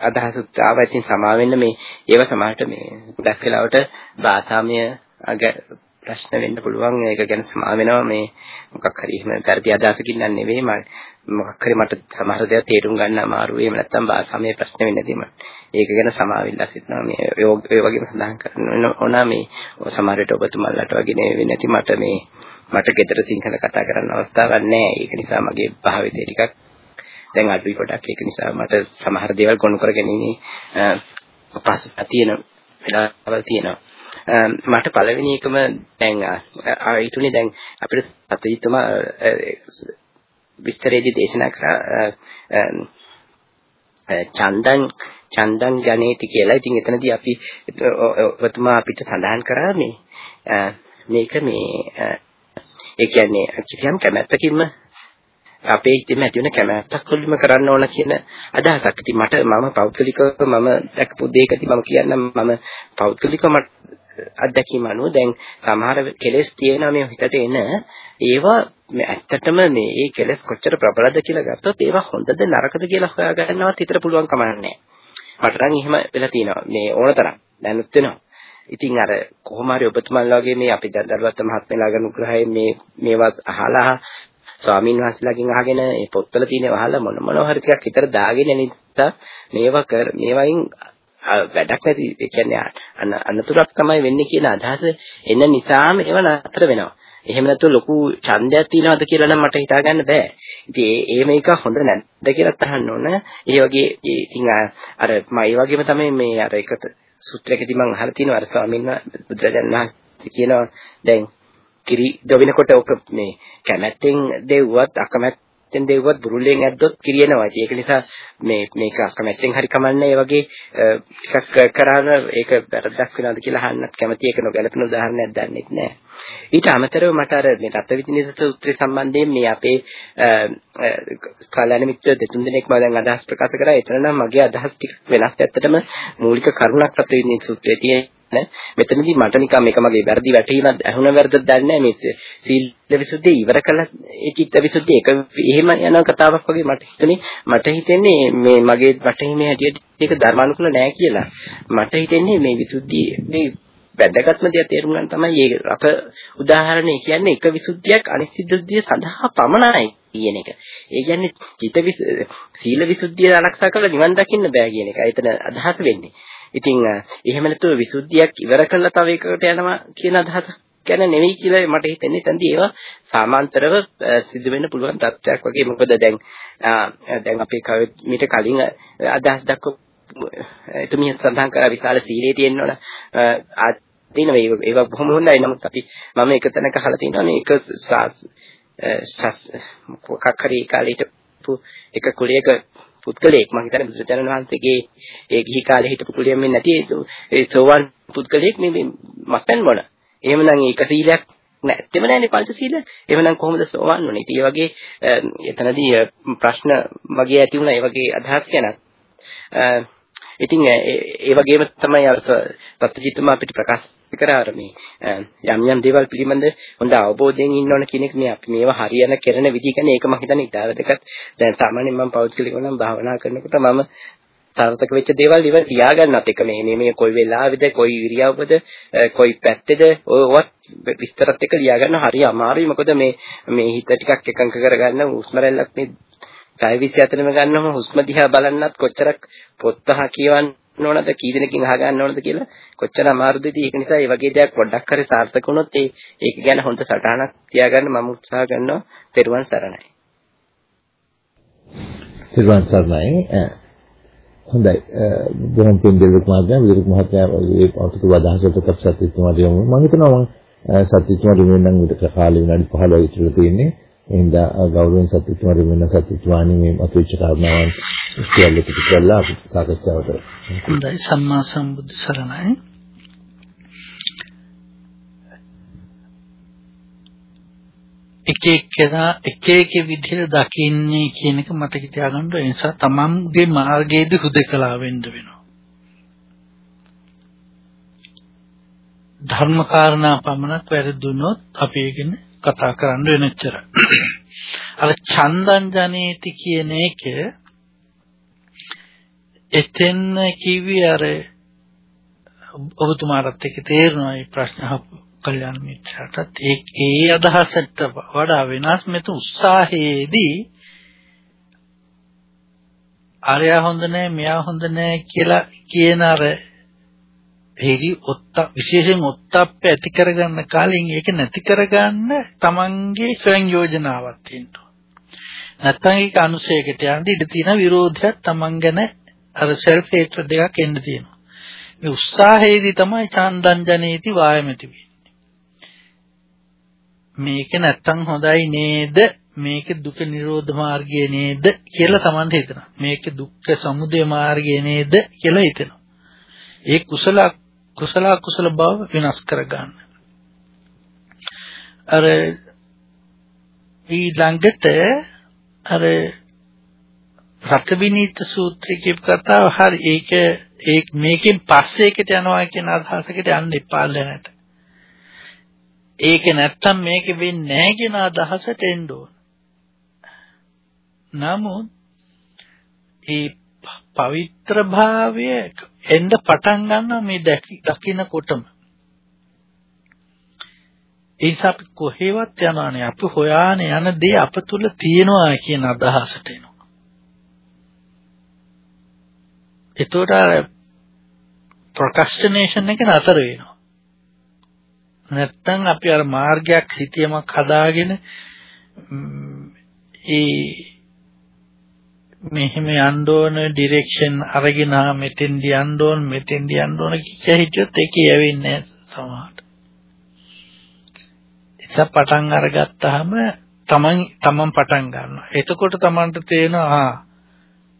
අදහසුත් ආවා. ඉතින් සමා වෙන්න මේ ඒව සමහරට මේ ගොඩක් වෙලාවට භාෂාමය ප්‍රශ්න වෙන්න පුළුවන්. ඒක ගැන සමා වෙනවා. මේ මොකක් හරි එහෙම පරිදි අදහසකින් නන් නෙවෙයි. මම මොකක් හරි මට සමහර දේවල් තේරුම් ගන්න අමාරු එහෙම නැත්නම් භාෂාමය ප්‍රශ්න වෙන්නේ නැති මම ඒක ගැන සමාවෙලා සිටිනවා. මේ ඒ වගේම සඳහන් කරන්න ඕන මේ සමහර විට ඔබතුමල්ලාට වගේ නෙවෙයි නැති මට මේ මට ගෙදර සිංහල කතා කරන්න අවස්ථාවක් නැහැ. ඒක නිසා මගේ භාවිතය ටිකක් දැන් අඩුයි ගොඩක් ඒක නිසා මට සමහර දේවල් ගොනු කර ගැනීම පසුපා තියෙන වෙලාවල් තියෙනවා. Um, මට පළවෙනි එකම දැන් ඊටුනේ දැන් අපිට සතීතුමා විස්තරයේදී දේශනා කරා චන්දන් චන්දන් ජනේති කියලා. ඉතින් එතනදී අපි ඔබතුමා අපිට සඳහන් කරා මේ මේක මේ ඒ කියන්නේ කිසියම් කැමැත්තකින්ම අපේ හිතෙම ඇති වෙන කැමැත්තක් කොල්ලිම කරන්න ඕන කියන අදහසක්. ඉතින් මට මම පෞද්ගලිකව මම දැක්පු දෙයකදී මම කියන්නම් මම පෞද්ගලිකව මට අත්දැකීම අනුව දැන් සමහර කෙලෙස් තියෙනවා මේ හිතට එන ඒවා ඇත්තටම මේ ඒ කෙලෙස් කොච්චර ප්‍රබලද කියලා ගත්තොත් ඒවා හොඳද නරකද කියලා හොයාගන්නවත් හිතට පුළුවන් කමක් නැහැ. මට නම් එහෙම වෙලා තියෙනවා මේ ඕනතරම් දැනුත් වෙනවා. ඉතින් අර කොහොම හරි ඔබතුමන්ලා වගේ මේ අපි දරුවත් මහත්මයාලා ගන්න උග්‍රහයෙන් මේ මේවා අහලා ස්වාමීන් වහන්සේලාගෙන් අහගෙන මේ පොත්වල තියෙන වහලා මොන මොනවා හරි ටිකක් හිතට දාගෙන නිසා මේවා කර මේවායින් වැඩක් නැති ඒ කියන්නේ අනතුරක් තමයි වෙන්නේ කියන අදහස එන නිසාම ඒව නතර වෙනවා. එහෙම නැත්නම් ලොකු ඡන්දයක් තියනවද කියලා නම් මට හිතා ගන්න බෑ. ඉතින් ඒ ඒ මේක හොඳ නැද්ද කියලා අහන්න ඕන. ඒ වගේ ඉතින් අර මම ඒ වගේම තමයි මේ අර එක සූත්‍රයකදී මම අහලා තියෙනවා අර ස්වාමීන් වහන්සේ බුදුරජාණන් වහන්සේ කියනවා දැන් කිරි දොවිනකොට ඔක මේ කැමැත්තෙන් දෙව්වත් අකමැත්ත පැත්තෙන් දෙව්වත් බුරුල්ලෙන් ඇද්දොත් කිරියනවා. ඒක නිසා මේ මේක අකමැත්තෙන් හරි කමන්නේ ඒ වගේ ටිකක් කරාම ඒක වැරද්දක් වෙනවද කියලා අහන්නත් කැමති ඒක නොගැලපෙන උදාහරණයක් දන්නේ නැහැ. ඊට අමතරව මට අර මේ රත්විදිනේස සූත්‍රය සම්බන්ධයෙන් මේ අපේ කල්‍යාණ මිත්‍ර දෙතුන් දෙනෙක් මම දැන් අදහස් ප්‍රකාශ කරා. එතන නම් මගේ අදහස් ටික වෙනස්. ඇත්තටම මූලික කරුණක් රත්විදිනේස සූත්‍රයේ තියෙන මෙතනදී මට නිකන් මේක මගේ වැරදි වැටහීමක් ඇහුණ වැරද්දක් දන්නේ මේ සීල විසුද්ධිය ඉවර කළා ඒ චිත්ත විසුද්ධිය එක එහෙම යන කතාවක් වගේ මට හිතුනේ මට හිතෙන්නේ මේ මගේ වැටහීමේ හැටියට ඒක ධර්මානුකූල නෑ කියලා මට හිතෙන්නේ මේ විසුද්ධිය මේ වැදගත්ම දේ තේරුම් ගන්න තමයි මේ රස උදාහරණය කියන්නේ එක විසුද්ධියක් අනිත් විසුද්ධිය සඳහා පමණයි කියන එක. ඒ කියන්නේ චිත්ත සීල විසුද්ධිය ආරක්ෂා කරලා නිවන් දකින්න බෑ කියන එක. එතන අදහස වෙන්නේ. ඉතින් එහෙම නැතුව විසුද්ධියක් ඉවර කළා තව එකකට යනවා කියන අදහස ගැන නෙවෙයි කියලා මට හිතෙන්නේ. තන්දි ඒවා සාමාන්තරව සිදු වෙන්න පුළුවන් තත්ත්වයක් වගේ. මොකද දැන් දැන් අපි මීට කලින් අදහස් දක්ව එතුමිය සඳහන් කරා විශාල සීලයේ තියෙනවනේ තියෙන මේ ඒවා බොහොම හොඳයි. නමුත් අපි මම එක තැනක අහලා තියෙනවානේ එක මොකක් හරි කාලේ හිටපු එක කුලයක පුද්ගලයෙක් මම හිතන්නේ බුදුරජාණන් වහන්සේගේ ඒ ගිහි කාලේ හිටපු කුලියෙන් මෙන්න නැති ඒ සෝවන් පුද්ගලයෙක් මේ මස්පෙන් බොන. එහෙමනම් ඒක සීලයක් නැත්තෙම නැන්නේ පංචශීලයක්. එහෙමනම් කොහොමද සෝවන් වුනේ? ඉතින් ඒ වගේ එතනදී ප්‍රශ්න වගේ ඇති වුණා ඒ වගේ අදහස් ගැන. ඉතින් ඒ වගේම තමයි අර සත්‍යජිත්තුමා අපිට ප්‍රකාශ කරාර මේ යම් යම් දේවල් පිළිබඳ හොඳ අවබෝධයෙන් ඉන්න ඕන කියන එක මේ අපි මේවා හරියන කරන විදිහ ගැන ඒක මම හිතන්නේ ඉතාලදකත් දැන් සාමාන්‍යයෙන් මම පෞද්ගලිකව නම් භාවනා කරනකොට මම සාර්ථක වෙච්ච දේවල් ඉව ලියාගන්නත් එක. මේ මේ මේ කොයි වෙලාවෙද කොයි ඉරියව්වද කොයි පැත්තේද ඔයවත් විස්තරත් එක්ක ලියාගන්න හරි අමාරුයි. මොකද මේ මේ හිත ටිකක් එකඟ කරගන්න හුස්ම රැල්ලක් මේ කය විශ්යතරම ගන්නවම හුස්ම දිහා බලන්නත් කොච්චරක් පොත්තහ කියවන්න ඕනද කී දෙනකින් අහගන්න ඕනද කියලා කොච්චර අමාරුද ඉතින් ඒක නිසා මේ වගේ දෙයක් පොඩ්ඩක් හරි සාර්ථක වුණොත් ඒ ඒක ගැන හොඳ සටහනක් තියාගන්න මම උත්සාහ කරනවා තෙරුවන් සරණයි. තෙරුවන් සරණයි. හොඳයි. බොහොම පින් දෙලුක් මහත්මයා විරුක් මහත්මයා මේ අවුරුදු අදහසට කප්සත්තුමාට යමු. මම හිතනවා මම සත්‍යතුමාට මෙන්නම් විතර කාලේ විනාඩි 15 විතර තියෙන්නේ. එහෙනම් ගෞරවයෙන් සත්‍යතුමාට වෙන සත්‍යතුමානි මේ අතුච්ච කාරණාවන් සියල්ල පිටු කරලා අපි සාකච්ඡාවට හොඳයි. සම්මා සම්බුද්ධ සරණයි. එක එක්කෙනා එක එක විදිහට දකින්නේ කියන එක මතක තියාගන්න ඒ නිසා තමන්ගේ මාර්ගයේදී හුදකලා වෙන්න වෙනවා. ධර්ම කාරණා පමණක් වැරදුනොත් අපි ඒකනේ කතා කරන්න වෙනච්චර. අර චන්දං ජනේති කියන එක එතෙන් කිව්වේ අර ඔබතුමාටත් ඒක තේරෙනවා මේ ප්‍රශ්න අහපු කල්යාණ මිත්‍රාටත් ඒ ඒ අදහසට වඩා වෙනස් මෙත උත්සාහයේදී අරයා හොඳ නැහැ මෙයා හොඳ නැහැ කියලා කියන අර හේදි ඔත්ත විශේෂයෙන් ඔත්තප්ප ඇති කරගන්න කාලෙන් ඒක නැති කරගන්න තමන්ගේ ස්වයං යෝජනාවක් තියෙනවා. නැත්නම් ඒක අනුශයකට යන්න ඉඩ තියෙන විරෝධයක් තමන් ගැන අර සෙල්ෆ් හේට්‍රඩ් එකක් එන්න තියෙනවා. මේ උත්සාහයේදී තමයි චාන්දං ජනේති වායමති වෙන්නේ. මේක නැත්තම් හොඳයි නේද? මේක දුක නිරෝධ මාර්ගය නේද කියලා Taman හිතනවා. මේක දුක්ඛ සමුදය මාර්ගය නේද කියලා හිතනවා. ඒ කුසල කුසල කුසල බව වෙනස් කරගන්න. අර ඊළඟට අර රතවිනීත සූත්‍රය කියපු කතාව හරි ඒක ඒ මේකෙන් පස්සේ එකට යනවා කියන අදහසකට යන්න එපා දැනට. ඒක නැත්තම් මේක වෙන්නේ නැහැ කියන අදහසට එන්න ඕන. නමුත් ඒ පවිත්‍ර භාවය එන්න පටන් ගන්නවා මේ දකින්නකොටම. ඒ නිසා අපි කොහෙවත් යනවානේ අපි හොයාන යන දේ අප තුල තියෙනවා කියන අදහසට එනවා. එතකොට අර ප්‍රොක්‍රස්ටිනේෂන් එක නතර වෙනවා. නැත්තම් අපි අර මාර්ගයක් සිටියමක් හදාගෙන ඒ මෙහෙම යන්න ඕන ඩිරෙක්ෂන් අරගෙන මෙතෙන්ද යන්න ඕන මෙතෙන්ද යන්න ඕන කිය හිටියොත් ඒක යවෙන්නේ සමහරට. ඒක පටන් අරගත්තාම තමන් තමන් පටන් ගන්නවා. එතකොට තමන්ට තේරෙනවා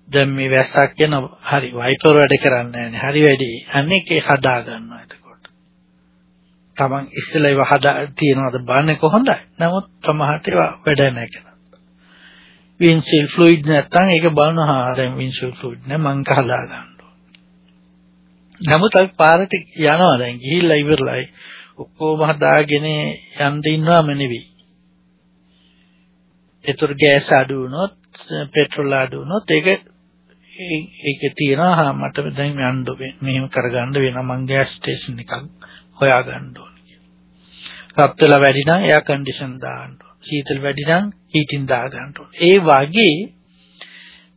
දැන් මේ වැස්සක් යන හරි වයිපර් වැඩ කරන්නේ නැහැ හරි වැඩි අනේකේ හදා ගන්නවා එතකොට තමන් ඉස්සෙල්ලා ඒව හදා තියනවාද බලන්නේ කොහොඳයි නමුත් සමහරට ඒවා වැඩ නැහැ කරා වින්සිල් ෆ්ලුයිඩ් නැත්තම් ඒක බලනවා දැන් වින්සිල් ෆ්ලුයිඩ් නෑ මං කහදා ගන්නවා නමුත් අපි පාරට යනවා දැන් ගිහිල්ලා ඉවරලයි ඔක්කොම හදාගෙන යන්න ඉන්නවම නෙවෙයි ඒතර ගෑස් අඩු වුණොත් පෙට්‍රල් අඩු වුණොත් ඒක ඒකේ තියෙනවා හා මට දැන් යන්න මෙහෙම කරගන්න වෙනවා මං ගෑස් ස්ටේෂන් එකක් හොයාගන්න ඕනේ කියලා. රත් වෙලා වැඩි නම් එයා කන්ඩිෂන් දාන්න ඕනේ. සීතල වැඩි නම් හීටින් දාගන්න ඕනේ. ඒ වගේ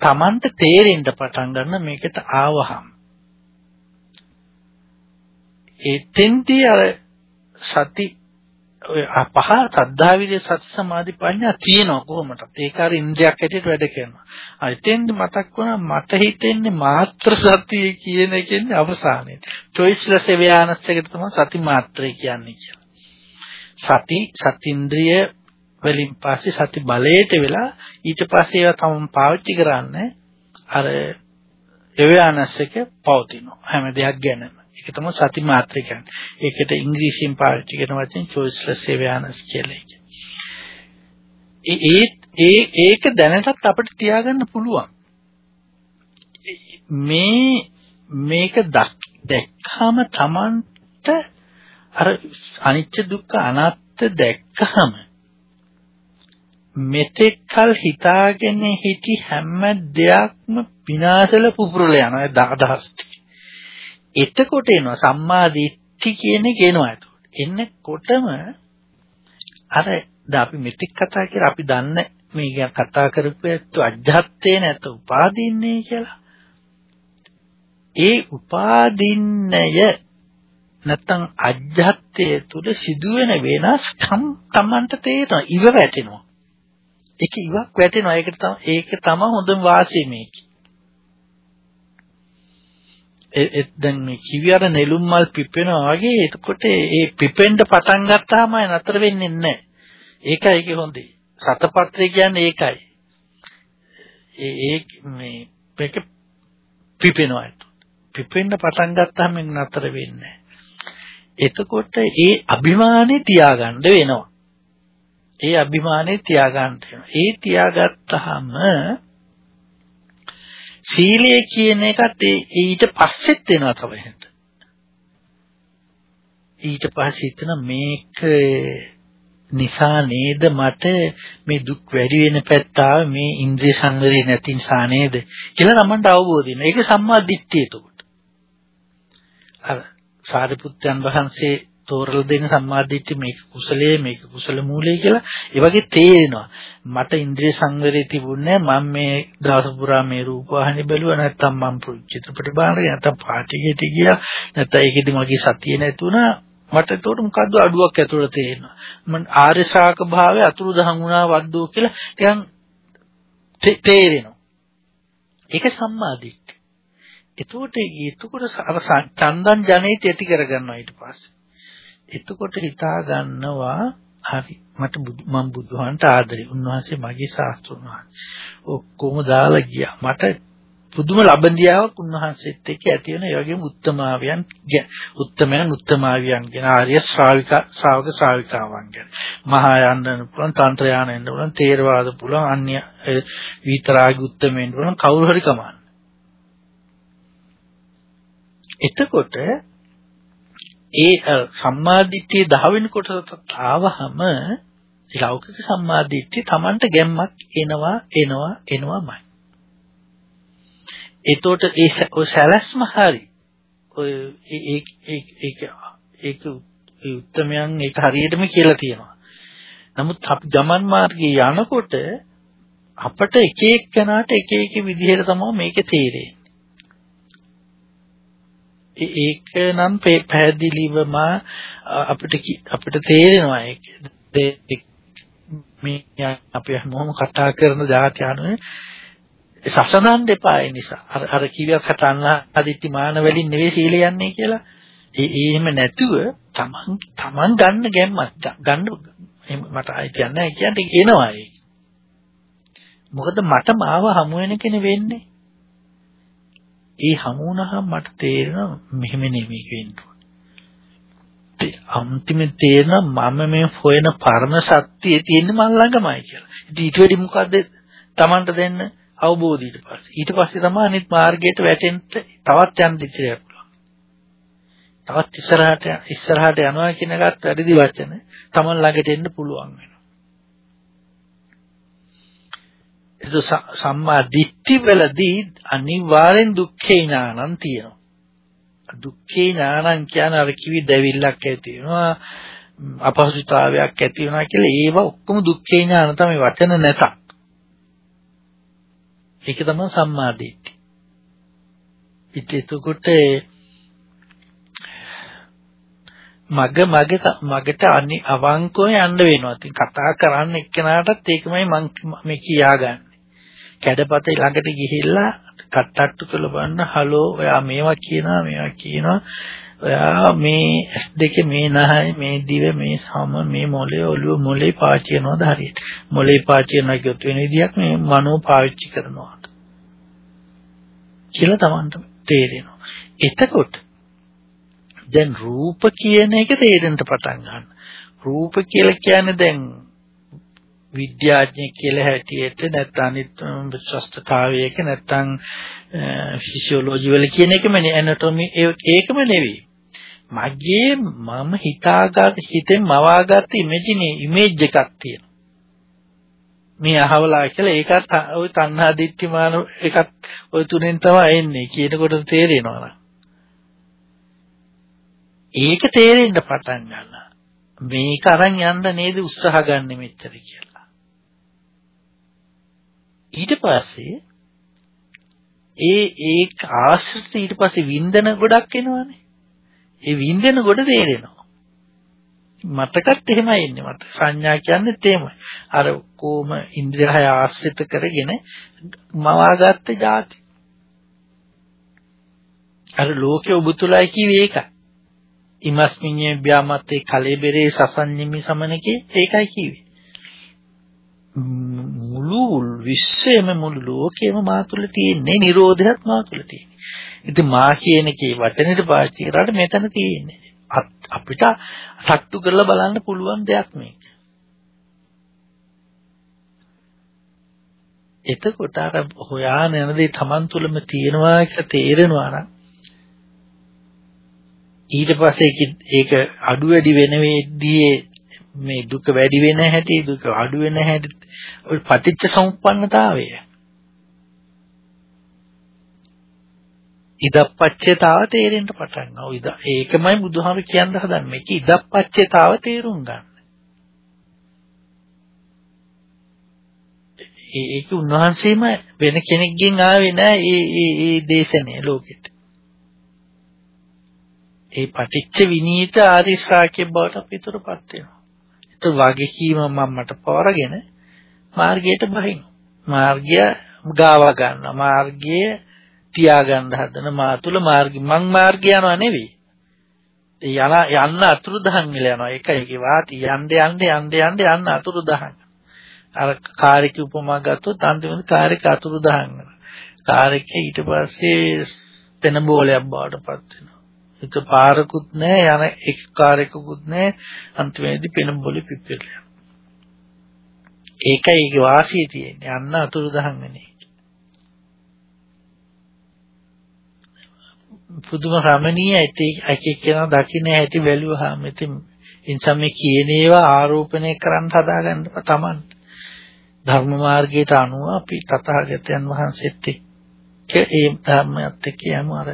Tamanට තේරෙන්න පටන් ගන්න මේකට ආවහම ඒ තෙන්දී අර සති ඔය පහ සද්ධා විරිය සති සමාධි ප්‍රඥා තියෙනවා කොහොමද? ඒක අර ඉන්ද්‍රියක් ඇටියට වැඩ කරනවා. ආ එතෙන්ද මතක් වුණා මට හිතෙන්නේ මාත්‍ර සතිය කියන එකෙන්නේ අවසානයේ. choiceless awareness එකට තමයි සති මාත්‍රය කියන්නේ කියලා. සති සතින්ද්‍රිය වලින් පස්සේ සති බලයට වෙලා ඊට පස්සේ ඒවා තමයි පාවිච්චි කරන්නේ අර awareness එක පවතිනවා හැම දෙයක් ගැනම. ඒක තමයි සති මාත්‍රය කියන්නේ. ඒකට ඉංග්‍රීසියෙන් පාවිච්චි කරන වචෙන් choiceless awareness කියලා කියන්නේ. ඒ ඒ ඒක දැනටත් අපිට තියාගන්න පුළුවන්. මේ මේක දැක්කම Tamanට අර අනිත්‍ය දුක්ඛ අනාත්ම දැක්කම මෙතෙක් කල හිතාගෙන හිටි හැම දෙයක්ම විනාශල පුපුරල යනවා අදහස් ටික. එතකොට එනවා සම්මා දිට්ඨි කියන එක එනවා එතකොට. එන්නකොටම අර දැන් අපි මෙතෙක් කතා කරලා අපි දන්න මේ කතා කරපු ඇත්ත අජ්ජත්තේ නැත උපාදින්නේ කියලා. ඒ උපාදින්නය නැත්තම් අජ්ජත්තේ තුල සිදුවෙන වෙනස්කම් Tamanට තේරෙනවා ඉව වැටෙනවා. ඒක ඉවක් වැටෙනවා. ඒකට තමයි ඒක තමයි හොඳම වාසිය මේකේ. ඒ දැන් මේ කිවි අර නෙළුම් මල් පිපෙනවා වගේ එතකොට ඒ පිපෙන්න පටන් ගත්තාම නතර වෙන්නේ නැහැ. ඒකයි ඒක හොඳේ. සතපත්‍රය කියන්නේ ඒකයි. ඒ ඒ මේ මේක පිපෙනවා. පිපෙන්න පටන් ගත්තාම නතර වෙන්නේ එතකොට ඒ අභිමානේ තියාගන්න වෙනවා. ඒ අභිමානේ තියාගන්න වෙනවා. ඒ තියාගත්තාම සීලය කියන එකත් ඊට පස්සෙත් වෙනවා තමයි. ඊට පස්සේ හිතන මේක නිසා නේද මට මේ දුක් වැඩි වෙන පැත්ත මේ ඉන්ද්‍රිය සංවරය නැති නිසා නේද කියලා තමන්ට අවබෝධ වෙනවා. ඒක සම්මා දිට්ඨිය එතකොට. අර සාරිපුත්යන් වහන්සේ තෝරලා දෙන සම්මාදිට්ඨිය මේක කුසලයේ මේක කුසල මූලයේ කියලා ඒ වගේ තේරෙනවා. මට ඉන්ද්‍රිය සංවරය තිබුණේ මම මේ දවස පුරා මේ රූපවාහිනිය බැලුවා. නැත්තම් මම චිත්‍රපට බලනවා නැත්තම් පාටි ගෙට ගියා. නැත්තම් ඒකෙදි මගේ සතිය නැතුණා මට ඒතකොට මොකද්ද අඩුවක් ඇතුළත තේරෙනවා. මම ආර්ය ශාක භාවයේ අතුරු දහම් වුණා වද්දෝ කියලා ටිකක් තේරෙනවා. ඒක සම්මාදිට්ඨිය. එතකොට එතකොට අර චන්දන් ජනේට ඇති කරගන්නවා ඊට පස්සේ. එතකොට හිතා ගන්නවා හරි මට මම බුදුහාන්ට ආදරේ. උන්වහන්සේ මගේ ශාස්ත්‍රුන් වහන්සේ. ඔක්කොම දාලා ගියා. මට පුදුම ලබන්දියාවක් උන්වහන්සේත් එක්ක ඇති වෙන ඒ වගේම උත්තමාවියන් උත්තමයන් උත්තමාවියන් කියන ආර්ය ශ්‍රාවික ශ්‍රාවක ශ්‍රාවිකාවන් ගැන මහායානන පුළුවන් තන්ත්‍රයානෙන්න පුළුවන් තේරවාද පුළුවන් අන්‍ය විතරාගි උත්තමෙන් පුළුවන් කවුරු හරි කමන්න එතකොට ඒ සම්මාදිට්ඨිය 10 වෙනි කොටසට ආවහම ලෞකික සම්මාදිට්ඨිය Tamanට ගැම්මක් එනවා එනවා එනවාමයි. එතකොට ඒ සැලැස්ම හරි ඔය ඒක ඒක ඒක උත්තමයන් ඒක හරියටම කියලා තියෙනවා. නමුත් අපි ගමන් මාර්ගයේ යනකොට අපට එක එක්කෙනාට එක එක විදිහට තමයි මේක තේරෙන්නේ. ඒක නම් පැහැදිලිවම අපිට අපිට තේරෙනවා ඒක. මේ අපි හැමෝම කතා කරන જાති අනුව සසනන් දෙපා ඒ නිසා. අර අර කීවියක් කතන්න අදිත්‍ය මාන වලින් නෙවෙයි සීල යන්නේ කියලා. ඒ එහෙම නැතුව තමන් තමන් ගන්න ගැම්මක් ගන්න මට ආයි කියන්නේ කියන්නේ එනවා ඒක. මොකද මට මාව හමු වෙන කෙනෙක් වෙන්නේ. ඒ හමු වුණාම මට තේරෙනවා මෙහෙම නෙමෙයි වෙන්නේ. අන්තිමේ තේරෙනවා මම මේ හොයන පරණ සත්‍යය තියෙන්නේ මන් ළඟමයි කියලා. ඉතින් ඊට වෙඩි මොකද්ද Tamanට දෙන්න අවබෝධ ඊට පස්සේ. ඊට පස්සේ තමයි අනිත් මාර්ගයට වැටෙන්න තවත් යන්න ඉතිරියක් පුළුවන්. තවත් ඉස්සරහට ඉස්සරහට යනවා කියන එකත් වැඩි වචන Taman ළඟට එන්න පුළුවන් වෙනවා. ඒක සම්මා දිට්ඨි වලදී අනිවාර්යෙන් දුක්ඛේ ඥානං තියෙනවා. දුක්ඛේ ඥානං කියන අර කිවි දැවිල්ලක් ඇති වෙනවා අපහසුතාවයක් ඇති වෙනවා කියලා ඒව ඔක්කොම දුක්ඛේ ඥාන තමයි වචන නැතක්. ඒක තමයි සම්මා දිට්ඨි. එතකොට මග මග මගට අනි අවංකව යන්න වෙනවා. ඉතින් කතා කරන්න එක්කෙනාටත් ඒකමයි මම මේ කියාගන්නේ. කැඩපතේ ළඟට ගිහිල්ලා කට්ටට්ටු කළ බලන්න හලෝ ඔයා මේවා කියනවා මේවා කියනවා. ඔයා මේ ඇස් දෙක මේ නහය මේ දිව මේ සම මේ මොලේ ඔළුව මොලේ පාවිච්චි කරනවද හරියට? මොලේ පාවිච්චි කරනවා කියොත් වෙන විදියක් මේ මනෝ පාවිච්චි කරනවා කියලා Tamanට තේරෙනවා. එතකොට දැන් රූප කියන එක තේරෙන්න පටන් ගන්න. රූප කියලා කියන්නේ දැන් විද්‍යාඥයෙක් කියලා හැටියට නැත්නම් අනිත් විශ්වස්තතාවයක නැත්නම් ෆිසියොලොජි වල කියන එකම ඇනටොමි ඒකම නෙවෙයි. මගේ මම හිතාගත් හිතෙන් මවාගත් ඉමේජිනේ ඉමේජ් එකක් තියෙනවා. මේ අහවලා කියලා ඒකත් ওই තණ්හා දිට්ඨිමාන එකත් ওই තුනෙන් තමයි එන්නේ කියනකොට තේරෙනවා ඒක තේරෙන්න පටන් ගන්නවා. මේක අරන් යන්න නේද උත්සාහ ගන්න මෙච්චර කියලා. ඊට පස්සේ ඒ ඒ ආශ්‍රිත ඊට පස්සේ වින්දන ගොඩක් එනවනේ. ඒ වින්දන ගොඩ තේරෙනවා. මතකත් එහෙමයි එන්නේ මට. සංඥා කියන්නේත් එහෙමයි. අර කොම ඉන්ද්‍රියය ආශ්‍රිත කරගෙන මවාගත්ත જાති. අර ලෝකේ ඔබතුලයි කිව්වේ ඒකයි. ඉමස්මිඤ්ඤේ ව්‍යාමත්තේ කලෙබරේ සසඤ්ඤමි සමනකේ ඒකයි කිව්වේ. මුළු විශ්වයම මුළු ලෝකෙම මා තුළ තියෙන්නේ Nirodhaයත් මා තුළ තියෙන්නේ. ඉතින් මා කියන කේ වචනෙට පාවිච්චි කරාට මෙතන තියෙන්නේ. අපිට සට්ටු කරලා බලන්න පුළුවන් දෙයක් මේක. එතකොට අර හොයාන යන දේ Taman තුලම තියෙනවා කියලා තේරෙනවා නම් ඊට පස්සේ ඒක අඩු වැඩි වෙන වෙද්දී මේ දුක වැඩි වෙන හැටි දුක අඩු වෙන හැටි ඔය පටිච්ච සමුප්පන්නතාවය ඉදප්පච්චේතාව තේරෙන්න පටන් ගන්නවා. ඒකමයි බුදුහාම කියන්න හදන්නේ. මේක ඉදප්පච්චේතාව තේරුම් ගන්න. ඒක උන්වහන්සේම වෙන කෙනෙක්ගෙන් ආවේ නෑ ඒ ඒ ඒ දේශනය ලෝකෙට. ඒ පටිච්ච විනීත ආරි ශ්‍රාවකයෙක් බවට අපිටපත් වෙනවා. ඒත් වගකීම මම්මට පවරගෙන මාර්ගයට බහිනවා. මාර්ගය ගාව ගන්න. මාර්ගය තියාගන්න හදන මා තුල මාර්ග මං මාර්ගය යනවා නෙවෙයි. යන යන්න අතුරුදහන් වෙලා යනවා. ඒකයි ඒකේ වාටි යන්න යන්න යන්න යන්න යන්න අතුරුදහන්. අර කාර්යක උපමා ගත්තොත් අන්තිමට කාර්යක අතුරුදහන් වෙනවා. කාර්යක ඊට පස්සේ පෙන බෝලයක් බවට පත් වෙනවා. එක පාරකුත් නැහැ යන එක කාර්යකුත් නැහැ අන්තිමේදී පෙන බෝලෙ පිපිරලා. ඒකයි ඒකේ වාසිය තියෙන්නේ. යන්න අතුරුදහන් වෙන්නේ. පුදුම රමණීය ඇති එක එක්කෙනා දකින්න ඇති බැලුවාම ඉතින් ඉන්සම් මේ කියන ඒවා ආරෝපණය කරන්න හදාගන්න තමන් ධර්ම මාර්ගයට අනුව අපි තථාගතයන් වහන්සේත් එක්ක ඒ ධර්මයත් එක්ක යමු අර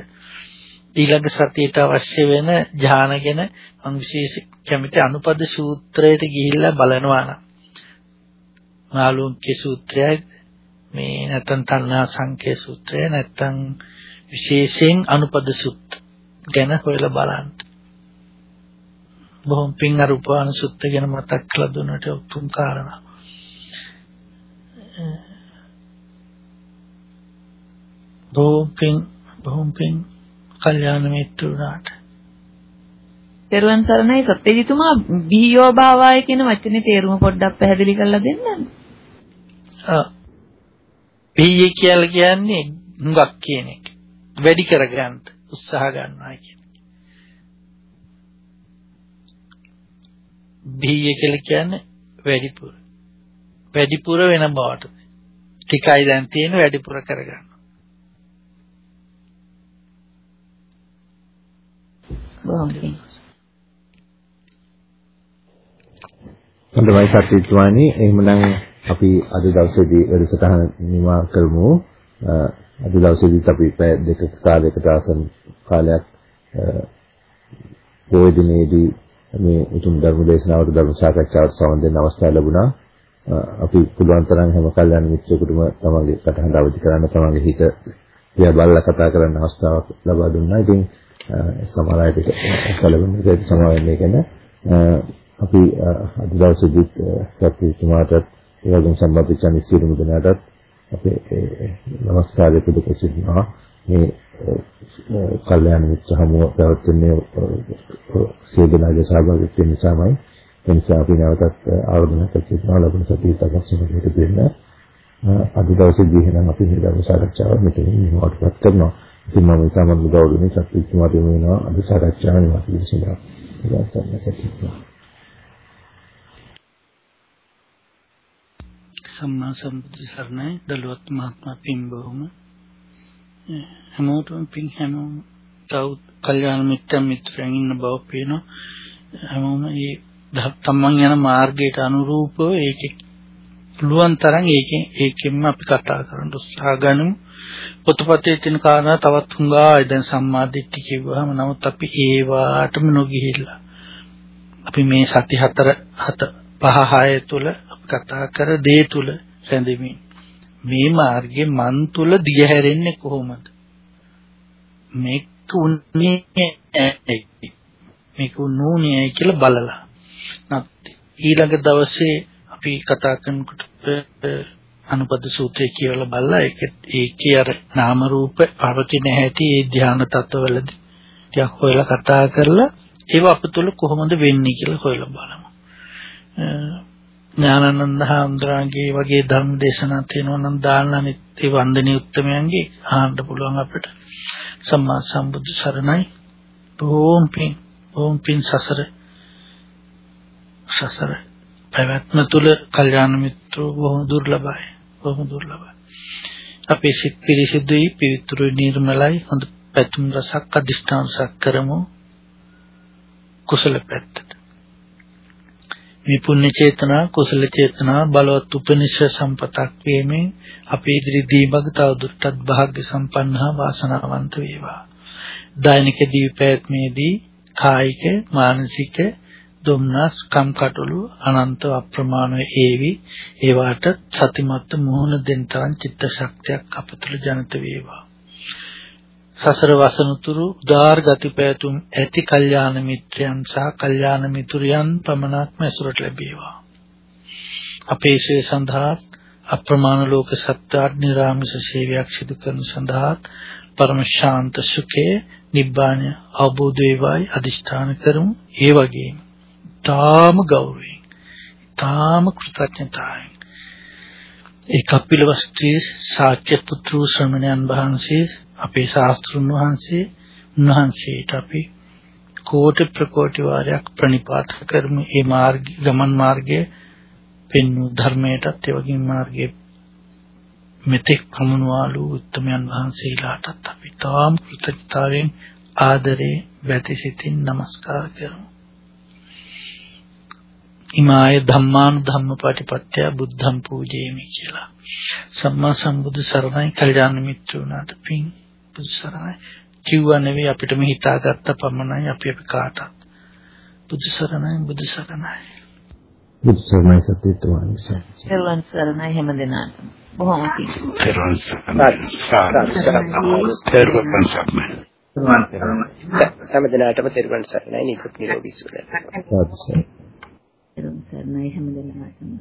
ඊළඟ සතියට අවශ්‍ය වෙන ඥානගෙන මම විශේෂ කැමති අනුපද සූත්‍රයට ගිහිල්ලා බලනවා නම් මාළුන්ගේ සූත්‍රයයි මේ නැත්නම් තණ්හා සංකේ සූත්‍රය නැත්නම් විශේෂයෙන් අනුපද සුත්ත ගැන හොයලා බලන්න. බොහොම පින් අර උපාන සුත්ත ගැන මතක් කළ දුන්නට උතුම් කාරණා. බොහොම පින් බොහොම පින් කල්යාණ මිත්‍රුණාට. තෙරුවන් සරණයි සත්‍යජිතුමා බිහියෝ භාවය කියන වචනේ තේරුම පොඩ්ඩක් පැහැදිලි කරලා දෙන්න. ආ බිහිය කියලා කියන්නේ හුඟක් කියන එක. වැඩි කරගන්න උත්සාහ ගන්නවා කියන්නේ. බිහිය කියලා කියන්නේ වැඩිපුර. වැඩිපුර වෙන බවට. ටිකයි දැන් තියෙන වැඩිපුර කරගන්න. හොඳයි සත්‍යත්වානි එහෙමනම් අපි අද දවසේදී වැඩසටහන නිමා කරමු. අද දවසේදීත් අපි පැය දෙකක කාලයකට ආසන්න කාලයක් පොය දිනේදී මේ උතුම් ධර්ම දේශනාවට ධර්ම සාකච්ඡාවට සම්බන්ධ වෙන අවස්ථාව ලැබුණා. අපි පුළුවන් තරම් හැම කල්යනා මිත්‍රයෙකුටම තමගේ කටහඬ අවදි කරන්න තමගේ හිත දිහා බලලා කතා කරන්න අවස්ථාවක් ලබා දුන්නා. ඉතින් සමහර අයට කලබල දෙයක් සමාවෙන්නේ කියන අපි අද දවසේදීත් සත්‍යතුමාටත් ඒ වගේම සම්බන්ධ වෙච්ච සියලුම දෙනාටත් අපේ නමස්කාරය පිළිපද සිටිනවා මේ කල්යාණ මිත්‍ර හමුව පැවැත්වෙන්නේ සියදෙනාගේ සහභාගීත්වය නිසාමයි. එනිසා අපි නැවතත් ආරාධනා කරනවා ලබන සතියේ තකස්සමකට දෙන්න. අද දවසේදී එහෙනම් අපි මේ ධර්ම සාකච්ඡාව මෙතනින් නිමවටපත් කරනවා. ඉතින් මම ඉතාමත් ගෞරවණීය සත්‍යීතුමාට වෙනවා. අද සාකච්ඡාව නිමා කිරීම සඳහා. ඉතින් සත්‍යීතුමා සම්මා සම්බුදු සරණයි. දලුවත් මහත්මයා පින් බොහොම හැමෝටම පින් හැමෝම තව කල්යාණ මිත්‍ර මිත්‍රයන් ඉන්න බව පේනවා. හැමෝම මේ තමන් යන මාර්ගයට අනුරූපව ඒකේ පුළුවන් තරම් ඒකෙන් ඒකෙන්ම අපි කතා කරන්න උත්සාහ ගනිමු. පොතපතේ තියෙන කාරණා තවත් හුඟායි දැන් සම්මාදිට්ඨිය කියවහම නමුත් අපි ඒවාටම නොගිහිල්ලා. අපි මේ සති හතර හත පහ හය තුල කතා කර දේ තුල රැඳෙමින් මේ මාර්ගයේ මන් තුල දිය හැරෙන්නේ කොහොමද? මේක උන්නේ මේක උන්නේ කියලා බලලා. ඊළඟ දවසේ අපි කතා කරනකොට අනුපද සූත්‍රය කියලා බලලා ඒක ඒකේ අර නාම රූප පවතින හැටි ඒ ධ්‍යාන තත්වවලදී ටිකක් හොයලා කතා කරලා ඒව අපතුල කොහොමද වෙන්නේ කියලා හොයලා බලමු. ඥානানন্দ හාමුදුරන්ගේ වගේ ධර්ම දේශනා තියෙනවා නම් දානනිත් ඒ වන්දනීය උත්තමයන්ගේ අහන්න පුළුවන් අපිට. සම්මා සම්බුද්ධ සරණයි. බොහොම පිං බොහොම පිං සසර සසර පැවැත්ම තුල කල්යාණ මිත්‍රෝ බොහොම දුර්ලභයි. බොහොම දුර්ලභයි අපේ සිත් පිරිසිදුයි පිවිතුරු නිර්මලයි හොඳ පැතුම් රසක් අධිෂ්ඨාන සක් කරමු කුසල පැත්තට. මේ පුණ්‍ය චේතනා කුසල චේතනා බලවත් උපනිෂ සම්පතක් වීමෙන් අපේ ඉදිරි දීමක තවදුරටත් වාග්ය සම්පන්නහ වාසනාවන්ත වේවා. දෛනික දීපෑත්මේදී කායික මානසික දුම්නස් කම්කටොළු අනන්ත අප්‍රමාණ ඒවි ඒවාට සතිමත් මුහුණ දෙන තරම් චිත්ත ශක්තියක් අපතුල ජනිත වේවා. සසර වසනතුරු උදාාර ගති පැතුම් ඇති කල්යාණ මිත්‍රයන් සහ කල්යාණ මිතුරියන් පමණක්ම ඇසුරට ලැබේවා. අපේ ශේ සඳහා අප්‍රමාණ ලෝක සත්‍යාත් නිර්ාමිෂ සේවයක් සිදු කරන සඳහා පරම ශාන්ත සුඛේ නිබ්බාන අවබෝධ වේවායි අදිෂ්ඨාන කරමු. ඒ වගේම තාම ගෞරවයෙන් තාම කෘතඥතාවයෙන් ඒ කපිලවස්ත්‍රී ශාක්‍ය පුත්‍ර ශ්‍රමණයන් වහන්සේ අපේ ශාස්ත්‍රුන් වහන්සේ උන්වහන්සේට අපි කෝටි ප්‍රකෝටි වාරයක් ප්‍රණිපාත කරමු. මේ මාර්ග ගමන් මාර්ගයේ පෙන්වු ධර්මයටත් ඒ වගේම මාර්ගයේ මෙතෙක් පමුණුවාලු උත්තමයන් වහන්සේලාටත් අපි තාම කෘතඥතාවයෙන් ආදරේ වැතිසිතින් নমස්කාර කරමු. ඉමාය ධම්මානු ධම්මපටිපත්‍ය බුද්ධං පූජේමි කියලා. සම්මා සම්බුදු සරණයි. කල්යාණ මිත්‍රුණාට පින් බුදු සරණයි. කිව්වා නෙවෙයි අපිටම හිතාගත්ත පමණයි අපි අපි කාටත්. බුදු සරණයි බුදු සරණයි. බුදු සරණයි සත්‍යතුමන්. විසින් පෙරවන් සරණයි හැම දිනාටම. බොහොම පිං. පෙරවන් සරණයි. පෙරවන් සරණයි. හැම දිනාටම තෙරුවන් සරණයි. නිකුත් නිරෝගී සුවය. සාදු සරණයි. පෙරවන් සරණයි හැම දිනාටම